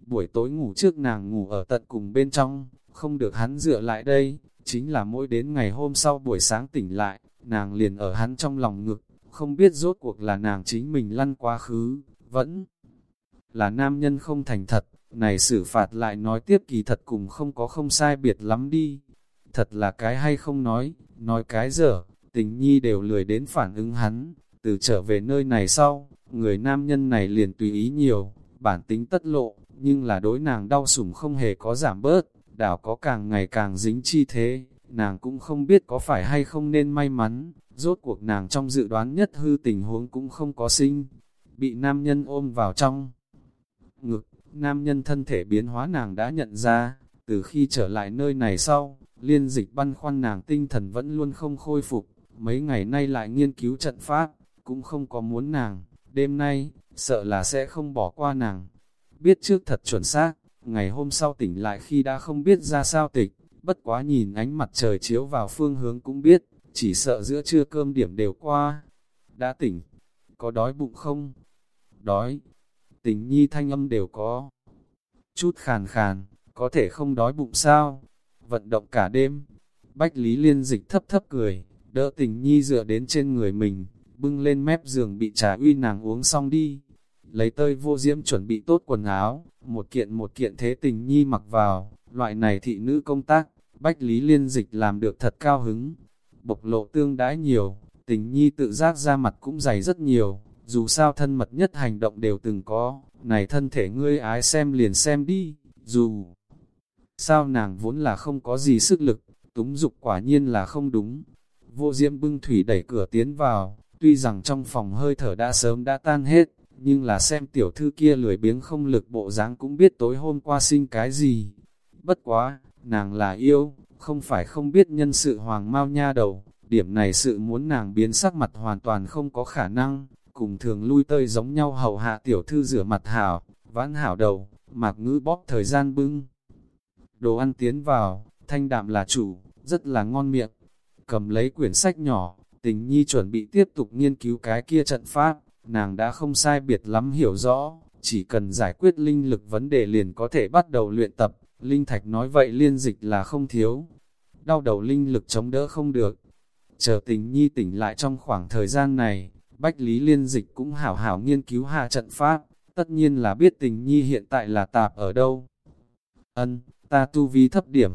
Buổi tối ngủ trước nàng ngủ ở tận cùng bên trong, không được hắn dựa lại đây, chính là mỗi đến ngày hôm sau buổi sáng tỉnh lại, nàng liền ở hắn trong lòng ngực, không biết rốt cuộc là nàng chính mình lăn quá khứ, vẫn là nam nhân không thành thật, này xử phạt lại nói tiếp kỳ thật cùng không có không sai biệt lắm đi. Thật là cái hay không nói, nói cái dở, tình nhi đều lười đến phản ứng hắn, từ trở về nơi này sau, người nam nhân này liền tùy ý nhiều, bản tính tất lộ, nhưng là đối nàng đau sủng không hề có giảm bớt, đảo có càng ngày càng dính chi thế, nàng cũng không biết có phải hay không nên may mắn, rốt cuộc nàng trong dự đoán nhất hư tình huống cũng không có sinh, bị nam nhân ôm vào trong ngực, nam nhân thân thể biến hóa nàng đã nhận ra, từ khi trở lại nơi này sau, liên dịch băn khoăn nàng tinh thần vẫn luôn không khôi phục, mấy ngày nay lại nghiên cứu trận pháp, cũng không có muốn nàng, đêm nay, sợ là sẽ không bỏ qua nàng. Biết trước thật chuẩn xác, ngày hôm sau tỉnh lại khi đã không biết ra sao tịch, bất quá nhìn ánh mặt trời chiếu vào phương hướng cũng biết, chỉ sợ giữa trưa cơm điểm đều qua. Đã tỉnh, có đói bụng không? Đói, tình nhi thanh âm đều có. Chút khàn khàn, có thể không đói bụng sao? Vận động cả đêm. Bách Lý Liên dịch thấp thấp cười, đỡ tình nhi dựa đến trên người mình, bưng lên mép giường bị trà uy nàng uống xong đi. Lấy tơi vô diễm chuẩn bị tốt quần áo, một kiện một kiện thế tình nhi mặc vào, loại này thị nữ công tác, Bách Lý Liên dịch làm được thật cao hứng. Bộc lộ tương đãi nhiều, tình nhi tự giác ra mặt cũng dày rất nhiều, dù sao thân mật nhất hành động đều từng có, này thân thể ngươi ái xem liền xem đi, dù sao nàng vốn là không có gì sức lực, túng dục quả nhiên là không đúng. Vô diễm bưng thủy đẩy cửa tiến vào, tuy rằng trong phòng hơi thở đã sớm đã tan hết, nhưng là xem tiểu thư kia lười biếng không lực bộ dáng cũng biết tối hôm qua sinh cái gì. Bất quá, nàng là yêu, không phải không biết nhân sự hoàng mau nha đầu, điểm này sự muốn nàng biến sắc mặt hoàn toàn không có khả năng, cùng thường lui tơi giống nhau hầu hạ tiểu thư rửa mặt hảo, vãn hảo đầu, mạc ngữ bóp thời gian bưng. Đồ ăn tiến vào, thanh đạm là chủ, rất là ngon miệng. Cầm lấy quyển sách nhỏ, tình nhi chuẩn bị tiếp tục nghiên cứu cái kia trận pháp, nàng đã không sai biệt lắm hiểu rõ, chỉ cần giải quyết linh lực vấn đề liền có thể bắt đầu luyện tập, linh thạch nói vậy liên dịch là không thiếu. Đau đầu linh lực chống đỡ không được. Chờ tình nhi tỉnh lại trong khoảng thời gian này, Bách Lý liên dịch cũng hảo hảo nghiên cứu hạ trận pháp, tất nhiên là biết tình nhi hiện tại là tạp ở đâu. Ân, ta tu vi thấp điểm.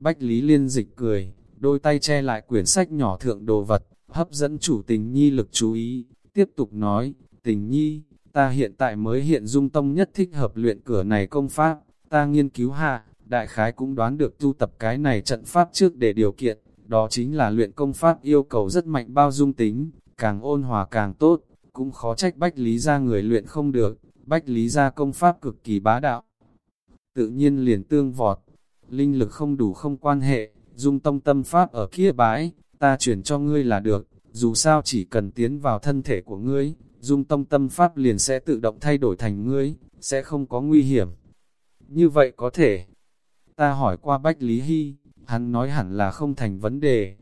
Bách Lý liên dịch cười, đôi tay che lại quyển sách nhỏ thượng đồ vật, hấp dẫn chủ tình nhi lực chú ý, tiếp tục nói, tình nhi, ta hiện tại mới hiện dung tông nhất thích hợp luyện cửa này công pháp, ta nghiên cứu hạ, đại khái cũng đoán được tu tập cái này trận pháp trước để điều kiện, đó chính là luyện công pháp yêu cầu rất mạnh bao dung tính, càng ôn hòa càng tốt, cũng khó trách bách lý ra người luyện không được, bách lý ra công pháp cực kỳ bá đạo. Tự nhiên liền tương vọt, linh lực không đủ không quan hệ, dung tông tâm pháp ở kia bãi, ta chuyển cho ngươi là được, dù sao chỉ cần tiến vào thân thể của ngươi, dung tông tâm pháp liền sẽ tự động thay đổi thành ngươi, sẽ không có nguy hiểm. Như vậy có thể. Ta hỏi qua Bách Lý Hy, hắn nói hẳn là không thành vấn đề.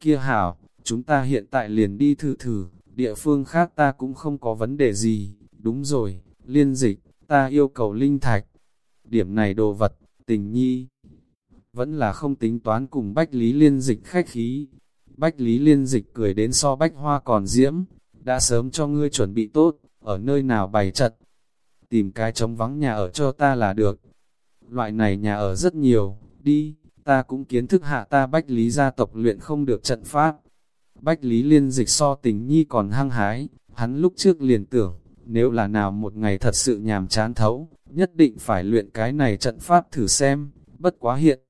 Kia hảo, chúng ta hiện tại liền đi thử thử, địa phương khác ta cũng không có vấn đề gì. Đúng rồi, liên dịch, ta yêu cầu linh thạch. Điểm này đồ vật, tình nhi. Vẫn là không tính toán cùng Bách Lý liên dịch khách khí. Bách Lý liên dịch cười đến so Bách Hoa còn diễm, đã sớm cho ngươi chuẩn bị tốt, ở nơi nào bày trận. Tìm cái trống vắng nhà ở cho ta là được. Loại này nhà ở rất nhiều, đi, ta cũng kiến thức hạ ta Bách Lý gia tộc luyện không được trận pháp. Bách Lý liên dịch so tình nhi còn hăng hái, hắn lúc trước liền tưởng, nếu là nào một ngày thật sự nhàm chán thấu, nhất định phải luyện cái này trận pháp thử xem, bất quá hiện.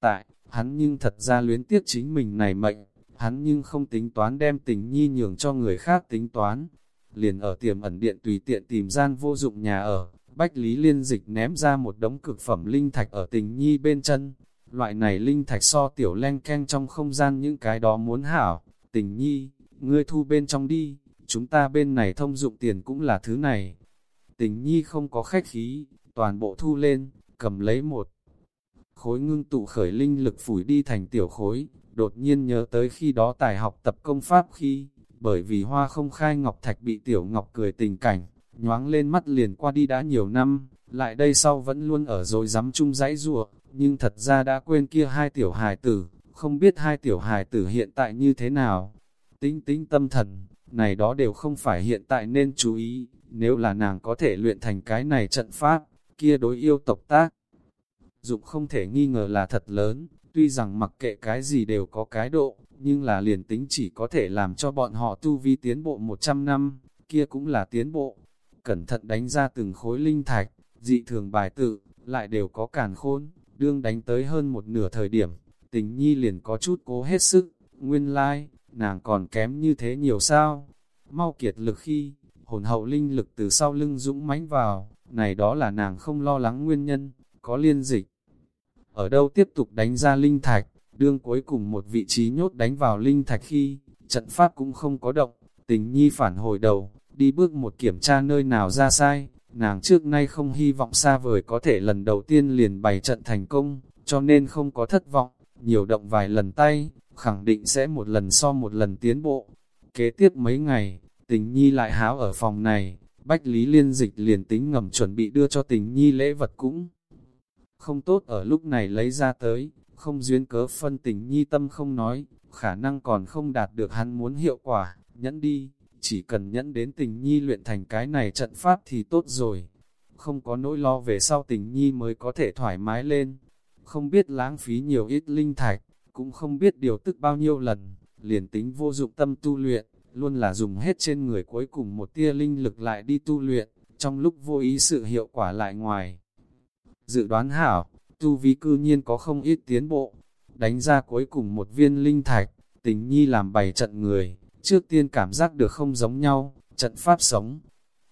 Tại, hắn nhưng thật ra luyến tiếc chính mình này mệnh, hắn nhưng không tính toán đem tình nhi nhường cho người khác tính toán. Liền ở tiềm ẩn điện tùy tiện tìm gian vô dụng nhà ở, Bách Lý Liên Dịch ném ra một đống cực phẩm linh thạch ở tình nhi bên chân. Loại này linh thạch so tiểu len keng trong không gian những cái đó muốn hảo. Tình nhi, ngươi thu bên trong đi, chúng ta bên này thông dụng tiền cũng là thứ này. Tình nhi không có khách khí, toàn bộ thu lên, cầm lấy một khối ngưng tụ khởi linh lực phủi đi thành tiểu khối, đột nhiên nhớ tới khi đó tài học tập công pháp khi, bởi vì hoa không khai ngọc thạch bị tiểu ngọc cười tình cảnh, nhoáng lên mắt liền qua đi đã nhiều năm, lại đây sau vẫn luôn ở rồi dám chung dãy rùa, nhưng thật ra đã quên kia hai tiểu hài tử, không biết hai tiểu hài tử hiện tại như thế nào. Tính tính tâm thần, này đó đều không phải hiện tại nên chú ý, nếu là nàng có thể luyện thành cái này trận pháp, kia đối yêu tộc tác. Dụng không thể nghi ngờ là thật lớn, Tuy rằng mặc kệ cái gì đều có cái độ, nhưng là liền tính chỉ có thể làm cho bọn họ tu vi tiến bộ 100 năm, kia cũng là tiến bộ. Cẩn thận đánh ra từng khối linh thạch, dị thường bài tự, lại đều có càn khôn, đương đánh tới hơn một nửa thời điểm, tình nhi liền có chút cố hết sức, nguyên lai, like, nàng còn kém như thế nhiều sao. Mau kiệt lực khi, hồn hậu linh lực từ sau lưng dũng mãnh vào, này đó là nàng không lo lắng nguyên nhân, có liên dịch ở đâu tiếp tục đánh ra linh thạch, đương cuối cùng một vị trí nhốt đánh vào linh thạch khi, trận pháp cũng không có động, tình nhi phản hồi đầu, đi bước một kiểm tra nơi nào ra sai, nàng trước nay không hy vọng xa vời có thể lần đầu tiên liền bày trận thành công, cho nên không có thất vọng, nhiều động vài lần tay, khẳng định sẽ một lần so một lần tiến bộ. Kế tiếp mấy ngày, tình nhi lại háo ở phòng này, Bách Lý Liên Dịch liền tính ngầm chuẩn bị đưa cho tình nhi lễ vật cũng không tốt ở lúc này lấy ra tới, không duyên cớ phân tình nhi tâm không nói, khả năng còn không đạt được hắn muốn hiệu quả, nhẫn đi, chỉ cần nhẫn đến tình nhi luyện thành cái này trận pháp thì tốt rồi. Không có nỗi lo về sau tình nhi mới có thể thoải mái lên, không biết lãng phí nhiều ít linh thạch, cũng không biết điều tức bao nhiêu lần, liền tính vô dụng tâm tu luyện, luôn là dùng hết trên người cuối cùng một tia linh lực lại đi tu luyện, trong lúc vô ý sự hiệu quả lại ngoài dự đoán hảo, tu vi cư nhiên có không ít tiến bộ, đánh ra cuối cùng một viên linh thạch, tình nhi làm bày trận người, trước tiên cảm giác được không giống nhau, trận pháp sống.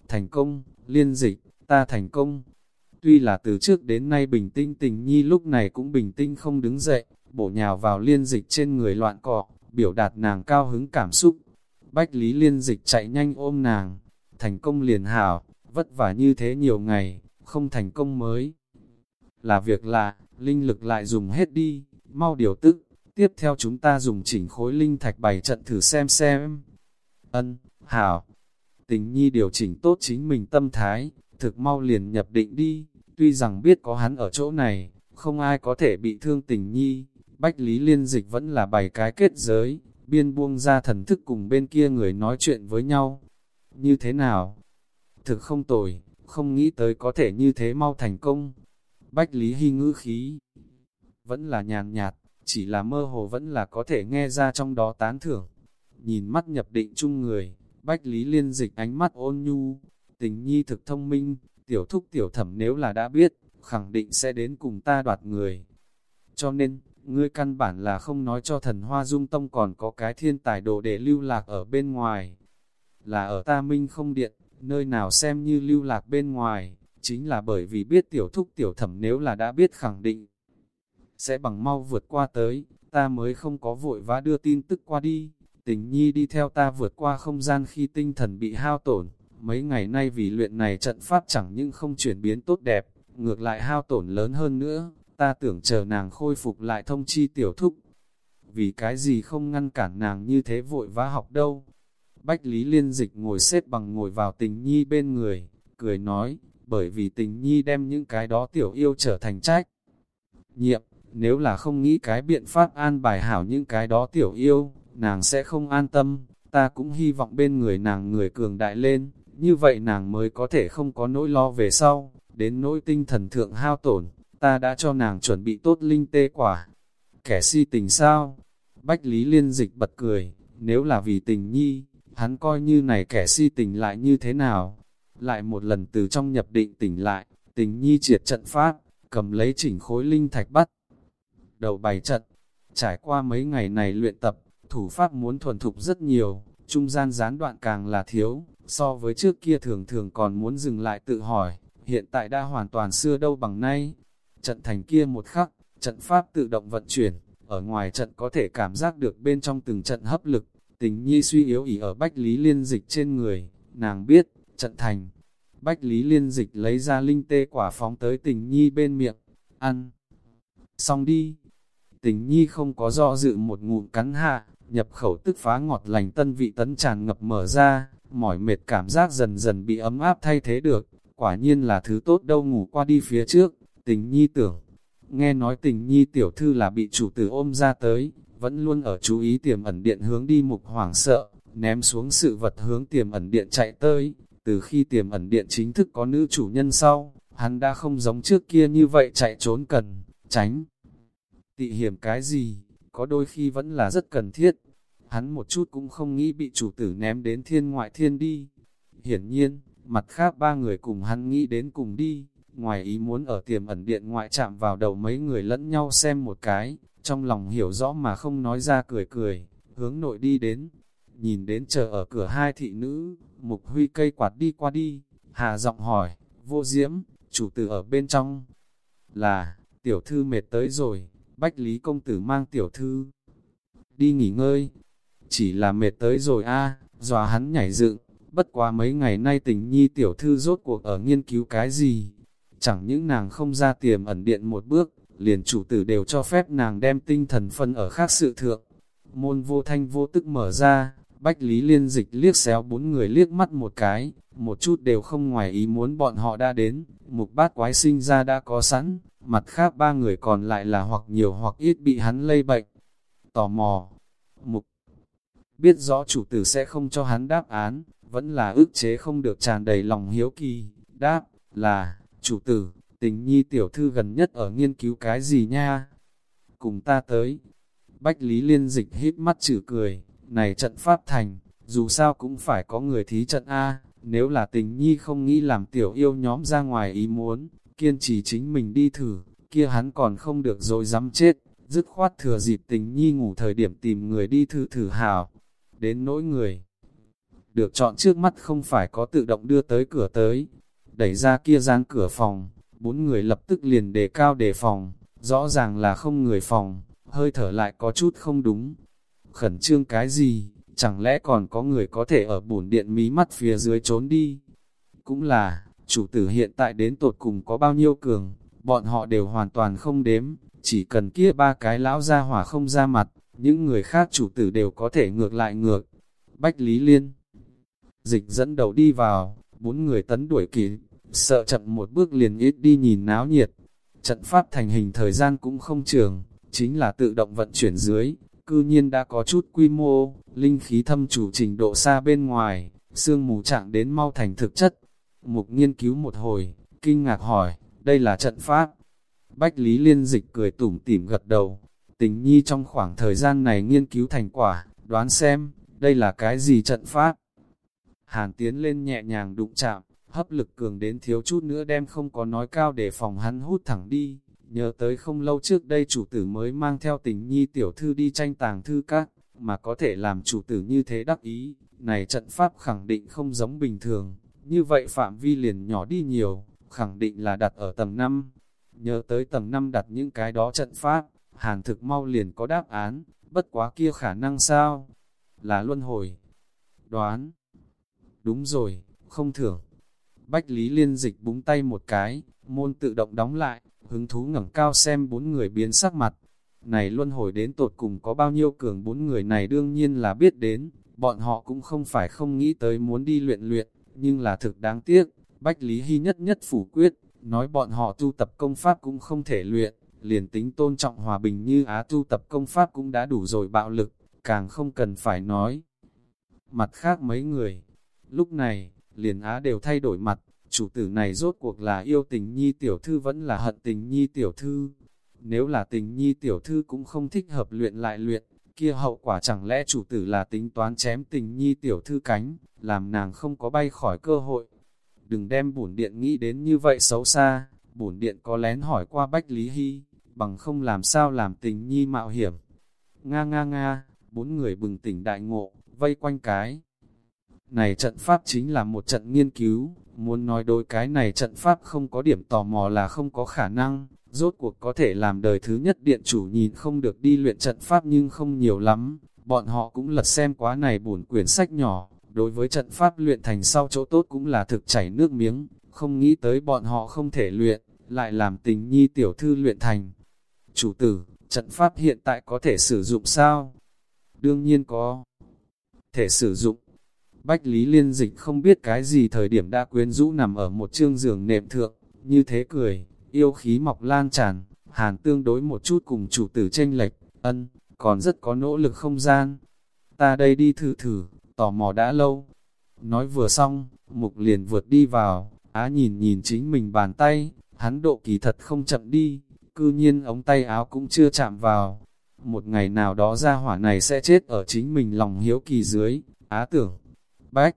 Thành công, liên dịch, ta thành công. Tuy là từ trước đến nay bình tĩnh tình nhi lúc này cũng bình tĩnh không đứng dậy, bổ nhào vào liên dịch trên người loạn cọ, biểu đạt nàng cao hứng cảm xúc. Bách lý liên dịch chạy nhanh ôm nàng, thành công liền hảo, vất vả như thế nhiều ngày, không thành công mới là việc lạ, linh lực lại dùng hết đi, mau điều tức, tiếp theo chúng ta dùng chỉnh khối linh thạch bày trận thử xem xem. Ân, hảo, tình nhi điều chỉnh tốt chính mình tâm thái, thực mau liền nhập định đi, tuy rằng biết có hắn ở chỗ này, không ai có thể bị thương tình nhi, Bách Lý Liên Dịch vẫn là bày cái kết giới, biên buông ra thần thức cùng bên kia người nói chuyện với nhau. Như thế nào? Thực không tồi, không nghĩ tới có thể như thế mau thành công. Bách Lý Hy ngữ khí vẫn là nhàn nhạt, chỉ là mơ hồ vẫn là có thể nghe ra trong đó tán thưởng. Nhìn mắt nhập định chung người, Bách Lý Liên Dịch ánh mắt ôn nhu, tình nhi thực thông minh, tiểu thúc tiểu thẩm nếu là đã biết, khẳng định sẽ đến cùng ta đoạt người. Cho nên, ngươi căn bản là không nói cho thần hoa dung tông còn có cái thiên tài đồ để lưu lạc ở bên ngoài. Là ở ta minh không điện, nơi nào xem như lưu lạc bên ngoài, chính là bởi vì biết tiểu thúc tiểu thẩm nếu là đã biết khẳng định. Sẽ bằng mau vượt qua tới, ta mới không có vội vã đưa tin tức qua đi. Tình nhi đi theo ta vượt qua không gian khi tinh thần bị hao tổn. Mấy ngày nay vì luyện này trận pháp chẳng những không chuyển biến tốt đẹp, ngược lại hao tổn lớn hơn nữa, ta tưởng chờ nàng khôi phục lại thông chi tiểu thúc. Vì cái gì không ngăn cản nàng như thế vội vã học đâu. Bách Lý Liên Dịch ngồi xếp bằng ngồi vào tình nhi bên người, cười nói, bởi vì tình nhi đem những cái đó tiểu yêu trở thành trách. Nhiệm, nếu là không nghĩ cái biện pháp an bài hảo những cái đó tiểu yêu, nàng sẽ không an tâm, ta cũng hy vọng bên người nàng người cường đại lên, như vậy nàng mới có thể không có nỗi lo về sau, đến nỗi tinh thần thượng hao tổn, ta đã cho nàng chuẩn bị tốt linh tê quả. Kẻ si tình sao? Bách Lý Liên Dịch bật cười, nếu là vì tình nhi, hắn coi như này kẻ si tình lại như thế nào? Lại một lần từ trong nhập định tỉnh lại, tình nhi triệt trận pháp, cầm lấy chỉnh khối linh thạch bắt. Đầu bày trận, trải qua mấy ngày này luyện tập, thủ pháp muốn thuần thục rất nhiều, trung gian gián đoạn càng là thiếu, so với trước kia thường thường còn muốn dừng lại tự hỏi, hiện tại đã hoàn toàn xưa đâu bằng nay, trận thành kia một khắc, trận pháp tự động vận chuyển, ở ngoài trận có thể cảm giác được bên trong từng trận hấp lực, tình nhi suy yếu ỉ ở bách lý liên dịch trên người, nàng biết, trận thành. Bách lý liên dịch lấy ra linh tê quả phóng tới tình nhi bên miệng, ăn. Xong đi. Tình nhi không có do dự một ngụm cắn hạ, nhập khẩu tức phá ngọt lành tân vị tấn tràn ngập mở ra, mỏi mệt cảm giác dần dần bị ấm áp thay thế được, quả nhiên là thứ tốt đâu ngủ qua đi phía trước, Tình nhi tưởng, nghe nói tình nhi tiểu thư là bị chủ tử ôm ra tới, vẫn luôn ở chú ý tiềm ẩn điện hướng đi mục hoảng sợ, ném xuống sự vật hướng tiềm ẩn điện chạy tới. Từ khi tiềm ẩn điện chính thức có nữ chủ nhân sau, hắn đã không giống trước kia như vậy chạy trốn cần, tránh. Tị hiểm cái gì, có đôi khi vẫn là rất cần thiết. Hắn một chút cũng không nghĩ bị chủ tử ném đến thiên ngoại thiên đi. Hiển nhiên, mặt khác ba người cùng hắn nghĩ đến cùng đi ngoài ý muốn ở tiềm ẩn điện ngoại chạm vào đầu mấy người lẫn nhau xem một cái, trong lòng hiểu rõ mà không nói ra cười cười, hướng nội đi đến, nhìn đến chờ ở cửa hai thị nữ, mục huy cây quạt đi qua đi, hà giọng hỏi, vô diễm, chủ tử ở bên trong, là, tiểu thư mệt tới rồi, bách lý công tử mang tiểu thư, đi nghỉ ngơi, chỉ là mệt tới rồi a dòa hắn nhảy dựng, bất quá mấy ngày nay tình nhi tiểu thư rốt cuộc ở nghiên cứu cái gì, Chẳng những nàng không ra tiềm ẩn điện một bước, liền chủ tử đều cho phép nàng đem tinh thần phân ở khác sự thượng. Môn vô thanh vô tức mở ra, Bách Lý Liên dịch liếc xéo bốn người liếc mắt một cái, một chút đều không ngoài ý muốn bọn họ đã đến, mục bát quái sinh ra đã có sẵn, mặt khác ba người còn lại là hoặc nhiều hoặc ít bị hắn lây bệnh. Tò mò, mục biết rõ chủ tử sẽ không cho hắn đáp án, vẫn là ức chế không được tràn đầy lòng hiếu kỳ, đáp là chủ tử, tình nhi tiểu thư gần nhất ở nghiên cứu cái gì nha? Cùng ta tới. Bách Lý Liên dịch hít mắt chữ cười, này trận pháp thành, dù sao cũng phải có người thí trận A, nếu là tình nhi không nghĩ làm tiểu yêu nhóm ra ngoài ý muốn, kiên trì chính mình đi thử, kia hắn còn không được rồi dám chết, dứt khoát thừa dịp tình nhi ngủ thời điểm tìm người đi thử thử hào, đến nỗi người. Được chọn trước mắt không phải có tự động đưa tới cửa tới, đẩy ra kia giang cửa phòng, bốn người lập tức liền đề cao đề phòng, rõ ràng là không người phòng, hơi thở lại có chút không đúng. Khẩn trương cái gì, chẳng lẽ còn có người có thể ở bổn điện mí mắt phía dưới trốn đi? Cũng là, chủ tử hiện tại đến tột cùng có bao nhiêu cường, bọn họ đều hoàn toàn không đếm, chỉ cần kia ba cái lão gia hỏa không ra mặt, những người khác chủ tử đều có thể ngược lại ngược. Bách Lý Liên Dịch dẫn đầu đi vào, bốn người tấn đuổi kỳ, sợ chậm một bước liền ít đi nhìn náo nhiệt. Trận pháp thành hình thời gian cũng không trường, chính là tự động vận chuyển dưới, cư nhiên đã có chút quy mô, linh khí thâm chủ trình độ xa bên ngoài, sương mù trạng đến mau thành thực chất. Mục nghiên cứu một hồi, kinh ngạc hỏi, đây là trận pháp. Bách Lý Liên Dịch cười tủm tỉm gật đầu, tình nhi trong khoảng thời gian này nghiên cứu thành quả, đoán xem, đây là cái gì trận pháp. Hàn tiến lên nhẹ nhàng đụng chạm, hấp lực cường đến thiếu chút nữa đem không có nói cao để phòng hắn hút thẳng đi. Nhớ tới không lâu trước đây chủ tử mới mang theo tình nhi tiểu thư đi tranh tàng thư các, mà có thể làm chủ tử như thế đắc ý, này trận pháp khẳng định không giống bình thường, như vậy phạm vi liền nhỏ đi nhiều, khẳng định là đặt ở tầng 5. Nhớ tới tầng 5 đặt những cái đó trận pháp, hàn thực mau liền có đáp án, bất quá kia khả năng sao? Là luân hồi. Đoán. Đúng rồi, không thưởng. Bách Lý Liên dịch búng tay một cái, môn tự động đóng lại, hứng thú ngẩng cao xem bốn người biến sắc mặt. Này luân hồi đến tột cùng có bao nhiêu cường bốn người này đương nhiên là biết đến, bọn họ cũng không phải không nghĩ tới muốn đi luyện luyện, nhưng là thực đáng tiếc, Bách Lý Hy nhất nhất phủ quyết, nói bọn họ tu tập công pháp cũng không thể luyện, liền tính tôn trọng hòa bình như Á tu tập công pháp cũng đã đủ rồi bạo lực, càng không cần phải nói. Mặt khác mấy người, lúc này, liền Á đều thay đổi mặt, chủ tử này rốt cuộc là yêu tình nhi tiểu thư vẫn là hận tình nhi tiểu thư. Nếu là tình nhi tiểu thư cũng không thích hợp luyện lại luyện, kia hậu quả chẳng lẽ chủ tử là tính toán chém tình nhi tiểu thư cánh, làm nàng không có bay khỏi cơ hội. Đừng đem bổn điện nghĩ đến như vậy xấu xa, bổn điện có lén hỏi qua Bách Lý Hy, bằng không làm sao làm tình nhi mạo hiểm. Nga nga nga, bốn người bừng tỉnh đại ngộ, vây quanh cái. Này trận pháp chính là một trận nghiên cứu, muốn nói đôi cái này trận pháp không có điểm tò mò là không có khả năng, rốt cuộc có thể làm đời thứ nhất điện chủ nhìn không được đi luyện trận pháp nhưng không nhiều lắm, bọn họ cũng lật xem quá này buồn quyển sách nhỏ, đối với trận pháp luyện thành sau chỗ tốt cũng là thực chảy nước miếng, không nghĩ tới bọn họ không thể luyện, lại làm tình nhi tiểu thư luyện thành. Chủ tử, trận pháp hiện tại có thể sử dụng sao? Đương nhiên có. Thể sử dụng. Bách Lý Liên Dịch không biết cái gì thời điểm đã quyến rũ nằm ở một chương giường nệm thượng, như thế cười, yêu khí mọc lan tràn, hàn tương đối một chút cùng chủ tử tranh lệch, ân, còn rất có nỗ lực không gian. Ta đây đi thử thử, tò mò đã lâu. Nói vừa xong, mục liền vượt đi vào, á nhìn nhìn chính mình bàn tay, hắn độ kỳ thật không chậm đi, cư nhiên ống tay áo cũng chưa chạm vào. Một ngày nào đó ra hỏa này sẽ chết ở chính mình lòng hiếu kỳ dưới, á tưởng, bách.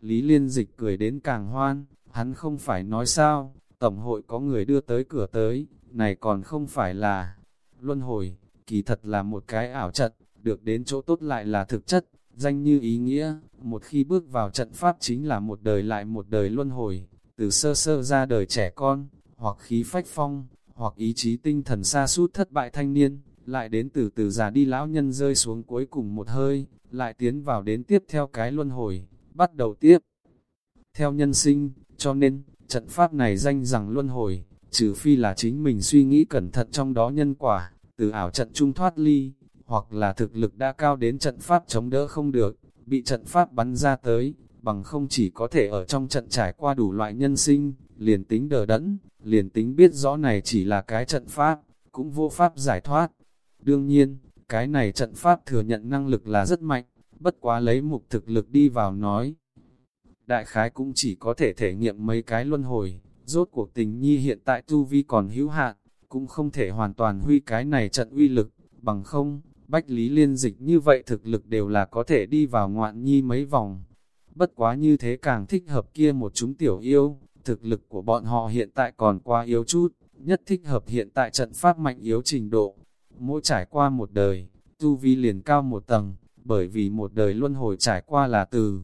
Lý liên dịch cười đến càng hoan, hắn không phải nói sao, tổng hội có người đưa tới cửa tới, này còn không phải là luân hồi, kỳ thật là một cái ảo trận, được đến chỗ tốt lại là thực chất, danh như ý nghĩa, một khi bước vào trận pháp chính là một đời lại một đời luân hồi, từ sơ sơ ra đời trẻ con, hoặc khí phách phong, hoặc ý chí tinh thần xa suốt thất bại thanh niên, lại đến từ từ già đi lão nhân rơi xuống cuối cùng một hơi, lại tiến vào đến tiếp theo cái luân hồi, bắt đầu tiếp. Theo nhân sinh, cho nên, trận pháp này danh rằng luân hồi, trừ phi là chính mình suy nghĩ cẩn thận trong đó nhân quả, từ ảo trận trung thoát ly, hoặc là thực lực đã cao đến trận pháp chống đỡ không được, bị trận pháp bắn ra tới, bằng không chỉ có thể ở trong trận trải qua đủ loại nhân sinh, liền tính đờ đẫn, liền tính biết rõ này chỉ là cái trận pháp, cũng vô pháp giải thoát. Đương nhiên, cái này trận pháp thừa nhận năng lực là rất mạnh, bất quá lấy mục thực lực đi vào nói. Đại khái cũng chỉ có thể thể nghiệm mấy cái luân hồi, rốt cuộc tình nhi hiện tại tu vi còn hữu hạn, cũng không thể hoàn toàn huy cái này trận uy lực, bằng không, Bách Lý Liên dịch như vậy thực lực đều là có thể đi vào ngoạn nhi mấy vòng. Bất quá như thế càng thích hợp kia một chúng tiểu yêu, thực lực của bọn họ hiện tại còn quá yếu chút, nhất thích hợp hiện tại trận pháp mạnh yếu trình độ. Mỗi trải qua một đời, tu vi liền cao một tầng, bởi vì một đời luân hồi trải qua là từ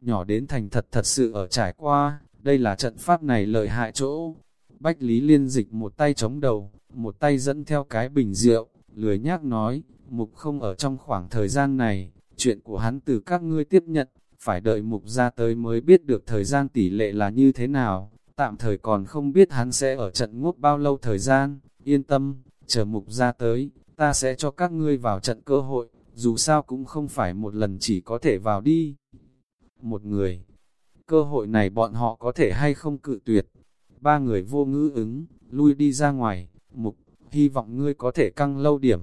nhỏ đến thành thật thật sự ở trải qua, đây là trận pháp này lợi hại chỗ. Bách Lý Liên dịch một tay chống đầu, một tay dẫn theo cái bình rượu, lười nhác nói, mục không ở trong khoảng thời gian này, chuyện của hắn từ các ngươi tiếp nhận, phải đợi mục ra tới mới biết được thời gian tỷ lệ là như thế nào, tạm thời còn không biết hắn sẽ ở trận ngốc bao lâu thời gian, yên tâm, chờ mục ra tới, ta sẽ cho các ngươi vào trận cơ hội, dù sao cũng không phải một lần chỉ có thể vào đi. Một người, cơ hội này bọn họ có thể hay không cự tuyệt. Ba người vô ngữ ứng, lui đi ra ngoài, mục, hy vọng ngươi có thể căng lâu điểm.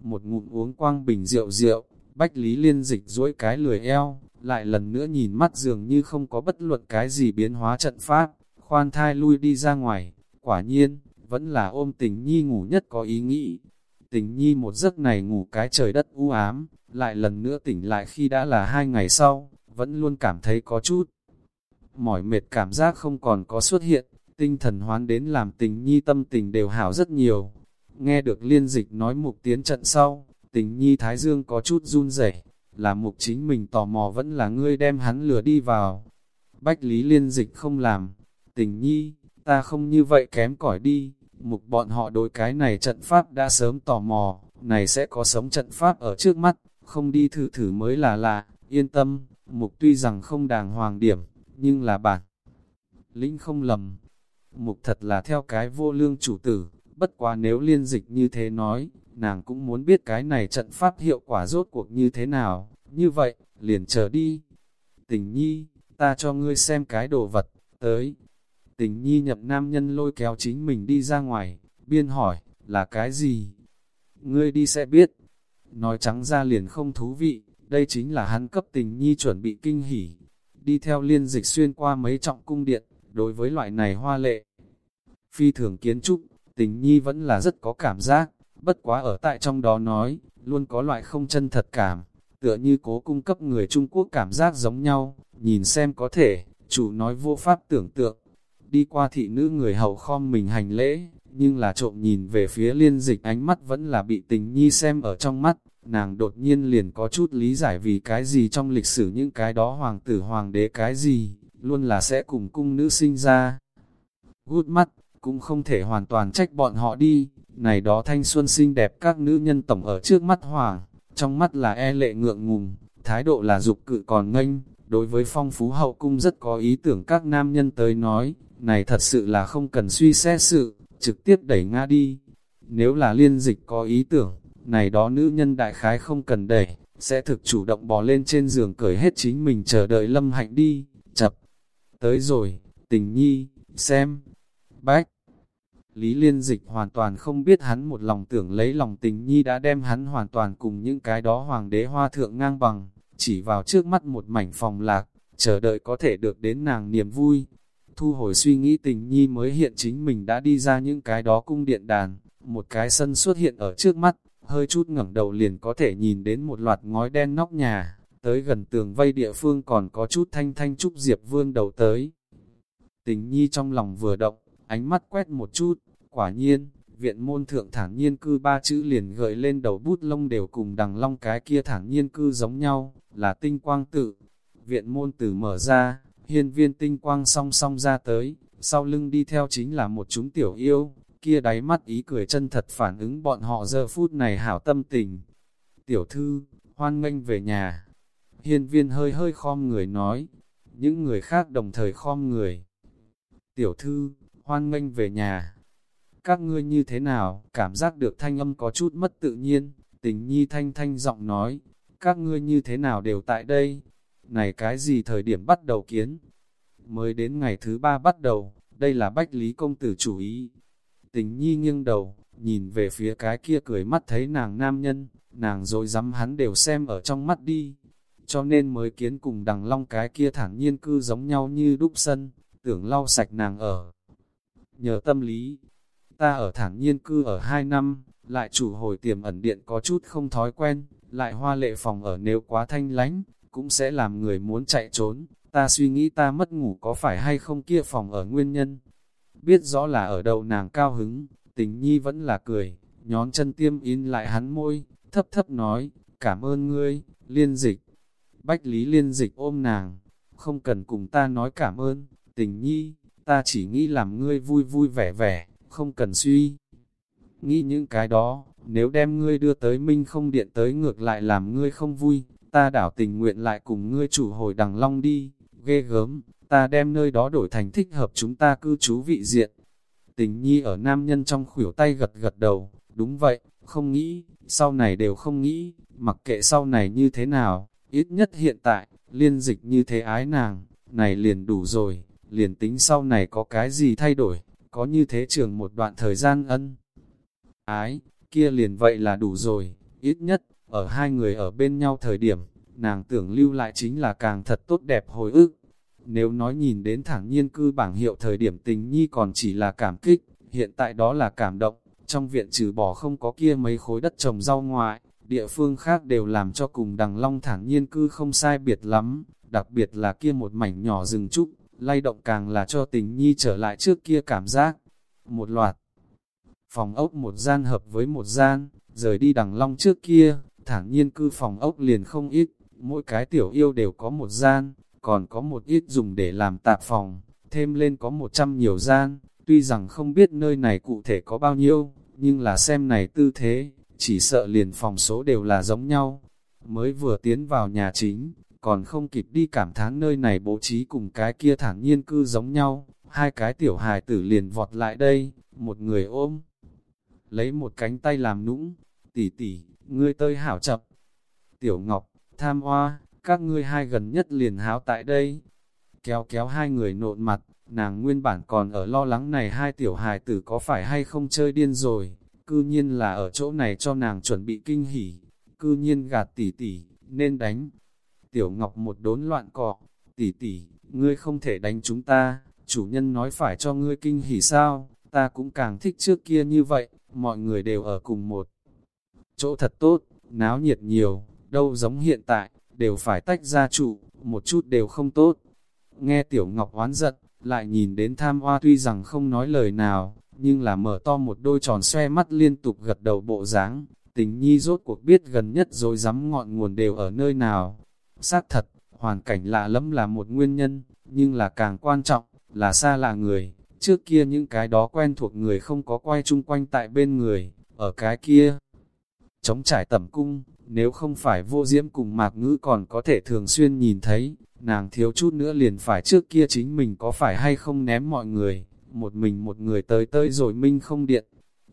Một ngụm uống quang bình rượu rượu, bách lý liên dịch duỗi cái lười eo, lại lần nữa nhìn mắt dường như không có bất luận cái gì biến hóa trận pháp, khoan thai lui đi ra ngoài, quả nhiên, vẫn là ôm tình nhi ngủ nhất có ý nghĩ. Tình nhi một giấc này ngủ cái trời đất u ám, lại lần nữa tỉnh lại khi đã là hai ngày sau, vẫn luôn cảm thấy có chút. Mỏi mệt cảm giác không còn có xuất hiện, tinh thần hoán đến làm tình nhi tâm tình đều hảo rất nhiều. Nghe được liên dịch nói mục tiến trận sau, tình nhi thái dương có chút run rẩy là mục chính mình tò mò vẫn là ngươi đem hắn lừa đi vào. Bách lý liên dịch không làm, tình nhi, ta không như vậy kém cỏi đi, mục bọn họ đối cái này trận pháp đã sớm tò mò, này sẽ có sống trận pháp ở trước mắt, không đi thử thử mới là lạ, yên tâm, mục tuy rằng không đàng hoàng điểm, nhưng là bản. Linh không lầm, mục thật là theo cái vô lương chủ tử, bất quá nếu liên dịch như thế nói, nàng cũng muốn biết cái này trận pháp hiệu quả rốt cuộc như thế nào, như vậy, liền chờ đi. Tình nhi, ta cho ngươi xem cái đồ vật, tới. Tình nhi nhập nam nhân lôi kéo chính mình đi ra ngoài, biên hỏi, là cái gì? Ngươi đi sẽ biết. Nói trắng ra liền không thú vị, đây chính là hắn cấp tình nhi chuẩn bị kinh hỉ. Đi theo liên dịch xuyên qua mấy trọng cung điện, đối với loại này hoa lệ. Phi thường kiến trúc, tình nhi vẫn là rất có cảm giác, bất quá ở tại trong đó nói, luôn có loại không chân thật cảm, tựa như cố cung cấp người Trung Quốc cảm giác giống nhau, nhìn xem có thể, chủ nói vô pháp tưởng tượng. Đi qua thị nữ người hậu khom mình hành lễ, nhưng là trộm nhìn về phía liên dịch ánh mắt vẫn là bị tình nhi xem ở trong mắt, nàng đột nhiên liền có chút lý giải vì cái gì trong lịch sử những cái đó hoàng tử hoàng đế cái gì, luôn là sẽ cùng cung nữ sinh ra. Gút mắt, cũng không thể hoàn toàn trách bọn họ đi, này đó thanh xuân xinh đẹp các nữ nhân tổng ở trước mắt hoàng, trong mắt là e lệ ngượng ngùng, thái độ là dục cự còn nganh, đối với phong phú hậu cung rất có ý tưởng các nam nhân tới nói, này thật sự là không cần suy xét sự, trực tiếp đẩy nga đi. Nếu là liên dịch có ý tưởng, này đó nữ nhân đại khái không cần đẩy, sẽ thực chủ động bò lên trên giường cởi hết chính mình chờ đợi lâm hạnh đi, chập. Tới rồi, tình nhi, xem, bách. Lý Liên Dịch hoàn toàn không biết hắn một lòng tưởng lấy lòng tình nhi đã đem hắn hoàn toàn cùng những cái đó hoàng đế hoa thượng ngang bằng, chỉ vào trước mắt một mảnh phòng lạc, chờ đợi có thể được đến nàng niềm vui. Thu hồi suy nghĩ tình nhi mới hiện chính mình đã đi ra những cái đó cung điện đàn, một cái sân xuất hiện ở trước mắt, hơi chút ngẩng đầu liền có thể nhìn đến một loạt ngói đen nóc nhà, tới gần tường vây địa phương còn có chút thanh thanh trúc diệp vương đầu tới. Tình nhi trong lòng vừa động, ánh mắt quét một chút, quả nhiên, viện môn thượng thản nhiên cư ba chữ liền gợi lên đầu bút lông đều cùng đằng long cái kia thản nhiên cư giống nhau, là tinh quang tự. Viện môn tử mở ra, hiên viên tinh quang song song ra tới, sau lưng đi theo chính là một chúng tiểu yêu, kia đáy mắt ý cười chân thật phản ứng bọn họ giờ phút này hảo tâm tình. Tiểu thư, hoan nghênh về nhà. Hiên viên hơi hơi khom người nói, những người khác đồng thời khom người. Tiểu thư, hoan nghênh về nhà. Các ngươi như thế nào, cảm giác được thanh âm có chút mất tự nhiên, tình nhi thanh thanh giọng nói, các ngươi như thế nào đều tại đây, này cái gì thời điểm bắt đầu kiến, mới đến ngày thứ ba bắt đầu, đây là bách lý công tử chủ ý. Tình nhi nghiêng đầu, nhìn về phía cái kia cười mắt thấy nàng nam nhân, nàng rồi dám hắn đều xem ở trong mắt đi, cho nên mới kiến cùng đằng long cái kia thản nhiên cư giống nhau như đúc sân, tưởng lau sạch nàng ở. Nhờ tâm lý, ta ở thản nhiên cư ở hai năm, lại chủ hồi tiềm ẩn điện có chút không thói quen, lại hoa lệ phòng ở nếu quá thanh lánh, cũng sẽ làm người muốn chạy trốn, ta suy nghĩ ta mất ngủ có phải hay không kia phòng ở nguyên nhân. Biết rõ là ở đầu nàng cao hứng, tình nhi vẫn là cười, nhón chân tiêm in lại hắn môi, thấp thấp nói, cảm ơn ngươi, liên dịch. Bách lý liên dịch ôm nàng, không cần cùng ta nói cảm ơn, tình nhi, ta chỉ nghĩ làm ngươi vui vui vẻ vẻ, không cần suy. Nghĩ những cái đó, nếu đem ngươi đưa tới minh không điện tới ngược lại làm ngươi không vui, ta đảo tình nguyện lại cùng ngươi chủ hồi đằng long đi, ghê gớm, ta đem nơi đó đổi thành thích hợp chúng ta cư trú vị diện. Tình nhi ở nam nhân trong khuỷu tay gật gật đầu, đúng vậy, không nghĩ, sau này đều không nghĩ, mặc kệ sau này như thế nào, ít nhất hiện tại, liên dịch như thế ái nàng, này liền đủ rồi, liền tính sau này có cái gì thay đổi, có như thế trường một đoạn thời gian ân. Ái, kia liền vậy là đủ rồi, ít nhất, ở hai người ở bên nhau thời điểm, nàng tưởng lưu lại chính là càng thật tốt đẹp hồi ức. Nếu nói nhìn đến thẳng nhiên cư bảng hiệu thời điểm tình nhi còn chỉ là cảm kích, hiện tại đó là cảm động, trong viện trừ bỏ không có kia mấy khối đất trồng rau ngoại, địa phương khác đều làm cho cùng đằng long thẳng nhiên cư không sai biệt lắm, đặc biệt là kia một mảnh nhỏ rừng trúc, lay động càng là cho tình nhi trở lại trước kia cảm giác. Một loạt, phòng ốc một gian hợp với một gian, rời đi đằng long trước kia, thẳng nhiên cư phòng ốc liền không ít, mỗi cái tiểu yêu đều có một gian, còn có một ít dùng để làm tạp phòng, thêm lên có một trăm nhiều gian, tuy rằng không biết nơi này cụ thể có bao nhiêu, nhưng là xem này tư thế, chỉ sợ liền phòng số đều là giống nhau. Mới vừa tiến vào nhà chính, còn không kịp đi cảm thán nơi này bố trí cùng cái kia thản nhiên cư giống nhau, hai cái tiểu hài tử liền vọt lại đây, một người ôm, lấy một cánh tay làm nũng, tỷ tỷ, ngươi tơi hảo chập. Tiểu Ngọc, tham hoa, các ngươi hai gần nhất liền háo tại đây. Kéo kéo hai người nộn mặt, nàng nguyên bản còn ở lo lắng này hai tiểu hài tử có phải hay không chơi điên rồi, cư nhiên là ở chỗ này cho nàng chuẩn bị kinh hỉ, cư nhiên gạt tỷ tỷ, nên đánh. Tiểu Ngọc một đốn loạn cọ, tỷ tỷ, ngươi không thể đánh chúng ta, chủ nhân nói phải cho ngươi kinh hỉ sao, ta cũng càng thích trước kia như vậy, mọi người đều ở cùng một chỗ thật tốt, náo nhiệt nhiều, đâu giống hiện tại, đều phải tách ra trụ, một chút đều không tốt. Nghe Tiểu Ngọc oán giận, lại nhìn đến tham hoa tuy rằng không nói lời nào, nhưng là mở to một đôi tròn xoe mắt liên tục gật đầu bộ dáng tình nhi rốt cuộc biết gần nhất rồi dám ngọn nguồn đều ở nơi nào. Xác thật, hoàn cảnh lạ lẫm là một nguyên nhân, nhưng là càng quan trọng, là xa lạ người. Trước kia những cái đó quen thuộc người không có quay chung quanh tại bên người, ở cái kia. Chống trải tẩm cung, nếu không phải vô diễm cùng mạc ngữ còn có thể thường xuyên nhìn thấy, nàng thiếu chút nữa liền phải trước kia chính mình có phải hay không ném mọi người, một mình một người tới tới rồi minh không điện.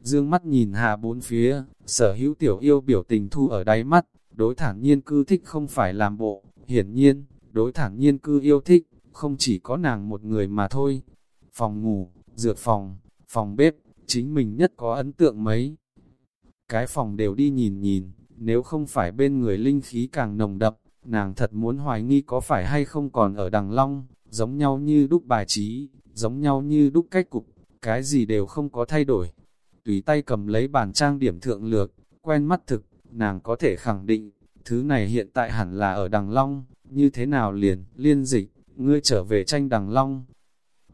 Dương mắt nhìn hà bốn phía, sở hữu tiểu yêu biểu tình thu ở đáy mắt, đối thản nhiên cư thích không phải làm bộ, hiển nhiên, đối thản nhiên cư yêu thích, không chỉ có nàng một người mà thôi. Phòng ngủ, dược phòng, phòng bếp, chính mình nhất có ấn tượng mấy. Cái phòng đều đi nhìn nhìn, nếu không phải bên người linh khí càng nồng đậm, nàng thật muốn hoài nghi có phải hay không còn ở đằng long, giống nhau như đúc bài trí, giống nhau như đúc cách cục, cái gì đều không có thay đổi. Tùy tay cầm lấy bàn trang điểm thượng lược, quen mắt thực, nàng có thể khẳng định, thứ này hiện tại hẳn là ở đằng long, như thế nào liền, liên dịch, ngươi trở về tranh đằng long.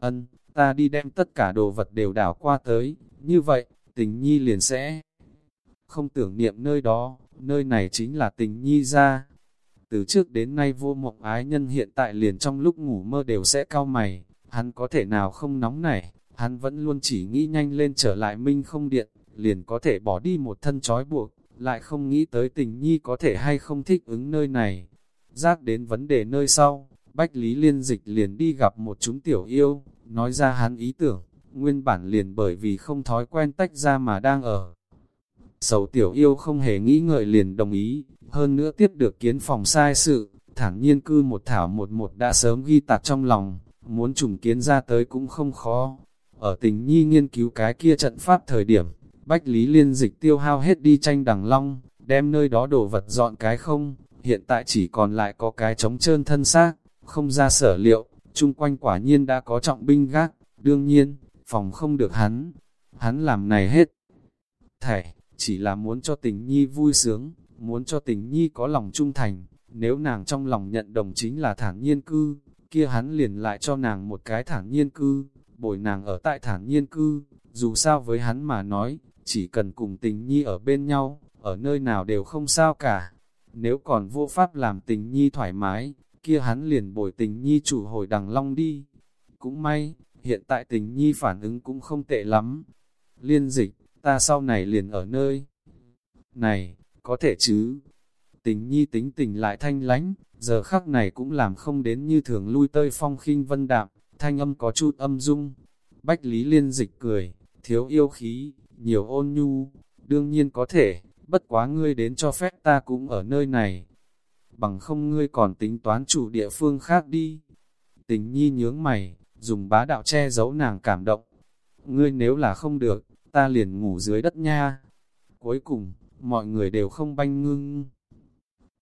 Ân, ta đi đem tất cả đồ vật đều đảo qua tới, như vậy, tình nhi liền sẽ không tưởng niệm nơi đó, nơi này chính là tình nhi ra. Từ trước đến nay vô mộng ái nhân hiện tại liền trong lúc ngủ mơ đều sẽ cao mày, hắn có thể nào không nóng nảy, hắn vẫn luôn chỉ nghĩ nhanh lên trở lại minh không điện, liền có thể bỏ đi một thân trói buộc, lại không nghĩ tới tình nhi có thể hay không thích ứng nơi này. Giác đến vấn đề nơi sau, Bách Lý Liên Dịch liền đi gặp một chúng tiểu yêu, nói ra hắn ý tưởng, nguyên bản liền bởi vì không thói quen tách ra mà đang ở. Sầu tiểu yêu không hề nghĩ ngợi liền đồng ý, hơn nữa tiếp được kiến phòng sai sự, thản nhiên cư một thảo một một đã sớm ghi tạc trong lòng, muốn trùng kiến ra tới cũng không khó. Ở tình nhi nghiên cứu cái kia trận pháp thời điểm, Bách Lý Liên dịch tiêu hao hết đi tranh đằng long, đem nơi đó đổ vật dọn cái không, hiện tại chỉ còn lại có cái trống trơn thân xác, không ra sở liệu, chung quanh quả nhiên đã có trọng binh gác, đương nhiên, phòng không được hắn, hắn làm này hết. Thảy, chỉ là muốn cho tình nhi vui sướng, muốn cho tình nhi có lòng trung thành, nếu nàng trong lòng nhận đồng chính là thản nhiên cư, kia hắn liền lại cho nàng một cái thản nhiên cư, bồi nàng ở tại thản nhiên cư, dù sao với hắn mà nói, chỉ cần cùng tình nhi ở bên nhau, ở nơi nào đều không sao cả. Nếu còn vô pháp làm tình nhi thoải mái, kia hắn liền bồi tình nhi chủ hồi đằng long đi. Cũng may, hiện tại tình nhi phản ứng cũng không tệ lắm. Liên dịch, ta sau này liền ở nơi này, có thể chứ. Tình nhi tính tình lại thanh lánh, giờ khắc này cũng làm không đến như thường lui tơi phong khinh vân đạm, thanh âm có chút âm dung. Bách Lý Liên dịch cười, thiếu yêu khí, nhiều ôn nhu, đương nhiên có thể, bất quá ngươi đến cho phép ta cũng ở nơi này. Bằng không ngươi còn tính toán chủ địa phương khác đi. Tình nhi nhướng mày, dùng bá đạo che giấu nàng cảm động. Ngươi nếu là không được, ta liền ngủ dưới đất nha. Cuối cùng, mọi người đều không banh ngưng.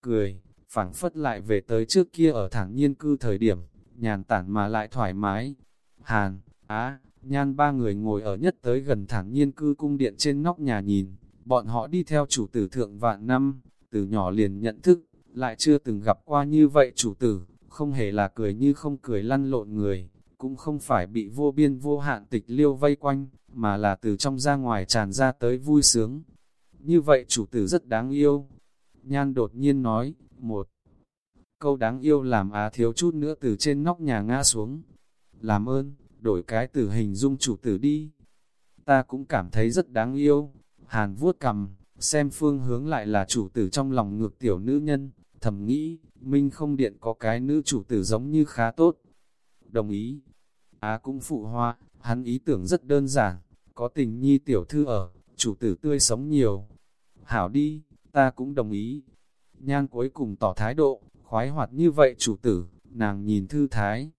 Cười, phảng phất lại về tới trước kia ở thẳng nhiên cư thời điểm, nhàn tản mà lại thoải mái. Hàn, Á, Nhan ba người ngồi ở nhất tới gần thẳng nhiên cư cung điện trên nóc nhà nhìn, bọn họ đi theo chủ tử thượng vạn năm, từ nhỏ liền nhận thức, lại chưa từng gặp qua như vậy chủ tử, không hề là cười như không cười lăn lộn người, cũng không phải bị vô biên vô hạn tịch liêu vây quanh, mà là từ trong ra ngoài tràn ra tới vui sướng. Như vậy chủ tử rất đáng yêu. Nhan đột nhiên nói, một câu đáng yêu làm á thiếu chút nữa từ trên nóc nhà ngã xuống. Làm ơn, đổi cái từ hình dung chủ tử đi. Ta cũng cảm thấy rất đáng yêu. Hàn vuốt cầm, xem phương hướng lại là chủ tử trong lòng ngược tiểu nữ nhân, thầm nghĩ, Minh không điện có cái nữ chủ tử giống như khá tốt. Đồng ý. Á cũng phụ hoa, hắn ý tưởng rất đơn giản, có tình nhi tiểu thư ở, chủ tử tươi sống nhiều. Hảo đi, ta cũng đồng ý. Nhan cuối cùng tỏ thái độ, khoái hoạt như vậy chủ tử, nàng nhìn thư thái.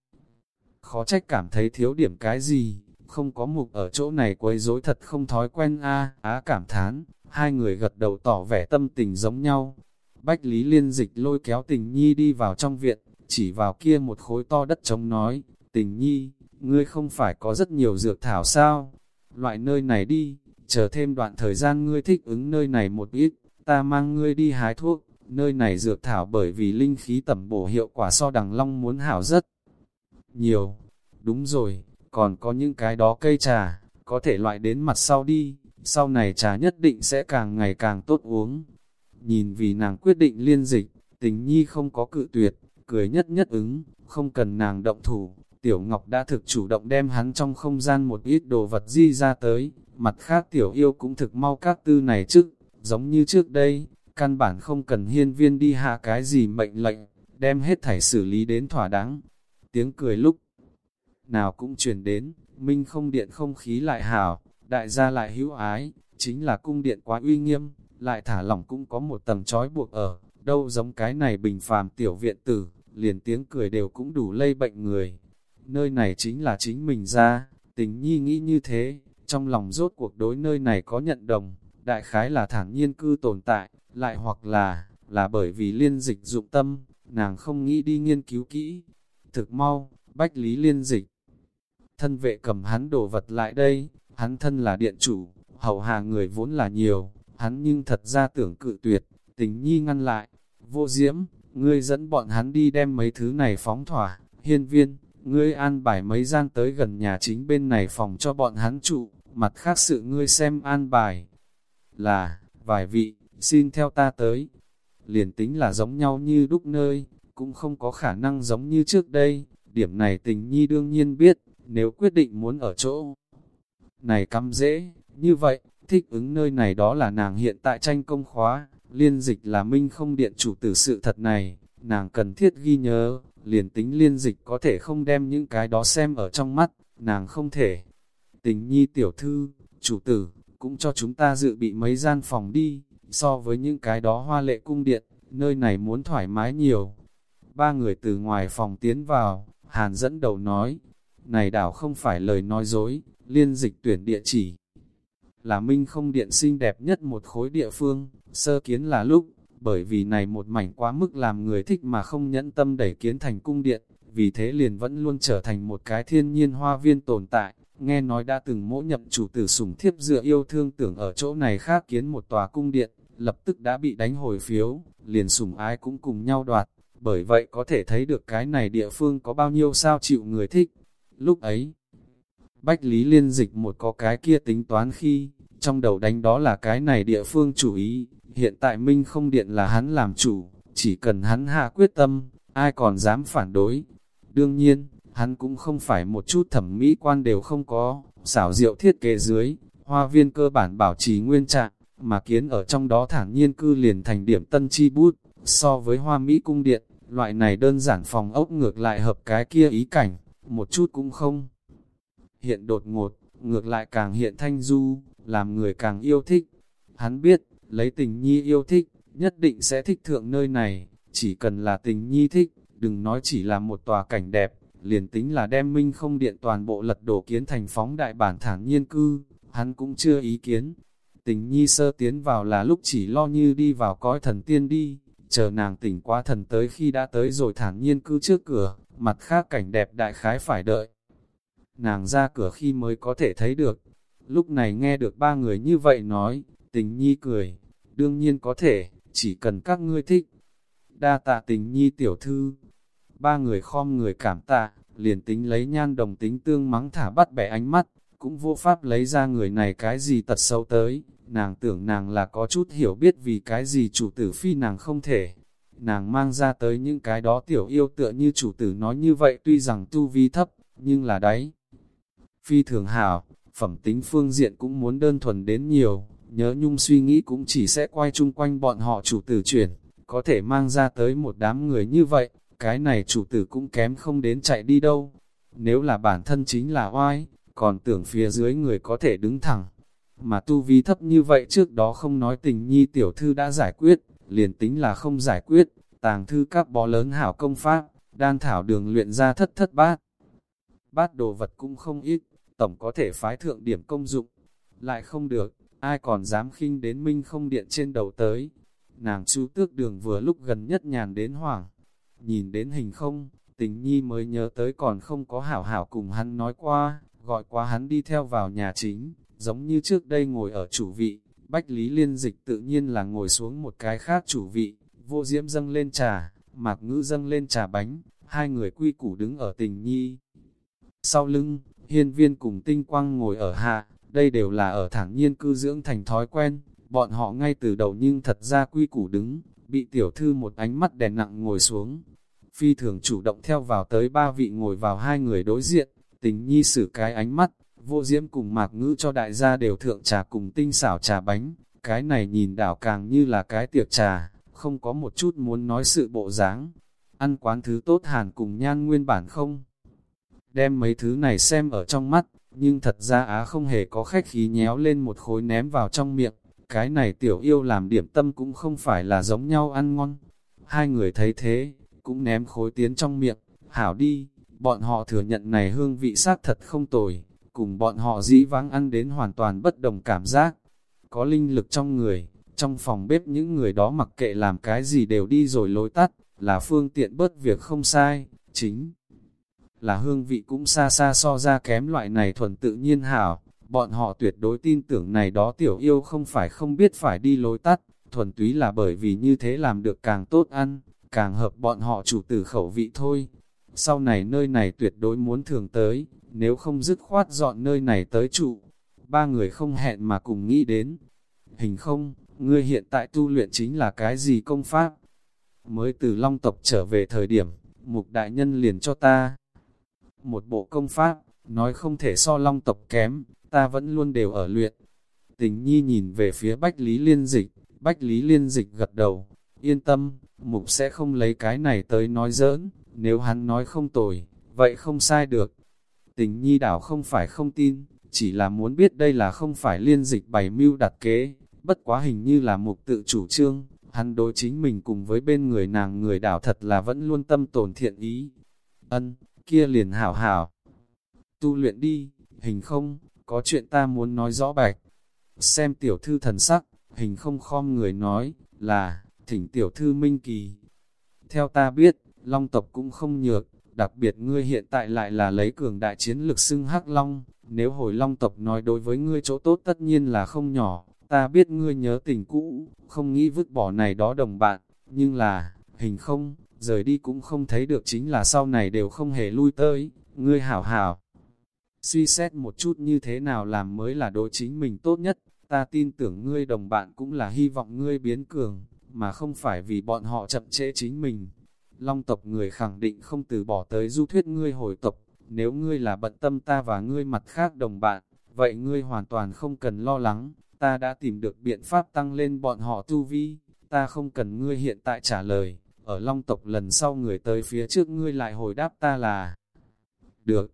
Khó trách cảm thấy thiếu điểm cái gì, không có mục ở chỗ này quấy rối thật không thói quen a á cảm thán, hai người gật đầu tỏ vẻ tâm tình giống nhau. Bách Lý Liên dịch lôi kéo tình nhi đi vào trong viện, chỉ vào kia một khối to đất trống nói, tình nhi, ngươi không phải có rất nhiều dược thảo sao? Loại nơi này đi, chờ thêm đoạn thời gian ngươi thích ứng nơi này một ít, ta mang ngươi đi hái thuốc, nơi này dược thảo bởi vì linh khí tẩm bổ hiệu quả so đằng long muốn hảo rất nhiều. Đúng rồi, còn có những cái đó cây trà, có thể loại đến mặt sau đi, sau này trà nhất định sẽ càng ngày càng tốt uống. Nhìn vì nàng quyết định liên dịch, tình nhi không có cự tuyệt, cười nhất nhất ứng, không cần nàng động thủ. Tiểu Ngọc đã thực chủ động đem hắn trong không gian một ít đồ vật di ra tới, mặt khác Tiểu Yêu cũng thực mau các tư này chứ, giống như trước đây, căn bản không cần hiên viên đi hạ cái gì mệnh lệnh, đem hết thảy xử lý đến thỏa đáng. Tiếng cười lúc nào cũng truyền đến, minh không điện không khí lại hảo, đại gia lại hữu ái, chính là cung điện quá uy nghiêm, lại thả lỏng cũng có một tầng trói buộc ở, đâu giống cái này bình phàm tiểu viện tử, liền tiếng cười đều cũng đủ lây bệnh người. Nơi này chính là chính mình ra, tình nhi nghĩ như thế, trong lòng rốt cuộc đối nơi này có nhận đồng, đại khái là thản nhiên cư tồn tại, lại hoặc là, là bởi vì liên dịch dụng tâm, nàng không nghĩ đi nghiên cứu kỹ. Thực mau, Bách Lý liên dịch, thân vệ cầm hắn đồ vật lại đây, hắn thân là điện chủ, hậu hạ người vốn là nhiều, hắn nhưng thật ra tưởng cự tuyệt, tình nhi ngăn lại, vô diễm, ngươi dẫn bọn hắn đi đem mấy thứ này phóng thỏa, hiên viên, ngươi an bài mấy gian tới gần nhà chính bên này phòng cho bọn hắn trụ, mặt khác sự ngươi xem an bài, là, vài vị, xin theo ta tới, liền tính là giống nhau như đúc nơi, cũng không có khả năng giống như trước đây, điểm này tình nhi đương nhiên biết, nếu quyết định muốn ở chỗ này cắm dễ, như vậy, thích ứng nơi này đó là nàng hiện tại tranh công khóa, liên dịch là minh không điện chủ tử sự thật này, nàng cần thiết ghi nhớ, liền tính liên dịch có thể không đem những cái đó xem ở trong mắt, nàng không thể. Tình nhi tiểu thư, chủ tử, cũng cho chúng ta dự bị mấy gian phòng đi, so với những cái đó hoa lệ cung điện, nơi này muốn thoải mái nhiều. Ba người từ ngoài phòng tiến vào, Hàn dẫn đầu nói, này đảo không phải lời nói dối, liên dịch tuyển địa chỉ. Là minh không điện xinh đẹp nhất một khối địa phương, sơ kiến là lúc, bởi vì này một mảnh quá mức làm người thích mà không nhẫn tâm đẩy kiến thành cung điện, vì thế liền vẫn luôn trở thành một cái thiên nhiên hoa viên tồn tại. Nghe nói đã từng mỗi nhậm chủ tử sủng thiếp dựa yêu thương tưởng ở chỗ này khác kiến một tòa cung điện, lập tức đã bị đánh hồi phiếu, liền sủng ái cũng cùng nhau đoạt. Bởi vậy có thể thấy được cái này địa phương có bao nhiêu sao chịu người thích. Lúc ấy, Bách Lý Liên dịch một có cái kia tính toán khi, trong đầu đánh đó là cái này địa phương chủ ý, hiện tại Minh không điện là hắn làm chủ, chỉ cần hắn hạ quyết tâm, ai còn dám phản đối. Đương nhiên, hắn cũng không phải một chút thẩm mỹ quan đều không có, xảo diệu thiết kế dưới, hoa viên cơ bản bảo trì nguyên trạng, mà kiến ở trong đó thản nhiên cư liền thành điểm tân chi bút, so với hoa mỹ cung điện, loại này đơn giản phòng ốc ngược lại hợp cái kia ý cảnh, một chút cũng không. Hiện đột ngột, ngược lại càng hiện thanh du, làm người càng yêu thích. Hắn biết, lấy tình nhi yêu thích, nhất định sẽ thích thượng nơi này, chỉ cần là tình nhi thích, đừng nói chỉ là một tòa cảnh đẹp, liền tính là đem minh không điện toàn bộ lật đổ kiến thành phóng đại bản thản nhiên cư, hắn cũng chưa ý kiến. Tình nhi sơ tiến vào là lúc chỉ lo như đi vào cõi thần tiên đi, chờ nàng tỉnh quá thần tới khi đã tới rồi thản nhiên cư trước cửa, mặt khác cảnh đẹp đại khái phải đợi. Nàng ra cửa khi mới có thể thấy được, lúc này nghe được ba người như vậy nói, tình nhi cười, đương nhiên có thể, chỉ cần các ngươi thích. Đa tạ tình nhi tiểu thư, ba người khom người cảm tạ, liền tính lấy nhan đồng tính tương mắng thả bắt bẻ ánh mắt, cũng vô pháp lấy ra người này cái gì tật sâu tới, nàng tưởng nàng là có chút hiểu biết vì cái gì chủ tử phi nàng không thể. Nàng mang ra tới những cái đó tiểu yêu tựa như chủ tử nói như vậy tuy rằng tu vi thấp, nhưng là đấy. Phi thường hảo, phẩm tính phương diện cũng muốn đơn thuần đến nhiều, nhớ nhung suy nghĩ cũng chỉ sẽ quay chung quanh bọn họ chủ tử chuyển, có thể mang ra tới một đám người như vậy, cái này chủ tử cũng kém không đến chạy đi đâu. Nếu là bản thân chính là oai, còn tưởng phía dưới người có thể đứng thẳng. Mà tu vi thấp như vậy trước đó không nói tình nhi tiểu thư đã giải quyết, liền tính là không giải quyết, tàng thư các bó lớn hảo công pháp, đan thảo đường luyện ra thất thất bát. Bát đồ vật cũng không ít, tổng có thể phái thượng điểm công dụng. Lại không được, ai còn dám khinh đến minh không điện trên đầu tới. Nàng chu tước đường vừa lúc gần nhất nhàn đến hoảng, Nhìn đến hình không, tình nhi mới nhớ tới còn không có hảo hảo cùng hắn nói qua, gọi qua hắn đi theo vào nhà chính, giống như trước đây ngồi ở chủ vị, Bách Lý Liên Dịch tự nhiên là ngồi xuống một cái khác chủ vị, vô diễm dâng lên trà, mạc ngữ dâng lên trà bánh, hai người quy củ đứng ở tình nhi. Sau lưng, hiên viên cùng tinh quang ngồi ở hạ, đây đều là ở thẳng nhiên cư dưỡng thành thói quen, bọn họ ngay từ đầu nhưng thật ra quy củ đứng, bị tiểu thư một ánh mắt đèn nặng ngồi xuống. Phi thường chủ động theo vào tới ba vị ngồi vào hai người đối diện, tình nhi xử cái ánh mắt, vô diễm cùng mạc ngữ cho đại gia đều thượng trà cùng tinh xảo trà bánh, cái này nhìn đảo càng như là cái tiệc trà, không có một chút muốn nói sự bộ dáng. Ăn quán thứ tốt hàn cùng nhan nguyên bản không. Đem mấy thứ này xem ở trong mắt, nhưng thật ra á không hề có khách khí nhéo lên một khối ném vào trong miệng, cái này tiểu yêu làm điểm tâm cũng không phải là giống nhau ăn ngon. Hai người thấy thế, cũng ném khối tiến trong miệng, hảo đi, bọn họ thừa nhận này hương vị xác thật không tồi, cùng bọn họ dĩ vãng ăn đến hoàn toàn bất đồng cảm giác. Có linh lực trong người, trong phòng bếp những người đó mặc kệ làm cái gì đều đi rồi lối tắt, là phương tiện bớt việc không sai, chính là hương vị cũng xa xa so ra kém loại này thuần tự nhiên hảo bọn họ tuyệt đối tin tưởng này đó tiểu yêu không phải không biết phải đi lối tắt, thuần túy là bởi vì như thế làm được càng tốt ăn, càng hợp bọn họ chủ tử khẩu vị thôi. Sau này nơi này tuyệt đối muốn thường tới, nếu không dứt khoát dọn nơi này tới trụ. Ba người không hẹn mà cùng nghĩ đến. Hình không, ngươi hiện tại tu luyện chính là cái gì công pháp? Mới từ long tộc trở về thời điểm, mục đại nhân liền cho ta. Một bộ công pháp, nói không thể so long tộc kém, ta vẫn luôn đều ở luyện. Tình nhi nhìn về phía Bách Lý Liên Dịch, Bách Lý Liên Dịch gật đầu, yên tâm, mục sẽ không lấy cái này tới nói giỡn, nếu hắn nói không tồi, vậy không sai được. Tình nhi đảo không phải không tin, chỉ là muốn biết đây là không phải liên dịch bày mưu đặt kế, bất quá hình như là mục tự chủ trương, hắn đối chính mình cùng với bên người nàng người đảo thật là vẫn luôn tâm tồn thiện ý. Ân, kia liền hảo hảo. Tu luyện đi, hình không, có chuyện ta muốn nói rõ bạch. Xem tiểu thư thần sắc, hình không khom người nói, là, thỉnh tiểu thư minh kỳ. Theo ta biết, long tộc cũng không nhược, đặc biệt ngươi hiện tại lại là lấy cường đại chiến lực xưng hắc long, nếu hồi long tộc nói đối với ngươi chỗ tốt tất nhiên là không nhỏ, ta biết ngươi nhớ tình cũ, không nghĩ vứt bỏ này đó đồng bạn, nhưng là, hình không, rời đi cũng không thấy được chính là sau này đều không hề lui tới, ngươi hảo hảo. Suy xét một chút như thế nào làm mới là đối chính mình tốt nhất, ta tin tưởng ngươi đồng bạn cũng là hy vọng ngươi biến cường, mà không phải vì bọn họ chậm trễ chính mình. Long tộc người khẳng định không từ bỏ tới du thuyết ngươi hồi tộc, nếu ngươi là bận tâm ta và ngươi mặt khác đồng bạn, vậy ngươi hoàn toàn không cần lo lắng, ta đã tìm được biện pháp tăng lên bọn họ tu vi, ta không cần ngươi hiện tại trả lời, ở long tộc lần sau người tới phía trước ngươi lại hồi đáp ta là được,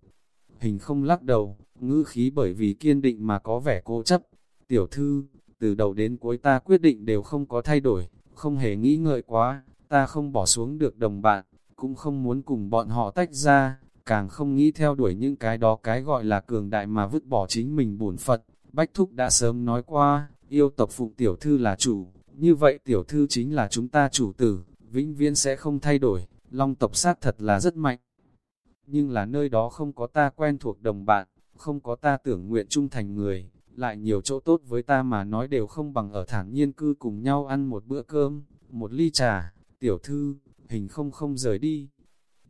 hình không lắc đầu, ngữ khí bởi vì kiên định mà có vẻ cố chấp. Tiểu thư, từ đầu đến cuối ta quyết định đều không có thay đổi, không hề nghĩ ngợi quá, ta không bỏ xuống được đồng bạn, cũng không muốn cùng bọn họ tách ra, càng không nghĩ theo đuổi những cái đó cái gọi là cường đại mà vứt bỏ chính mình bổn Phật. Bách Thúc đã sớm nói qua, yêu tộc phụng tiểu thư là chủ, như vậy tiểu thư chính là chúng ta chủ tử, vĩnh viễn sẽ không thay đổi, long tộc sát thật là rất mạnh. Nhưng là nơi đó không có ta quen thuộc đồng bạn, không có ta tưởng nguyện trung thành người, lại nhiều chỗ tốt với ta mà nói đều không bằng ở thản nhiên cư cùng nhau ăn một bữa cơm, một ly trà, tiểu thư, hình không không rời đi.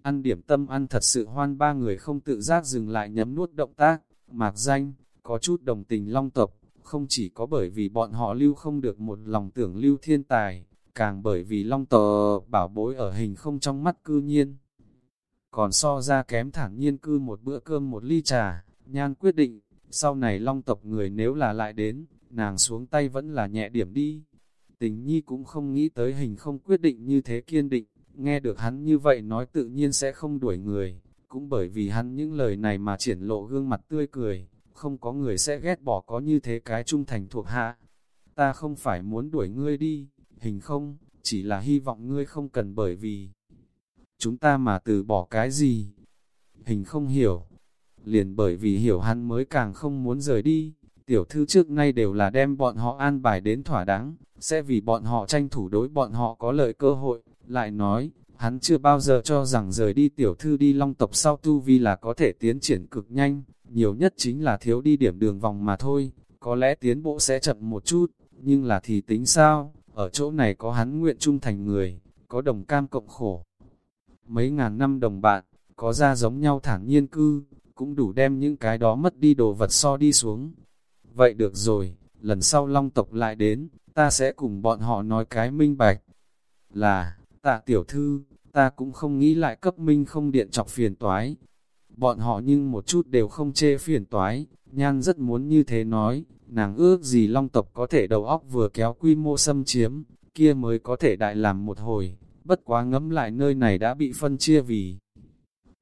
Ăn điểm tâm ăn thật sự hoan ba người không tự giác dừng lại nhấm nuốt động tác, mạc danh, có chút đồng tình long tộc, không chỉ có bởi vì bọn họ lưu không được một lòng tưởng lưu thiên tài, càng bởi vì long tờ bảo bối ở hình không trong mắt cư nhiên. Còn so ra kém thản nhiên cư một bữa cơm một ly trà, nhan quyết định, sau này long tộc người nếu là lại đến, nàng xuống tay vẫn là nhẹ điểm đi. Tình nhi cũng không nghĩ tới hình không quyết định như thế kiên định, nghe được hắn như vậy nói tự nhiên sẽ không đuổi người, cũng bởi vì hắn những lời này mà triển lộ gương mặt tươi cười, không có người sẽ ghét bỏ có như thế cái trung thành thuộc hạ. Ta không phải muốn đuổi ngươi đi, hình không, chỉ là hy vọng ngươi không cần bởi vì chúng ta mà từ bỏ cái gì. Hình không hiểu, liền bởi vì hiểu hắn mới càng không muốn rời đi. Tiểu thư trước nay đều là đem bọn họ an bài đến thỏa đáng, sẽ vì bọn họ tranh thủ đối bọn họ có lợi cơ hội, lại nói, hắn chưa bao giờ cho rằng rời đi tiểu thư đi long tộc sau tu vi là có thể tiến triển cực nhanh, nhiều nhất chính là thiếu đi điểm đường vòng mà thôi, có lẽ tiến bộ sẽ chậm một chút, nhưng là thì tính sao, ở chỗ này có hắn nguyện trung thành người, có đồng cam cộng khổ. Mấy ngàn năm đồng bạn, có ra giống nhau thản nhiên cư, cũng đủ đem những cái đó mất đi đồ vật so đi xuống. Vậy được rồi, lần sau long tộc lại đến, ta sẽ cùng bọn họ nói cái minh bạch. Là, tạ tiểu thư, ta cũng không nghĩ lại cấp minh không điện chọc phiền toái. Bọn họ nhưng một chút đều không chê phiền toái, nhan rất muốn như thế nói, nàng ước gì long tộc có thể đầu óc vừa kéo quy mô xâm chiếm, kia mới có thể đại làm một hồi, bất quá ngẫm lại nơi này đã bị phân chia vì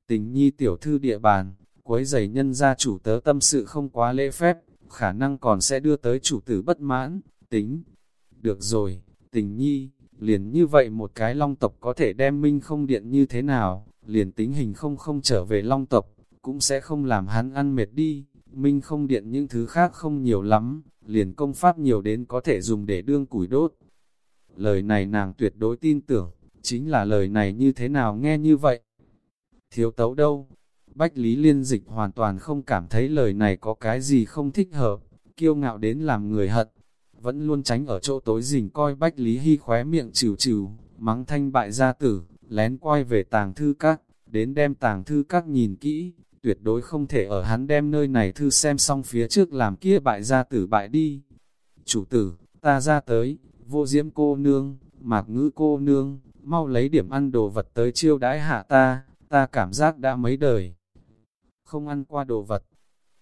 tình nhi tiểu thư địa bàn, quấy giày nhân gia chủ tớ tâm sự không quá lễ phép, khả năng còn sẽ đưa tới chủ tử bất mãn, tính. Được rồi, tình nhi, liền như vậy một cái long tộc có thể đem minh không điện như thế nào, liền tính hình không không trở về long tộc, cũng sẽ không làm hắn ăn mệt đi, minh không điện những thứ khác không nhiều lắm, liền công pháp nhiều đến có thể dùng để đương củi đốt. Lời này nàng tuyệt đối tin tưởng, chính là lời này như thế nào nghe như vậy. Thiếu tấu đâu, Bách Lý Liên Dịch hoàn toàn không cảm thấy lời này có cái gì không thích hợp, kiêu ngạo đến làm người hận. Vẫn luôn tránh ở chỗ tối rình coi Bách Lý Hy khóe miệng chịu chịu, mắng thanh bại gia tử, lén quay về tàng thư các, đến đem tàng thư các nhìn kỹ, tuyệt đối không thể ở hắn đem nơi này thư xem xong phía trước làm kia bại gia tử bại đi. Chủ tử, ta ra tới, vô diễm cô nương, mạc ngữ cô nương, mau lấy điểm ăn đồ vật tới chiêu đãi hạ ta, ta cảm giác đã mấy đời không ăn qua đồ vật.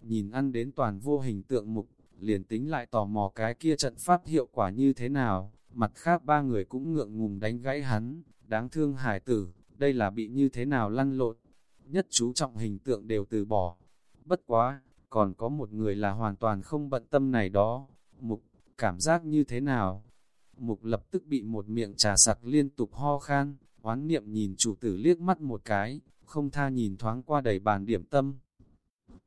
Nhìn ăn đến toàn vô hình tượng mục, liền tính lại tò mò cái kia trận pháp hiệu quả như thế nào, mặt khác ba người cũng ngượng ngùng đánh gãy hắn, đáng thương hải tử, đây là bị như thế nào lăn lộn, nhất chú trọng hình tượng đều từ bỏ. Bất quá, còn có một người là hoàn toàn không bận tâm này đó, mục, cảm giác như thế nào? Mục lập tức bị một miệng trà sặc liên tục ho khan, oán niệm nhìn chủ tử liếc mắt một cái, không tha nhìn thoáng qua đầy bàn điểm tâm.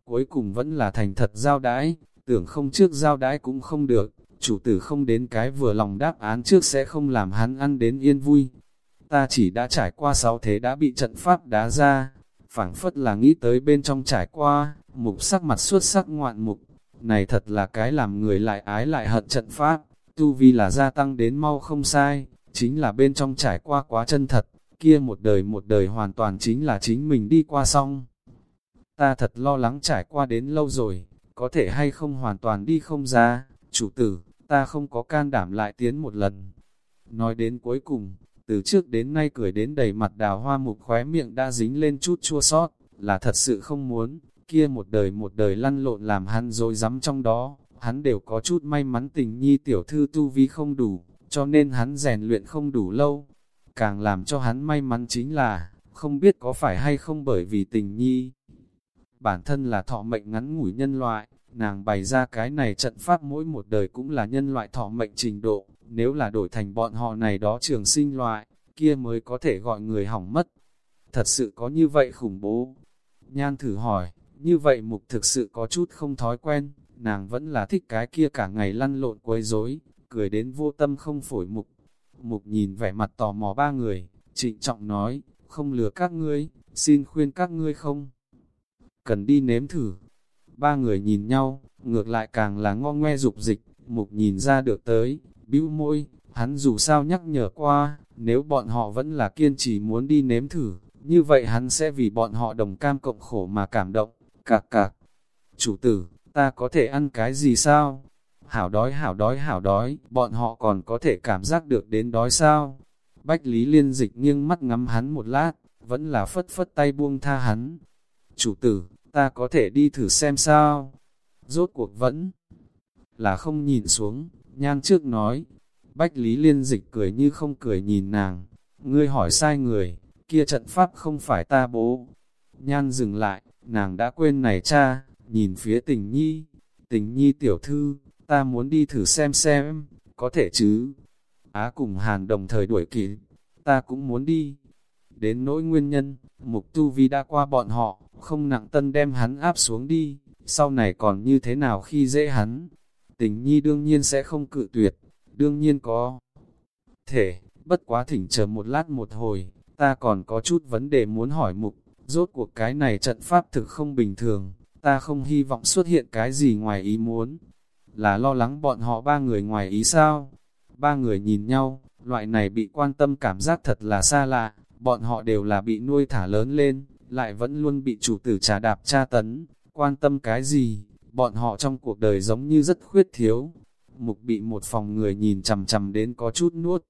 Cuối cùng vẫn là thành thật giao đái. tưởng không trước giao đái cũng không được, chủ tử không đến cái vừa lòng đáp án trước sẽ không làm hắn ăn đến yên vui. Ta chỉ đã trải qua sáu thế đã bị trận pháp đá ra, phảng phất là nghĩ tới bên trong trải qua, mục sắc mặt suốt sắc ngoạn mục. Này thật là cái làm người lại ái lại hận trận pháp, tu vi là gia tăng đến mau không sai, chính là bên trong trải qua quá chân thật, kia một đời một đời hoàn toàn chính là chính mình đi qua xong. Ta thật lo lắng trải qua đến lâu rồi, có thể hay không hoàn toàn đi không ra, chủ tử, ta không có can đảm lại tiến một lần. Nói đến cuối cùng, từ trước đến nay cười đến đầy mặt đào hoa mục khóe miệng đã dính lên chút chua sót, là thật sự không muốn, kia một đời một đời lăn lộn làm hắn rồi dám trong đó, hắn đều có chút may mắn tình nhi tiểu thư tu vi không đủ, cho nên hắn rèn luyện không đủ lâu, Càng làm cho hắn may mắn chính là, không biết có phải hay không bởi vì tình nhi. bản thân là thọ mệnh ngắn ngủi nhân loại, nàng bày ra cái này trận pháp mỗi một đời cũng là nhân loại thọ mệnh trình độ, nếu là đổi thành bọn họ này đó trường sinh loại, kia mới có thể gọi người hỏng mất. Thật sự có như vậy khủng bố. Nhan thử hỏi, như vậy mục thực sự có chút không thói quen, nàng vẫn là thích cái kia cả ngày lăn lộn quấy rối, cười đến vô tâm không phổi mục. Mục nhìn vẻ mặt tò mò ba người, trịnh trọng nói, không lừa các ngươi, xin khuyên các ngươi không. Cần đi nếm thử. Ba người nhìn nhau, ngược lại càng là ngo ngoe dục dịch, mục nhìn ra được tới, bĩu môi, hắn dù sao nhắc nhở qua, nếu bọn họ vẫn là kiên trì muốn đi nếm thử, như vậy hắn sẽ vì bọn họ đồng cam cộng khổ mà cảm động, cạc cạc. Chủ tử, ta có thể ăn cái gì sao? Hảo đói hảo đói hảo đói, bọn họ còn có thể cảm giác được đến đói sao? Bách Lý Liên dịch nghiêng mắt ngắm hắn một lát, vẫn là phất phất tay buông tha hắn. Chủ tử, ta có thể đi thử xem sao? Rốt cuộc vẫn là không nhìn xuống, nhan trước nói. Bách Lý Liên dịch cười như không cười nhìn nàng. Ngươi hỏi sai người, kia trận pháp không phải ta bố. Nhan dừng lại, nàng đã quên này cha, nhìn phía tình nhi. Tình nhi tiểu thư, ta muốn đi thử xem xem, có thể chứ. Á cùng Hàn đồng thời đuổi kịp, ta cũng muốn đi. Đến nỗi nguyên nhân, mục tu vi đã qua bọn họ, không nặng tân đem hắn áp xuống đi, sau này còn như thế nào khi dễ hắn. Tình nhi đương nhiên sẽ không cự tuyệt, đương nhiên có. Thể, bất quá thỉnh chờ một lát một hồi, ta còn có chút vấn đề muốn hỏi mục, rốt cuộc cái này trận pháp thực không bình thường, ta không hy vọng xuất hiện cái gì ngoài ý muốn. Là lo lắng bọn họ ba người ngoài ý sao? Ba người nhìn nhau, loại này bị quan tâm cảm giác thật là xa lạ, bọn họ đều là bị nuôi thả lớn lên, lại vẫn luôn bị chủ tử trà đạp tra tấn, quan tâm cái gì, bọn họ trong cuộc đời giống như rất khuyết thiếu. Mục bị một phòng người nhìn chầm chầm đến có chút nuốt.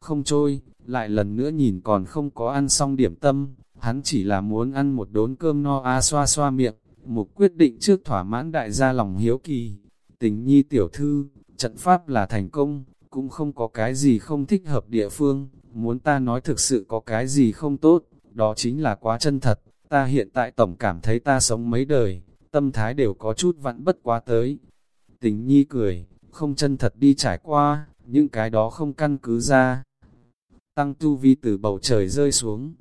Không trôi, lại lần nữa nhìn còn không có ăn xong điểm tâm, hắn chỉ là muốn ăn một đốn cơm no a xoa xoa miệng, mục quyết định trước thỏa mãn đại gia lòng hiếu kỳ. Tình nhi tiểu thư, trận pháp là thành công, cũng không có cái gì không thích hợp địa phương, muốn ta nói thực sự có cái gì không tốt, đó chính là quá chân thật, ta hiện tại tổng cảm thấy ta sống mấy đời, tâm thái đều có chút vặn bất quá tới. Tình nhi cười, không chân thật đi trải qua, những cái đó không căn cứ ra. Tăng tu vi từ bầu trời rơi xuống,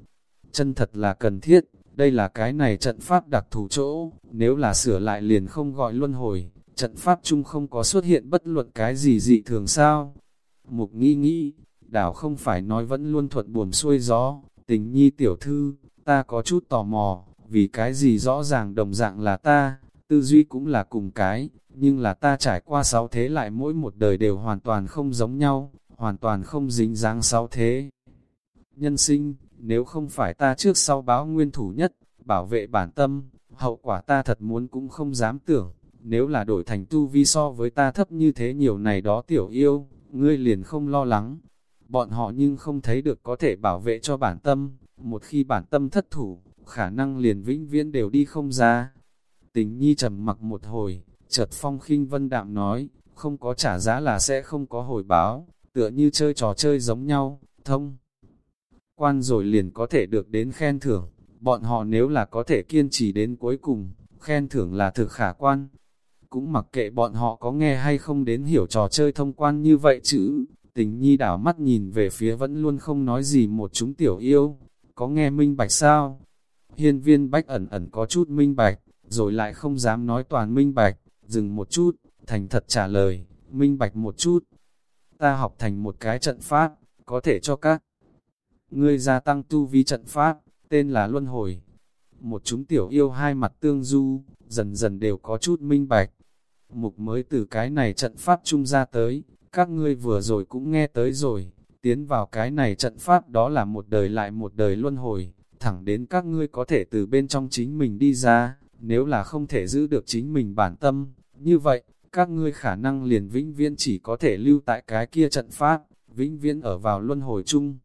chân thật là cần thiết, đây là cái này trận pháp đặc thù chỗ, nếu là sửa lại liền không gọi luân hồi, trận pháp chung không có xuất hiện bất luận cái gì dị thường sao. Mục nghĩ nghĩ, đảo không phải nói vẫn luôn thuận buồm xuôi gió, tình nhi tiểu thư, ta có chút tò mò, vì cái gì rõ ràng đồng dạng là ta, tư duy cũng là cùng cái, nhưng là ta trải qua sáu thế lại mỗi một đời đều hoàn toàn không giống nhau, hoàn toàn không dính dáng sáu thế. Nhân sinh, nếu không phải ta trước sau báo nguyên thủ nhất, bảo vệ bản tâm, hậu quả ta thật muốn cũng không dám tưởng, nếu là đổi thành tu vi so với ta thấp như thế nhiều này đó tiểu yêu, ngươi liền không lo lắng. Bọn họ nhưng không thấy được có thể bảo vệ cho bản tâm, một khi bản tâm thất thủ, khả năng liền vĩnh viễn đều đi không ra. Tình nhi trầm mặc một hồi, chợt phong khinh vân đạm nói, không có trả giá là sẽ không có hồi báo, tựa như chơi trò chơi giống nhau, thông. Quan rồi liền có thể được đến khen thưởng, bọn họ nếu là có thể kiên trì đến cuối cùng, khen thưởng là thực khả quan. Cũng mặc kệ bọn họ có nghe hay không đến hiểu trò chơi thông quan như vậy chứ, tình nhi đảo mắt nhìn về phía vẫn luôn không nói gì một chúng tiểu yêu, có nghe minh bạch sao? Hiên viên bách ẩn ẩn có chút minh bạch, rồi lại không dám nói toàn minh bạch, dừng một chút, thành thật trả lời, minh bạch một chút. Ta học thành một cái trận pháp, có thể cho các ngươi gia tăng tu vi trận pháp, tên là Luân Hồi. Một chúng tiểu yêu hai mặt tương du, dần dần đều có chút minh bạch. Mục mới từ cái này trận pháp chung ra tới, các ngươi vừa rồi cũng nghe tới rồi, tiến vào cái này trận pháp đó là một đời lại một đời luân hồi, thẳng đến các ngươi có thể từ bên trong chính mình đi ra, nếu là không thể giữ được chính mình bản tâm, như vậy, các ngươi khả năng liền vĩnh viễn chỉ có thể lưu tại cái kia trận pháp, vĩnh viễn ở vào luân hồi chung.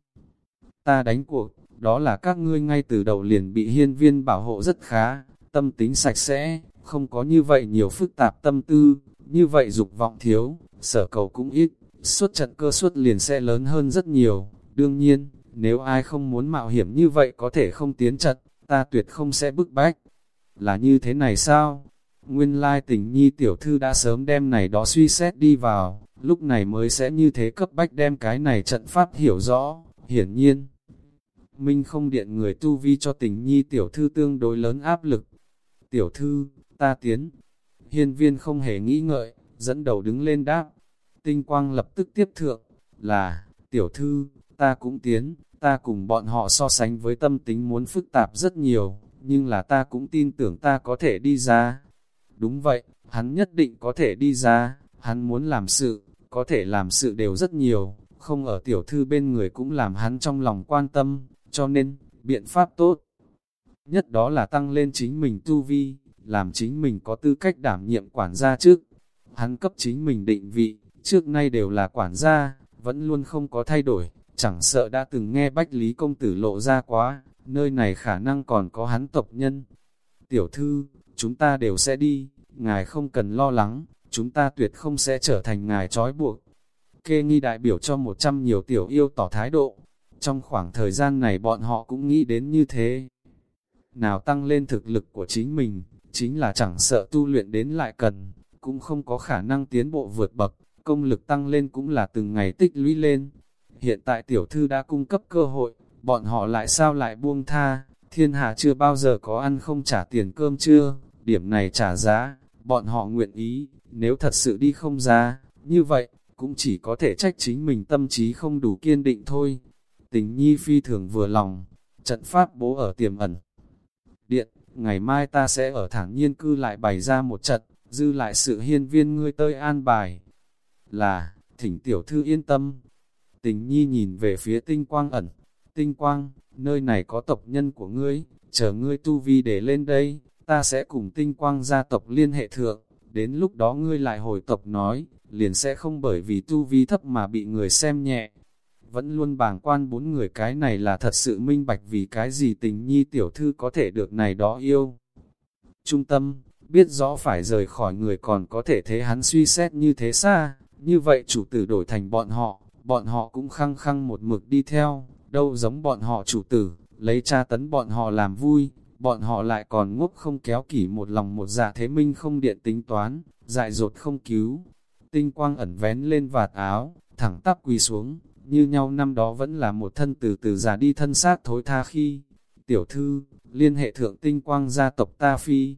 Ta đánh cuộc, đó là các ngươi ngay từ đầu liền bị hiên viên bảo hộ rất khá, tâm tính sạch sẽ, không có như vậy nhiều phức tạp tâm tư, như vậy dục vọng thiếu, sở cầu cũng ít, suốt trận cơ suất liền sẽ lớn hơn rất nhiều. Đương nhiên, nếu ai không muốn mạo hiểm như vậy có thể không tiến trận, ta tuyệt không sẽ bức bách. là như thế này sao? Nguyên lai tình nhi tiểu thư đã sớm đem này đó suy xét đi vào, lúc này mới sẽ như thế cấp bách đem cái này trận pháp hiểu rõ, hiển nhiên. Minh không điện người tu vi cho tình nhi tiểu thư tương đối lớn áp lực. Tiểu thư, ta tiến. Hiên viên không hề nghĩ ngợi, dẫn đầu đứng lên đáp. Tinh quang lập tức tiếp thượng, là, tiểu thư, ta cũng tiến, ta cùng bọn họ so sánh với tâm tính muốn phức tạp rất nhiều, nhưng là ta cũng tin tưởng ta có thể đi ra. Đúng vậy, hắn nhất định có thể đi ra, hắn muốn làm sự, có thể làm sự đều rất nhiều, không ở tiểu thư bên người cũng làm hắn trong lòng quan tâm, cho nên, biện pháp tốt nhất đó là tăng lên chính mình tu vi, làm chính mình có tư cách đảm nhiệm quản gia trước. Hắn cấp chính mình định vị, trước nay đều là quản gia, vẫn luôn không có thay đổi, chẳng sợ đã từng nghe Bách Lý Công Tử lộ ra quá, nơi này khả năng còn có hắn tộc nhân. Tiểu thư, chúng ta đều sẽ đi, ngài không cần lo lắng, chúng ta tuyệt không sẽ trở thành ngài trói buộc. Kê nghi đại biểu cho một trăm nhiều tiểu yêu tỏ thái độ, trong khoảng thời gian này bọn họ cũng nghĩ đến như thế. Nào tăng lên thực lực của chính mình, chính là chẳng sợ tu luyện đến lại cần, cũng không có khả năng tiến bộ vượt bậc, công lực tăng lên cũng là từng ngày tích lũy lên. Hiện tại tiểu thư đã cung cấp cơ hội, bọn họ lại sao lại buông tha, thiên hạ chưa bao giờ có ăn không trả tiền cơm chưa, điểm này trả giá, bọn họ nguyện ý, nếu thật sự đi không ra, như vậy, cũng chỉ có thể trách chính mình tâm trí không đủ kiên định thôi. Tình nhi phi thường vừa lòng, trận pháp bố ở tiềm ẩn. Điện, ngày mai ta sẽ ở thẳng nhiên cư lại bày ra một trận, dư lại sự hiên viên ngươi tơi an bài. Là, thỉnh tiểu thư yên tâm. Tình nhi nhìn về phía tinh quang ẩn. Tinh quang, nơi này có tộc nhân của ngươi, chờ ngươi tu vi để lên đây, ta sẽ cùng tinh quang gia tộc liên hệ thượng. Đến lúc đó ngươi lại hồi tộc nói, liền sẽ không bởi vì tu vi thấp mà bị người xem nhẹ. Vẫn luôn bàng quan bốn người cái này là thật sự minh bạch vì cái gì tình nhi tiểu thư có thể được này đó yêu. Trung tâm, biết rõ phải rời khỏi người còn có thể thấy hắn suy xét như thế xa, như vậy chủ tử đổi thành bọn họ, bọn họ cũng khăng khăng một mực đi theo, đâu giống bọn họ chủ tử, lấy cha tấn bọn họ làm vui, bọn họ lại còn ngốc không kéo kỷ một lòng một dạ thế minh không điện tính toán, dại dột không cứu. Tinh quang ẩn vén lên vạt áo, thẳng tắp quỳ xuống, như nhau năm đó vẫn là một thân từ từ già đi thân xác thối tha khi. Tiểu thư, liên hệ thượng tinh quang gia tộc ta phi.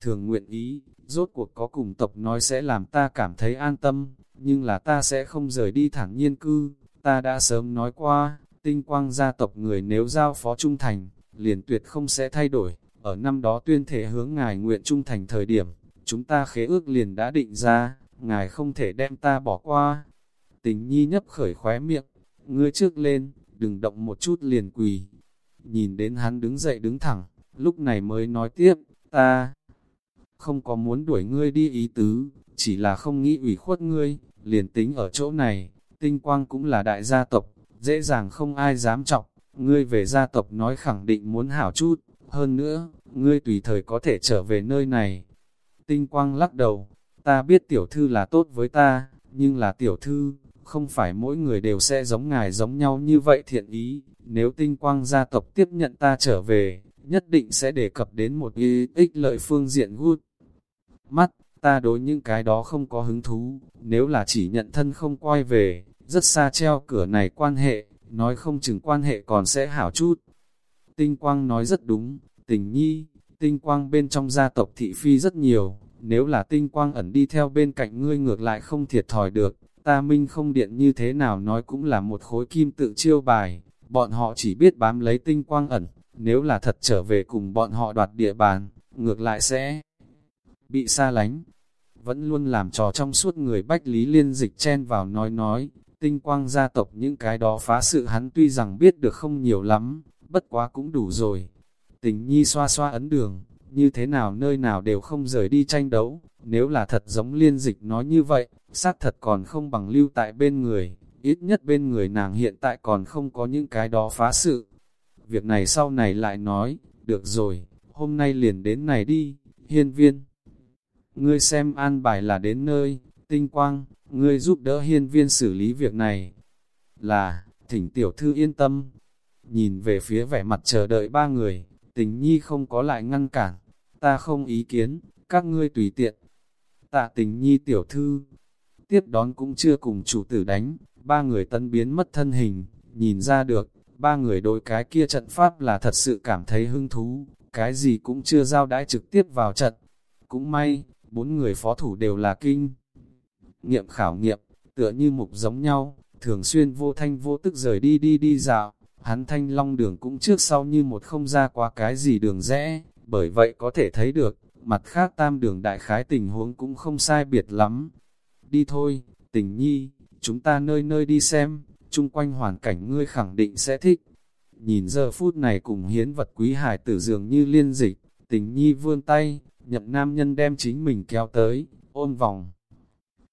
Thường nguyện ý, rốt cuộc có cùng tộc nói sẽ làm ta cảm thấy an tâm, nhưng là ta sẽ không rời đi thẳng nhiên cư. Ta đã sớm nói qua, tinh quang gia tộc người nếu giao phó trung thành, liền tuyệt không sẽ thay đổi. Ở năm đó tuyên thể hướng ngài nguyện trung thành thời điểm, chúng ta khế ước liền đã định ra, ngài không thể đem ta bỏ qua. Tình nhi nhấp khởi khóe miệng, ngươi trước lên, đừng động một chút liền quỳ. Nhìn đến hắn đứng dậy đứng thẳng, lúc này mới nói tiếp, ta không có muốn đuổi ngươi đi ý tứ, chỉ là không nghĩ ủy khuất ngươi, liền tính ở chỗ này, tinh quang cũng là đại gia tộc, dễ dàng không ai dám trọng, ngươi về gia tộc nói khẳng định muốn hảo chút, hơn nữa, ngươi tùy thời có thể trở về nơi này. Tinh quang lắc đầu, ta biết tiểu thư là tốt với ta, nhưng là tiểu thư, không phải mỗi người đều sẽ giống ngài giống nhau như vậy thiện ý, nếu tinh quang gia tộc tiếp nhận ta trở về, nhất định sẽ đề cập đến một ý ích lợi phương diện gút. Mắt, ta đối những cái đó không có hứng thú, nếu là chỉ nhận thân không quay về, rất xa treo cửa này quan hệ, nói không chừng quan hệ còn sẽ hảo chút. Tinh quang nói rất đúng, tình nhi, tinh quang bên trong gia tộc thị phi rất nhiều, nếu là tinh quang ẩn đi theo bên cạnh ngươi ngược lại không thiệt thòi được, ta minh không điện như thế nào nói cũng là một khối kim tự chiêu bài, bọn họ chỉ biết bám lấy tinh quang ẩn, nếu là thật trở về cùng bọn họ đoạt địa bàn, ngược lại sẽ bị xa lánh. Vẫn luôn làm trò trong suốt người Bách Lý Liên dịch chen vào nói nói, tinh quang gia tộc những cái đó phá sự hắn tuy rằng biết được không nhiều lắm, bất quá cũng đủ rồi. Tình nhi xoa xoa ấn đường, như thế nào nơi nào đều không rời đi tranh đấu, nếu là thật giống liên dịch nói như vậy, xác thật còn không bằng lưu tại bên người, ít nhất bên người nàng hiện tại còn không có những cái đó phá sự. Việc này sau này lại nói, được rồi, hôm nay liền đến này đi, hiên viên. Ngươi xem an bài là đến nơi, tinh quang, ngươi giúp đỡ hiên viên xử lý việc này. Là, thỉnh tiểu thư yên tâm. Nhìn về phía vẻ mặt chờ đợi ba người, tình nhi không có lại ngăn cản. ta không ý kiến, các ngươi tùy tiện. Tạ tình nhi tiểu thư, tiếp đón cũng chưa cùng chủ tử đánh, ba người tân biến mất thân hình, nhìn ra được, ba người đối cái kia trận pháp là thật sự cảm thấy hứng thú, cái gì cũng chưa giao đãi trực tiếp vào trận. Cũng may, bốn người phó thủ đều là kinh. Nghiệm khảo nghiệm, tựa như mục giống nhau, thường xuyên vô thanh vô tức rời đi đi đi dạo, hắn thanh long đường cũng trước sau như một không ra qua cái gì đường rẽ, bởi vậy có thể thấy được, mặt khác tam đường đại khái tình huống cũng không sai biệt lắm. Đi thôi, tình nhi, chúng ta nơi nơi đi xem, chung quanh hoàn cảnh ngươi khẳng định sẽ thích. Nhìn giờ phút này cùng hiến vật quý hải tử dường như liên dịch, tình nhi vươn tay, nhậm nam nhân đem chính mình kéo tới, ôm vòng.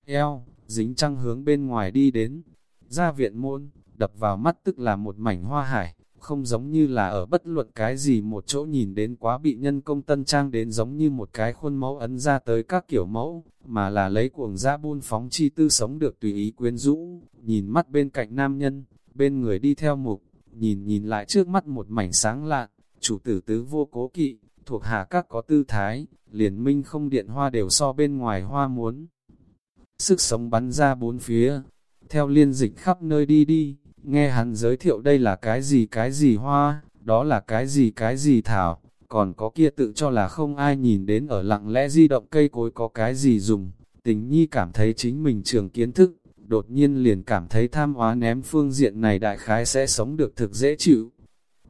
Eo, dính trăng hướng bên ngoài đi đến, ra viện môn, đập vào mắt tức là một mảnh hoa hải, không giống như là ở bất luận cái gì một chỗ nhìn đến quá bị nhân công tân trang đến giống như một cái khuôn mẫu ấn ra tới các kiểu mẫu, mà là lấy cuồng ra buôn phóng chi tư sống được tùy ý quyến rũ, nhìn mắt bên cạnh nam nhân, bên người đi theo mục, nhìn nhìn lại trước mắt một mảnh sáng lạn, chủ tử tứ vô cố kỵ, thuộc hạ các có tư thái, liền minh không điện hoa đều so bên ngoài hoa muốn. Sức sống bắn ra bốn phía, theo liên dịch khắp nơi đi đi, nghe hắn giới thiệu đây là cái gì cái gì hoa, đó là cái gì cái gì thảo, còn có kia tự cho là không ai nhìn đến ở lặng lẽ di động cây cối có cái gì dùng. Tình nhi cảm thấy chính mình trường kiến thức, đột nhiên liền cảm thấy tham hóa ném phương diện này đại khái sẽ sống được thực dễ chịu.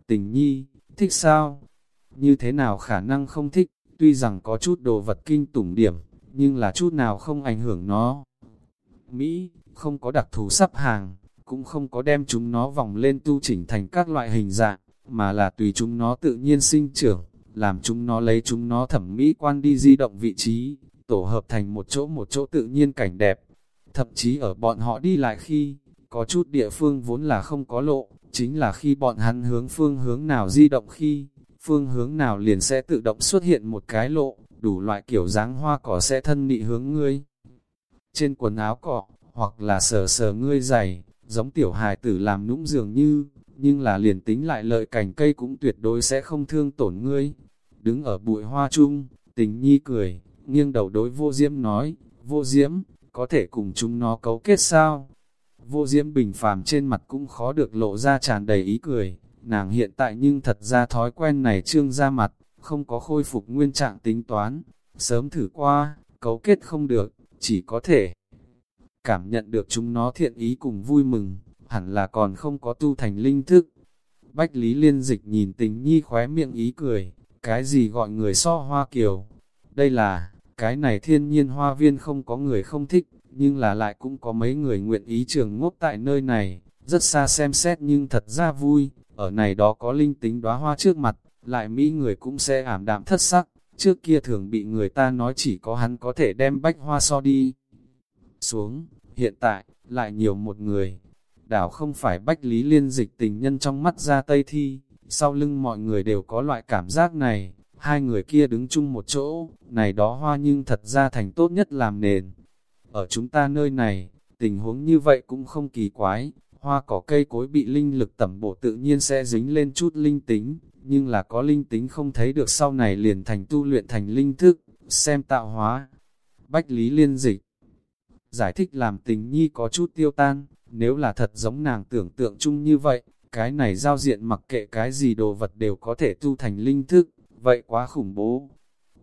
Tình nhi, thích sao? Như thế nào khả năng không thích, tuy rằng có chút đồ vật kinh tủng điểm, nhưng là chút nào không ảnh hưởng nó. Mỹ, không có đặc thù sắp hàng, cũng không có đem chúng nó vòng lên tu chỉnh thành các loại hình dạng, mà là tùy chúng nó tự nhiên sinh trưởng, làm chúng nó lấy chúng nó thẩm mỹ quan đi di động vị trí, tổ hợp thành một chỗ một chỗ tự nhiên cảnh đẹp. Thậm chí ở bọn họ đi lại khi, có chút địa phương vốn là không có lộ, chính là khi bọn hắn hướng phương hướng nào di động khi, phương hướng nào liền sẽ tự động xuất hiện một cái lộ, đủ loại kiểu dáng hoa cỏ sẽ thân nị hướng ngươi. Trên quần áo cỏ, hoặc là sờ sờ ngươi dày, giống tiểu hài tử làm nũng dường như, nhưng là liền tính lại lợi cành cây cũng tuyệt đối sẽ không thương tổn ngươi. Đứng ở bụi hoa chung, tình nhi cười, nghiêng đầu đối vô diễm nói, vô diễm, có thể cùng chúng nó cấu kết sao? Vô diễm bình phàm trên mặt cũng khó được lộ ra tràn đầy ý cười, nàng hiện tại nhưng thật ra thói quen này trương ra mặt, không có khôi phục nguyên trạng tính toán, sớm thử qua, cấu kết không được, chỉ có thể cảm nhận được chúng nó thiện ý cùng vui mừng, hẳn là còn không có tu thành linh thức. Bách Lý Liên Dịch nhìn tình nhi khóe miệng ý cười, cái gì gọi người so hoa kiều. Đây là, cái này thiên nhiên hoa viên không có người không thích, nhưng là lại cũng có mấy người nguyện ý trường ngốc tại nơi này, rất xa xem xét nhưng thật ra vui, ở này đó có linh tính đóa hoa trước mặt, lại Mỹ người cũng sẽ ảm đạm thất sắc, trước kia thường bị người ta nói chỉ có hắn có thể đem bách hoa so đi. Xuống, hiện tại, lại nhiều một người. Đảo không phải bách lý liên dịch tình nhân trong mắt ra tây thi, sau lưng mọi người đều có loại cảm giác này, hai người kia đứng chung một chỗ, này đó hoa nhưng thật ra thành tốt nhất làm nền. Ở chúng ta nơi này, tình huống như vậy cũng không kỳ quái, hoa cỏ cây cối bị linh lực tẩm bổ tự nhiên sẽ dính lên chút linh tính, nhưng là có linh tính không thấy được sau này liền thành tu luyện thành linh thức, xem tạo hóa. Bách Lý Liên Dịch Giải thích làm tình nhi có chút tiêu tan, nếu là thật giống nàng tưởng tượng chung như vậy, cái này giao diện mặc kệ cái gì đồ vật đều có thể tu thành linh thức, vậy quá khủng bố.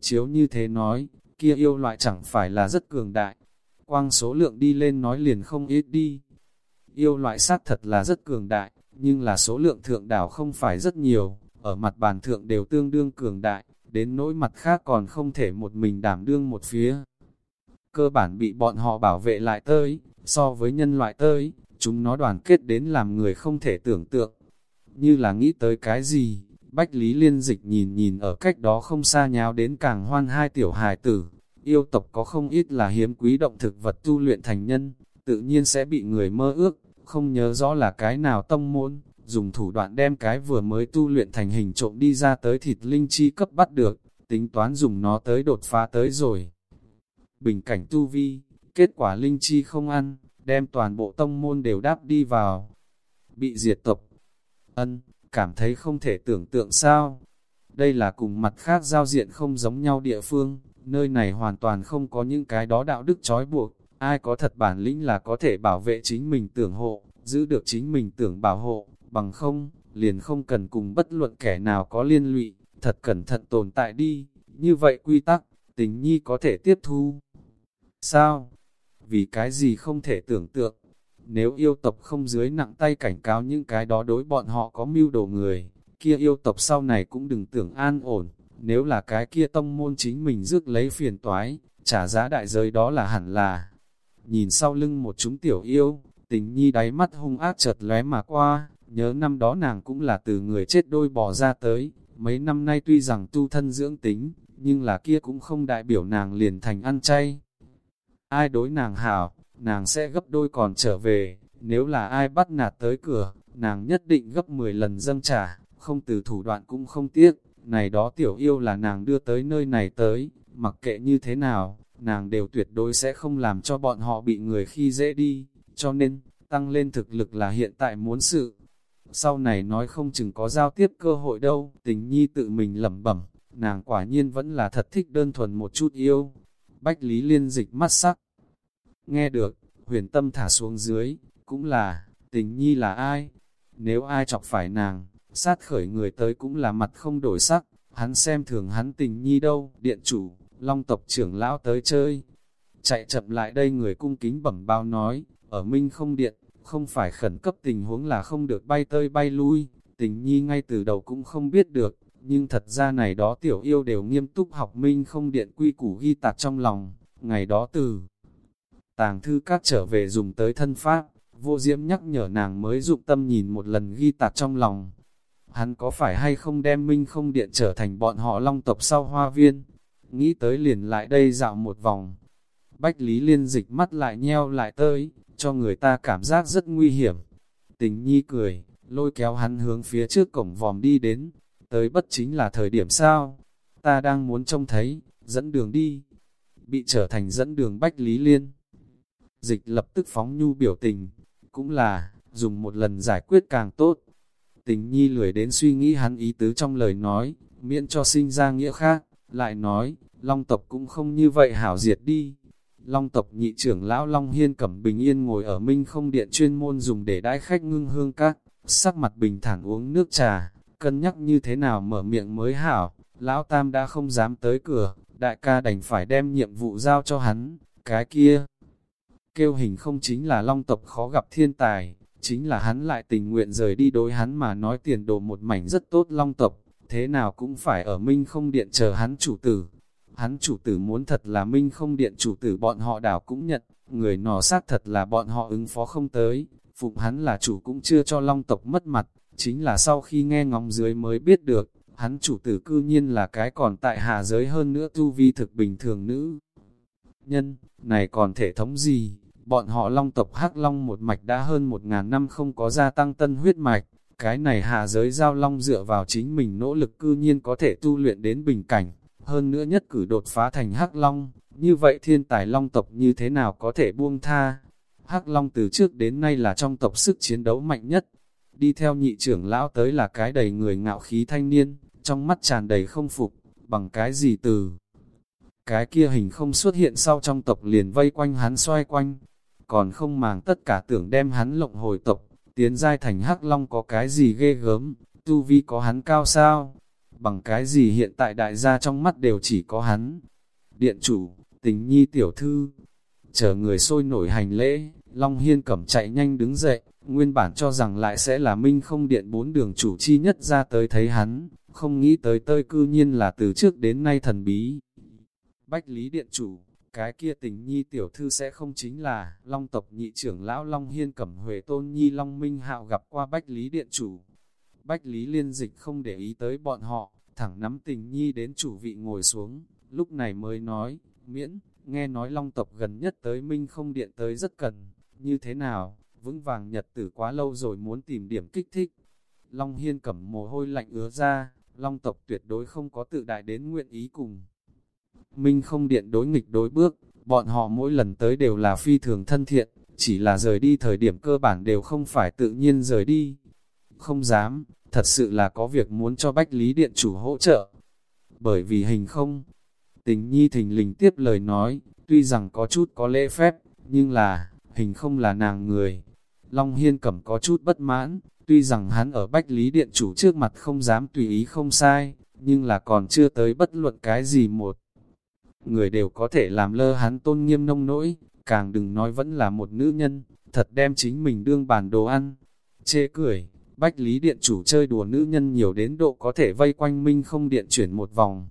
Chiếu như thế nói, kia yêu loại chẳng phải là rất cường đại, quang số lượng đi lên nói liền không ít đi. Yêu loại sát thật là rất cường đại, nhưng là số lượng thượng đảo không phải rất nhiều, ở mặt bàn thượng đều tương đương cường đại, đến nỗi mặt khác còn không thể một mình đảm đương một phía. Cơ bản bị bọn họ bảo vệ lại tới, so với nhân loại tới, chúng nó đoàn kết đến làm người không thể tưởng tượng. Như là nghĩ tới cái gì, Bách Lý Liên Dịch nhìn nhìn ở cách đó không xa nháo đến càng hoan hai tiểu hài tử, yêu tộc có không ít là hiếm quý động thực vật tu luyện thành nhân, tự nhiên sẽ bị người mơ ước, không nhớ rõ là cái nào tông môn, dùng thủ đoạn đem cái vừa mới tu luyện thành hình trộm đi ra tới thịt linh chi cấp bắt được, tính toán dùng nó tới đột phá tới rồi bình cảnh tu vi, kết quả linh chi không ăn, đem toàn bộ tông môn đều đáp đi vào. Bị diệt tộc, ân, cảm thấy không thể tưởng tượng sao. đây là cùng mặt khác giao diện không giống nhau địa phương, nơi này hoàn toàn không có những cái đó đạo đức trói buộc, ai có thật bản lĩnh là có thể bảo vệ chính mình tưởng hộ, giữ được chính mình tưởng bảo hộ, bằng không, liền không cần cùng bất luận kẻ nào có liên lụy, thật cẩn thận tồn tại đi, như vậy quy tắc, tình nhi có thể tiếp thu. Sao? Vì cái gì không thể tưởng tượng? Nếu yêu tộc không dưới nặng tay cảnh cáo những cái đó đối bọn họ có mưu đồ người, kia yêu tộc sau này cũng đừng tưởng an ổn, nếu là cái kia tông môn chính mình rước lấy phiền toái, trả giá đại giới đó là hẳn là. Nhìn sau lưng một chúng tiểu yêu, tình nhi đáy mắt hung ác chợt lóe mà qua, nhớ năm đó nàng cũng là từ người chết đôi bỏ ra tới, mấy năm nay tuy rằng tu thân dưỡng tính, nhưng là kia cũng không đại biểu nàng liền thành ăn chay. Ai đối nàng hảo, nàng sẽ gấp đôi còn trở về, nếu là ai bắt nạt tới cửa, nàng nhất định gấp 10 lần dâng trả, không từ thủ đoạn cũng không tiếc, này đó tiểu yêu là nàng đưa tới nơi này tới, mặc kệ như thế nào, nàng đều tuyệt đối sẽ không làm cho bọn họ bị người khi dễ đi, cho nên, tăng lên thực lực là hiện tại muốn sự. Sau này nói không chừng có giao tiếp cơ hội đâu, tình nhi tự mình lẩm bẩm, nàng quả nhiên vẫn là thật thích đơn thuần một chút yêu. Bách Lý liên dịch mắt sắc. Nghe được, huyền tâm thả xuống dưới, cũng là, tình nhi là ai? Nếu ai chọc phải nàng, sát khởi người tới cũng là mặt không đổi sắc, hắn xem thường hắn tình nhi đâu, điện chủ, long tộc trưởng lão tới chơi. Chạy chậm lại đây người cung kính bẩm bao nói, ở minh không điện, không phải khẩn cấp tình huống là không được bay tơi bay lui, tình nhi ngay từ đầu cũng không biết được, nhưng thật ra này đó tiểu yêu đều nghiêm túc học minh không điện quy củ ghi tạc trong lòng, ngày đó từ tàng thư các trở về dùng tới thân pháp, vô diễm nhắc nhở nàng mới dụng tâm nhìn một lần ghi tạc trong lòng. Hắn có phải hay không đem minh không điện trở thành bọn họ long tộc sau hoa viên, nghĩ tới liền lại đây dạo một vòng. Bách Lý Liên dịch mắt lại nheo lại tới, cho người ta cảm giác rất nguy hiểm. Tình nhi cười, lôi kéo hắn hướng phía trước cổng vòm đi đến, tới bất chính là thời điểm sao? Ta đang muốn trông thấy, dẫn đường đi. Bị trở thành dẫn đường Bách Lý Liên. Dịch lập tức phóng nhu biểu tình, cũng là, dùng một lần giải quyết càng tốt. Tình nhi lười đến suy nghĩ hắn ý tứ trong lời nói, miễn cho sinh ra nghĩa khác, lại nói, Long tộc cũng không như vậy hảo diệt đi. Long tộc nhị trưởng lão Long Hiên cẩm bình yên ngồi ở minh không điện chuyên môn dùng để đãi khách ngưng hương các, sắc mặt bình thản uống nước trà, cân nhắc như thế nào mở miệng mới hảo, lão tam đã không dám tới cửa, đại ca đành phải đem nhiệm vụ giao cho hắn, cái kia. Kêu hình không chính là long tộc khó gặp thiên tài, chính là hắn lại tình nguyện rời đi đối hắn mà nói tiền đồ một mảnh rất tốt long tộc, thế nào cũng phải ở minh không điện chờ hắn chủ tử. Hắn chủ tử muốn thật là minh không điện chủ tử bọn họ đảo cũng nhận, người nọ xác thật là bọn họ ứng phó không tới, phụng hắn là chủ cũng chưa cho long tộc mất mặt, chính là sau khi nghe ngóng dưới mới biết được, hắn chủ tử cư nhiên là cái còn tại hạ giới hơn nữa tu vi thực bình thường nữ. Nhân, này còn thể thống gì? Bọn họ long tộc hắc long một mạch đã hơn một ngàn năm không có gia tăng tân huyết mạch, cái này hạ giới giao long dựa vào chính mình nỗ lực cư nhiên có thể tu luyện đến bình cảnh, hơn nữa nhất cử đột phá thành hắc long, như vậy thiên tài long tộc như thế nào có thể buông tha? Hắc long từ trước đến nay là trong tộc sức chiến đấu mạnh nhất, đi theo nhị trưởng lão tới là cái đầy người ngạo khí thanh niên, trong mắt tràn đầy không phục, bằng cái gì từ. Cái kia hình không xuất hiện sau trong tộc liền vây quanh hắn xoay quanh, còn không màng tất cả tưởng đem hắn lộng hồi tộc, tiến giai thành hắc long có cái gì ghê gớm, tu vi có hắn cao sao, bằng cái gì hiện tại đại gia trong mắt đều chỉ có hắn. Điện chủ, tình nhi tiểu thư, chờ người sôi nổi hành lễ, Long Hiên cẩm chạy nhanh đứng dậy, nguyên bản cho rằng lại sẽ là minh không điện bốn đường chủ chi nhất ra tới thấy hắn, không nghĩ tới tơi cư nhiên là từ trước đến nay thần bí. Bách Lý Điện Chủ, cái kia tình nhi tiểu thư sẽ không chính là Long tộc nhị trưởng lão Long Hiên Cẩm Huệ Tôn Nhi Long Minh Hạo gặp qua Bách Lý Điện Chủ. Bách Lý Liên Dịch không để ý tới bọn họ, thẳng nắm tình nhi đến chủ vị ngồi xuống, lúc này mới nói, miễn, nghe nói Long tộc gần nhất tới Minh không điện tới rất cần, như thế nào, vững vàng nhật tử quá lâu rồi muốn tìm điểm kích thích. Long Hiên cẩm mồ hôi lạnh ứa ra, Long tộc tuyệt đối không có tự đại đến nguyện ý cùng. Minh không điện đối nghịch đối bước, bọn họ mỗi lần tới đều là phi thường thân thiện, chỉ là rời đi thời điểm cơ bản đều không phải tự nhiên rời đi. Không dám, thật sự là có việc muốn cho Bách Lý Điện chủ hỗ trợ. Bởi vì hình không, tình nhi thình lình tiếp lời nói, tuy rằng có chút có lễ phép, nhưng là, hình không là nàng người. Long Hiên Cẩm có chút bất mãn, tuy rằng hắn ở Bách Lý Điện chủ trước mặt không dám tùy ý không sai, nhưng là còn chưa tới bất luận cái gì một. Người đều có thể làm lơ hắn tôn nghiêm nông nỗi, càng đừng nói vẫn là một nữ nhân, thật đem chính mình đương bàn đồ ăn. Chê cười, Bách Lý Điện chủ chơi đùa nữ nhân nhiều đến độ có thể vây quanh Minh không điện chuyển một vòng.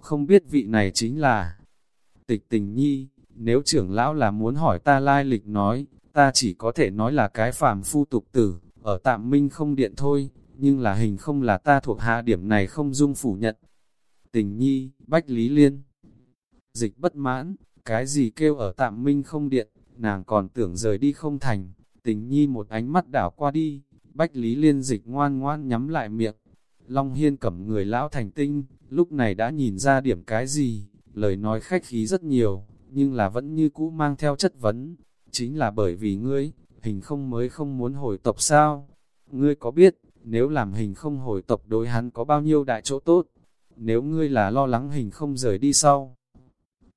Không biết vị này chính là tịch tình nhi, nếu trưởng lão là muốn hỏi ta lai lịch nói, ta chỉ có thể nói là cái phàm phu tục tử, ở tạm Minh không điện thôi, nhưng là hình không là ta thuộc hạ điểm này không dung phủ nhận. Tình nhi, Bách Lý Liên Dịch bất mãn, cái gì kêu ở tạm Minh không điện, nàng còn tưởng rời đi không thành, tình nhi một ánh mắt đảo qua đi, Bách Lý Liên dịch ngoan ngoan nhắm lại miệng. Long Hiên cẩm người lão thành tinh, lúc này đã nhìn ra điểm cái gì, lời nói khách khí rất nhiều, nhưng là vẫn như cũ mang theo chất vấn. Chính là bởi vì ngươi, hình không mới không muốn hồi tộc sao? Ngươi có biết, nếu làm hình không hồi tộc đối hắn có bao nhiêu đại chỗ tốt? Nếu ngươi là lo lắng hình không rời đi sau,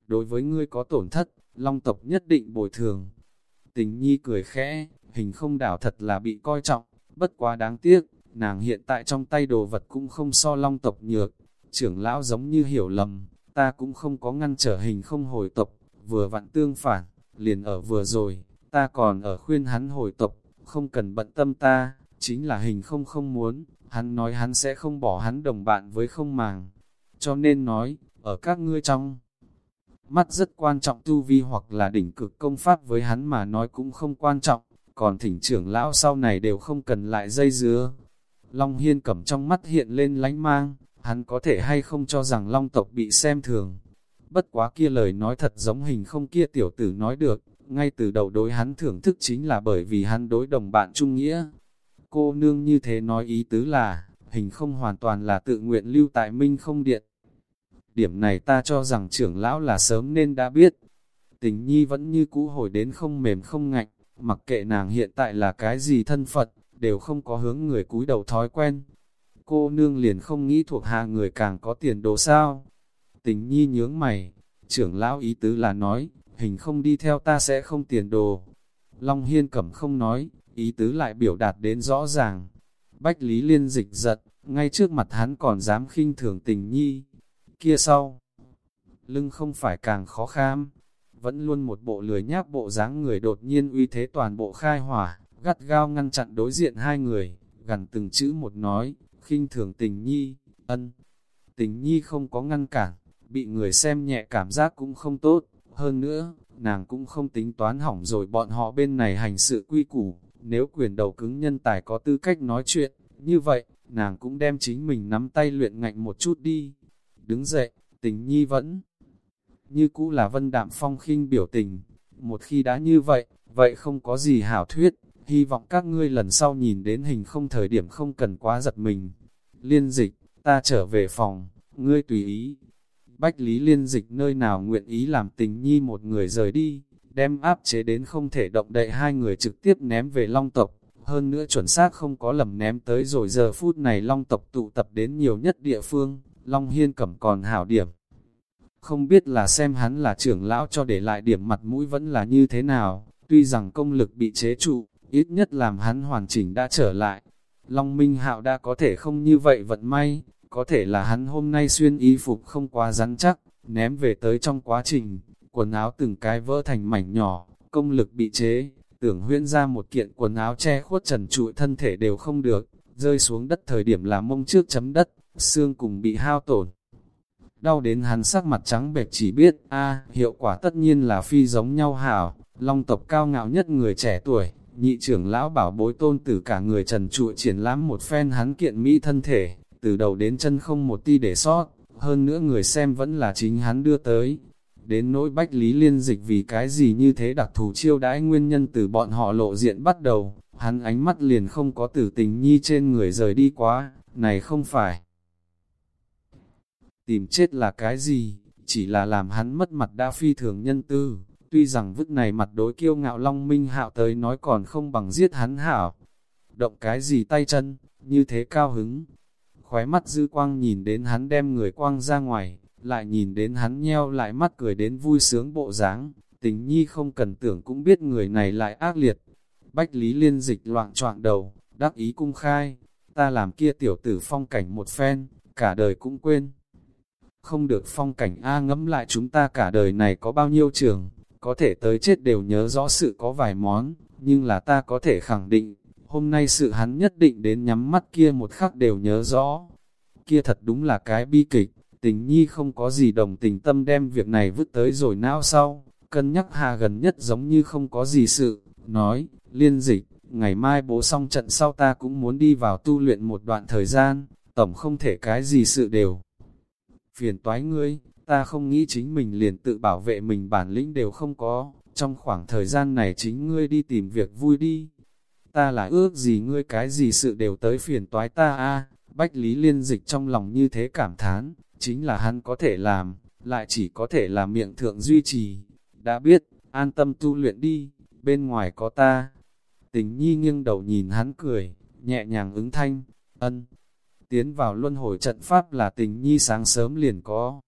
đối với ngươi có tổn thất, long tộc nhất định bồi thường. Tình nhi cười khẽ, hình không đảo thật là bị coi trọng, Bất quá đáng tiếc, nàng hiện tại trong tay đồ vật cũng không so long tộc nhược. Trưởng lão giống như hiểu lầm, ta cũng không có ngăn trở hình không hồi tộc, vừa vặn tương phản, liền ở vừa rồi, ta còn ở khuyên hắn hồi tộc, không cần bận tâm ta, chính là hình không không muốn, hắn nói hắn sẽ không bỏ hắn đồng bạn với không màng. Cho nên nói, ở các ngươi trong mắt rất quan trọng tu vi hoặc là đỉnh cực công pháp với hắn mà nói cũng không quan trọng, còn thỉnh trưởng lão sau này đều không cần lại dây dứa. Long Hiên cẩm trong mắt hiện lên lánh mang, hắn có thể hay không cho rằng Long tộc bị xem thường. Bất quá kia lời nói thật giống hình không kia tiểu tử nói được, ngay từ đầu đối hắn thưởng thức chính là bởi vì hắn đối đồng bạn trung nghĩa. Cô nương như thế nói ý tứ là, hình không hoàn toàn là tự nguyện lưu tại Minh không điện. Điểm này ta cho rằng trưởng lão là sớm nên đã biết. Tình nhi vẫn như cũ hồi đến không mềm không ngạnh, mặc kệ nàng hiện tại là cái gì thân Phật, đều không có hướng người cúi đầu thói quen. Cô nương liền không nghĩ thuộc hạ người càng có tiền đồ sao. Tình nhi nhướng mày, trưởng lão ý tứ là nói, hình không đi theo ta sẽ không tiền đồ. Long Hiên Cẩm không nói, ý tứ lại biểu đạt đến rõ ràng. Bách Lý Liên dịch giật, ngay trước mặt hắn còn dám khinh thường tình nhi. Kia sau, lưng không phải càng khó kham, vẫn luôn một bộ lười nhác bộ dáng người đột nhiên uy thế toàn bộ khai hỏa, gắt gao ngăn chặn đối diện hai người, gần từng chữ một nói, khinh thường tình nhi, ân. Tình nhi không có ngăn cản, bị người xem nhẹ cảm giác cũng không tốt, hơn nữa, nàng cũng không tính toán hỏng rồi bọn họ bên này hành sự quy củ, nếu quyền đầu cứng nhân tài có tư cách nói chuyện, như vậy, nàng cũng đem chính mình nắm tay luyện ngạnh một chút đi. Đứng dậy, tình nhi vẫn như cũ là vân đạm phong khinh biểu tình. Một khi đã như vậy, vậy không có gì hảo thuyết, hy vọng các ngươi lần sau nhìn đến hình không thời điểm không cần quá giật mình. Liên dịch, ta trở về phòng, ngươi tùy ý. Bách lý liên dịch nơi nào nguyện ý làm tình nhi một người rời đi, đem áp chế đến không thể động đậy hai người trực tiếp ném về long tộc. Hơn nữa chuẩn xác không có lầm ném tới rồi giờ phút này long tộc tụ tập đến nhiều nhất địa phương, long hiên cẩm còn hảo điểm. Không biết là xem hắn là trưởng lão cho để lại điểm mặt mũi vẫn là như thế nào, tuy rằng công lực bị chế trụ, ít nhất làm hắn hoàn chỉnh đã trở lại. Long Minh Hạo đã có thể không như vậy vận may, có thể là hắn hôm nay xuyên y phục không quá rắn chắc, ném về tới trong quá trình, quần áo từng cái vỡ thành mảnh nhỏ, công lực bị chế, tưởng huyễn ra một kiện quần áo che khuất trần trụi thân thể đều không được, rơi xuống đất thời điểm là mông trước chấm đất, xương cùng bị hao tổn đau đến hắn sắc mặt trắng bệch chỉ biết, a hiệu quả tất nhiên là phi giống nhau hảo, long tộc cao ngạo nhất người trẻ tuổi, nhị trưởng lão bảo bối tôn tử cả người trần trụi triển lãm một phen hắn kiện mỹ thân thể, từ đầu đến chân không một ti để sót, hơn nữa người xem vẫn là chính hắn đưa tới. Đến nỗi bách lý liên dịch vì cái gì như thế đặc thù chiêu đãi nguyên nhân từ bọn họ lộ diện bắt đầu, hắn ánh mắt liền không có tử tình nhi trên người rời đi quá, này không phải tìm chết là cái gì, chỉ là làm hắn mất mặt đa phi thường nhân tư, tuy rằng vứt này mặt đối kiêu ngạo Long Minh Hạo tới nói còn không bằng giết hắn hảo. Động cái gì tay chân, như thế cao hứng. Khóe mắt dư quang nhìn đến hắn đem người quang ra ngoài, lại nhìn đến hắn nheo lại mắt cười đến vui sướng bộ dáng, tình nhi không cần tưởng cũng biết người này lại ác liệt. Bách Lý Liên dịch loạn trọng đầu, đắc ý cung khai, ta làm kia tiểu tử phong cảnh một phen, cả đời cũng quên. Không được phong cảnh A ngẫm lại chúng ta cả đời này có bao nhiêu trường, có thể tới chết đều nhớ rõ sự có vài món, nhưng là ta có thể khẳng định, hôm nay sự hắn nhất định đến nhắm mắt kia một khắc đều nhớ rõ. Kia thật đúng là cái bi kịch, tình nhi không có gì đồng tình tâm đem việc này vứt tới rồi não sau, cân nhắc hà gần nhất giống như không có gì sự, nói, liên dịch, ngày mai bố xong trận sau ta cũng muốn đi vào tu luyện một đoạn thời gian, tổng không thể cái gì sự đều. Phiền toái ngươi, ta không nghĩ chính mình liền tự bảo vệ mình bản lĩnh đều không có, trong khoảng thời gian này chính ngươi đi tìm việc vui đi. Ta là ước gì ngươi cái gì sự đều tới phiền toái ta a Bách Lý Liên Dịch trong lòng như thế cảm thán, chính là hắn có thể làm, lại chỉ có thể là miệng thượng duy trì. Đã biết, an tâm tu luyện đi, bên ngoài có ta. Tình nhi nghiêng đầu nhìn hắn cười, nhẹ nhàng ứng thanh, ân. Tiến vào luân hồi trận pháp là tình nhi sáng sớm liền có.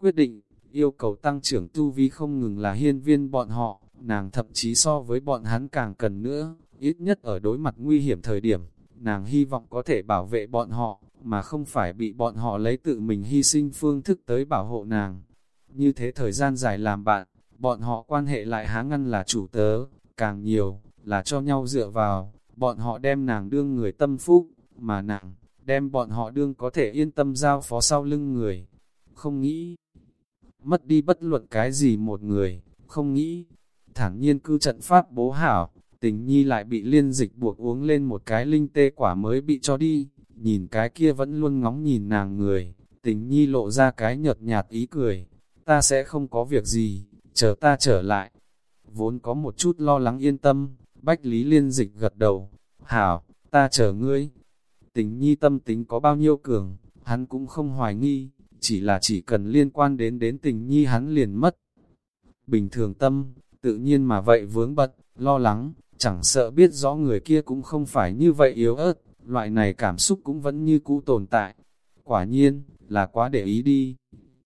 Quyết định, yêu cầu tăng trưởng tu vi không ngừng là hiên viên bọn họ, nàng thậm chí so với bọn hắn càng cần nữa, ít nhất ở đối mặt nguy hiểm thời điểm, nàng hy vọng có thể bảo vệ bọn họ, mà không phải bị bọn họ lấy tự mình hy sinh phương thức tới bảo hộ nàng. Như thế thời gian dài làm bạn, bọn họ quan hệ lại há ngăn là chủ tớ, càng nhiều, là cho nhau dựa vào, bọn họ đem nàng đương người tâm phúc, mà nàng, đem bọn họ đương có thể yên tâm giao phó sau lưng người. Không nghĩ, mất đi bất luận cái gì một người, không nghĩ, thản nhiên cư trận pháp bố hảo, tình nhi lại bị liên dịch buộc uống lên một cái linh tê quả mới bị cho đi, nhìn cái kia vẫn luôn ngóng nhìn nàng người, tình nhi lộ ra cái nhợt nhạt ý cười, ta sẽ không có việc gì, chờ ta trở lại. Vốn có một chút lo lắng yên tâm, Bách Lý Liên dịch gật đầu, hảo, ta chờ ngươi. Tình nhi tâm tính có bao nhiêu cường, hắn cũng không hoài nghi, chỉ là chỉ cần liên quan đến đến tình nhi hắn liền mất. Bình thường tâm, tự nhiên mà vậy vướng bật, lo lắng, chẳng sợ biết rõ người kia cũng không phải như vậy yếu ớt, loại này cảm xúc cũng vẫn như cũ tồn tại. Quả nhiên, là quá để ý đi.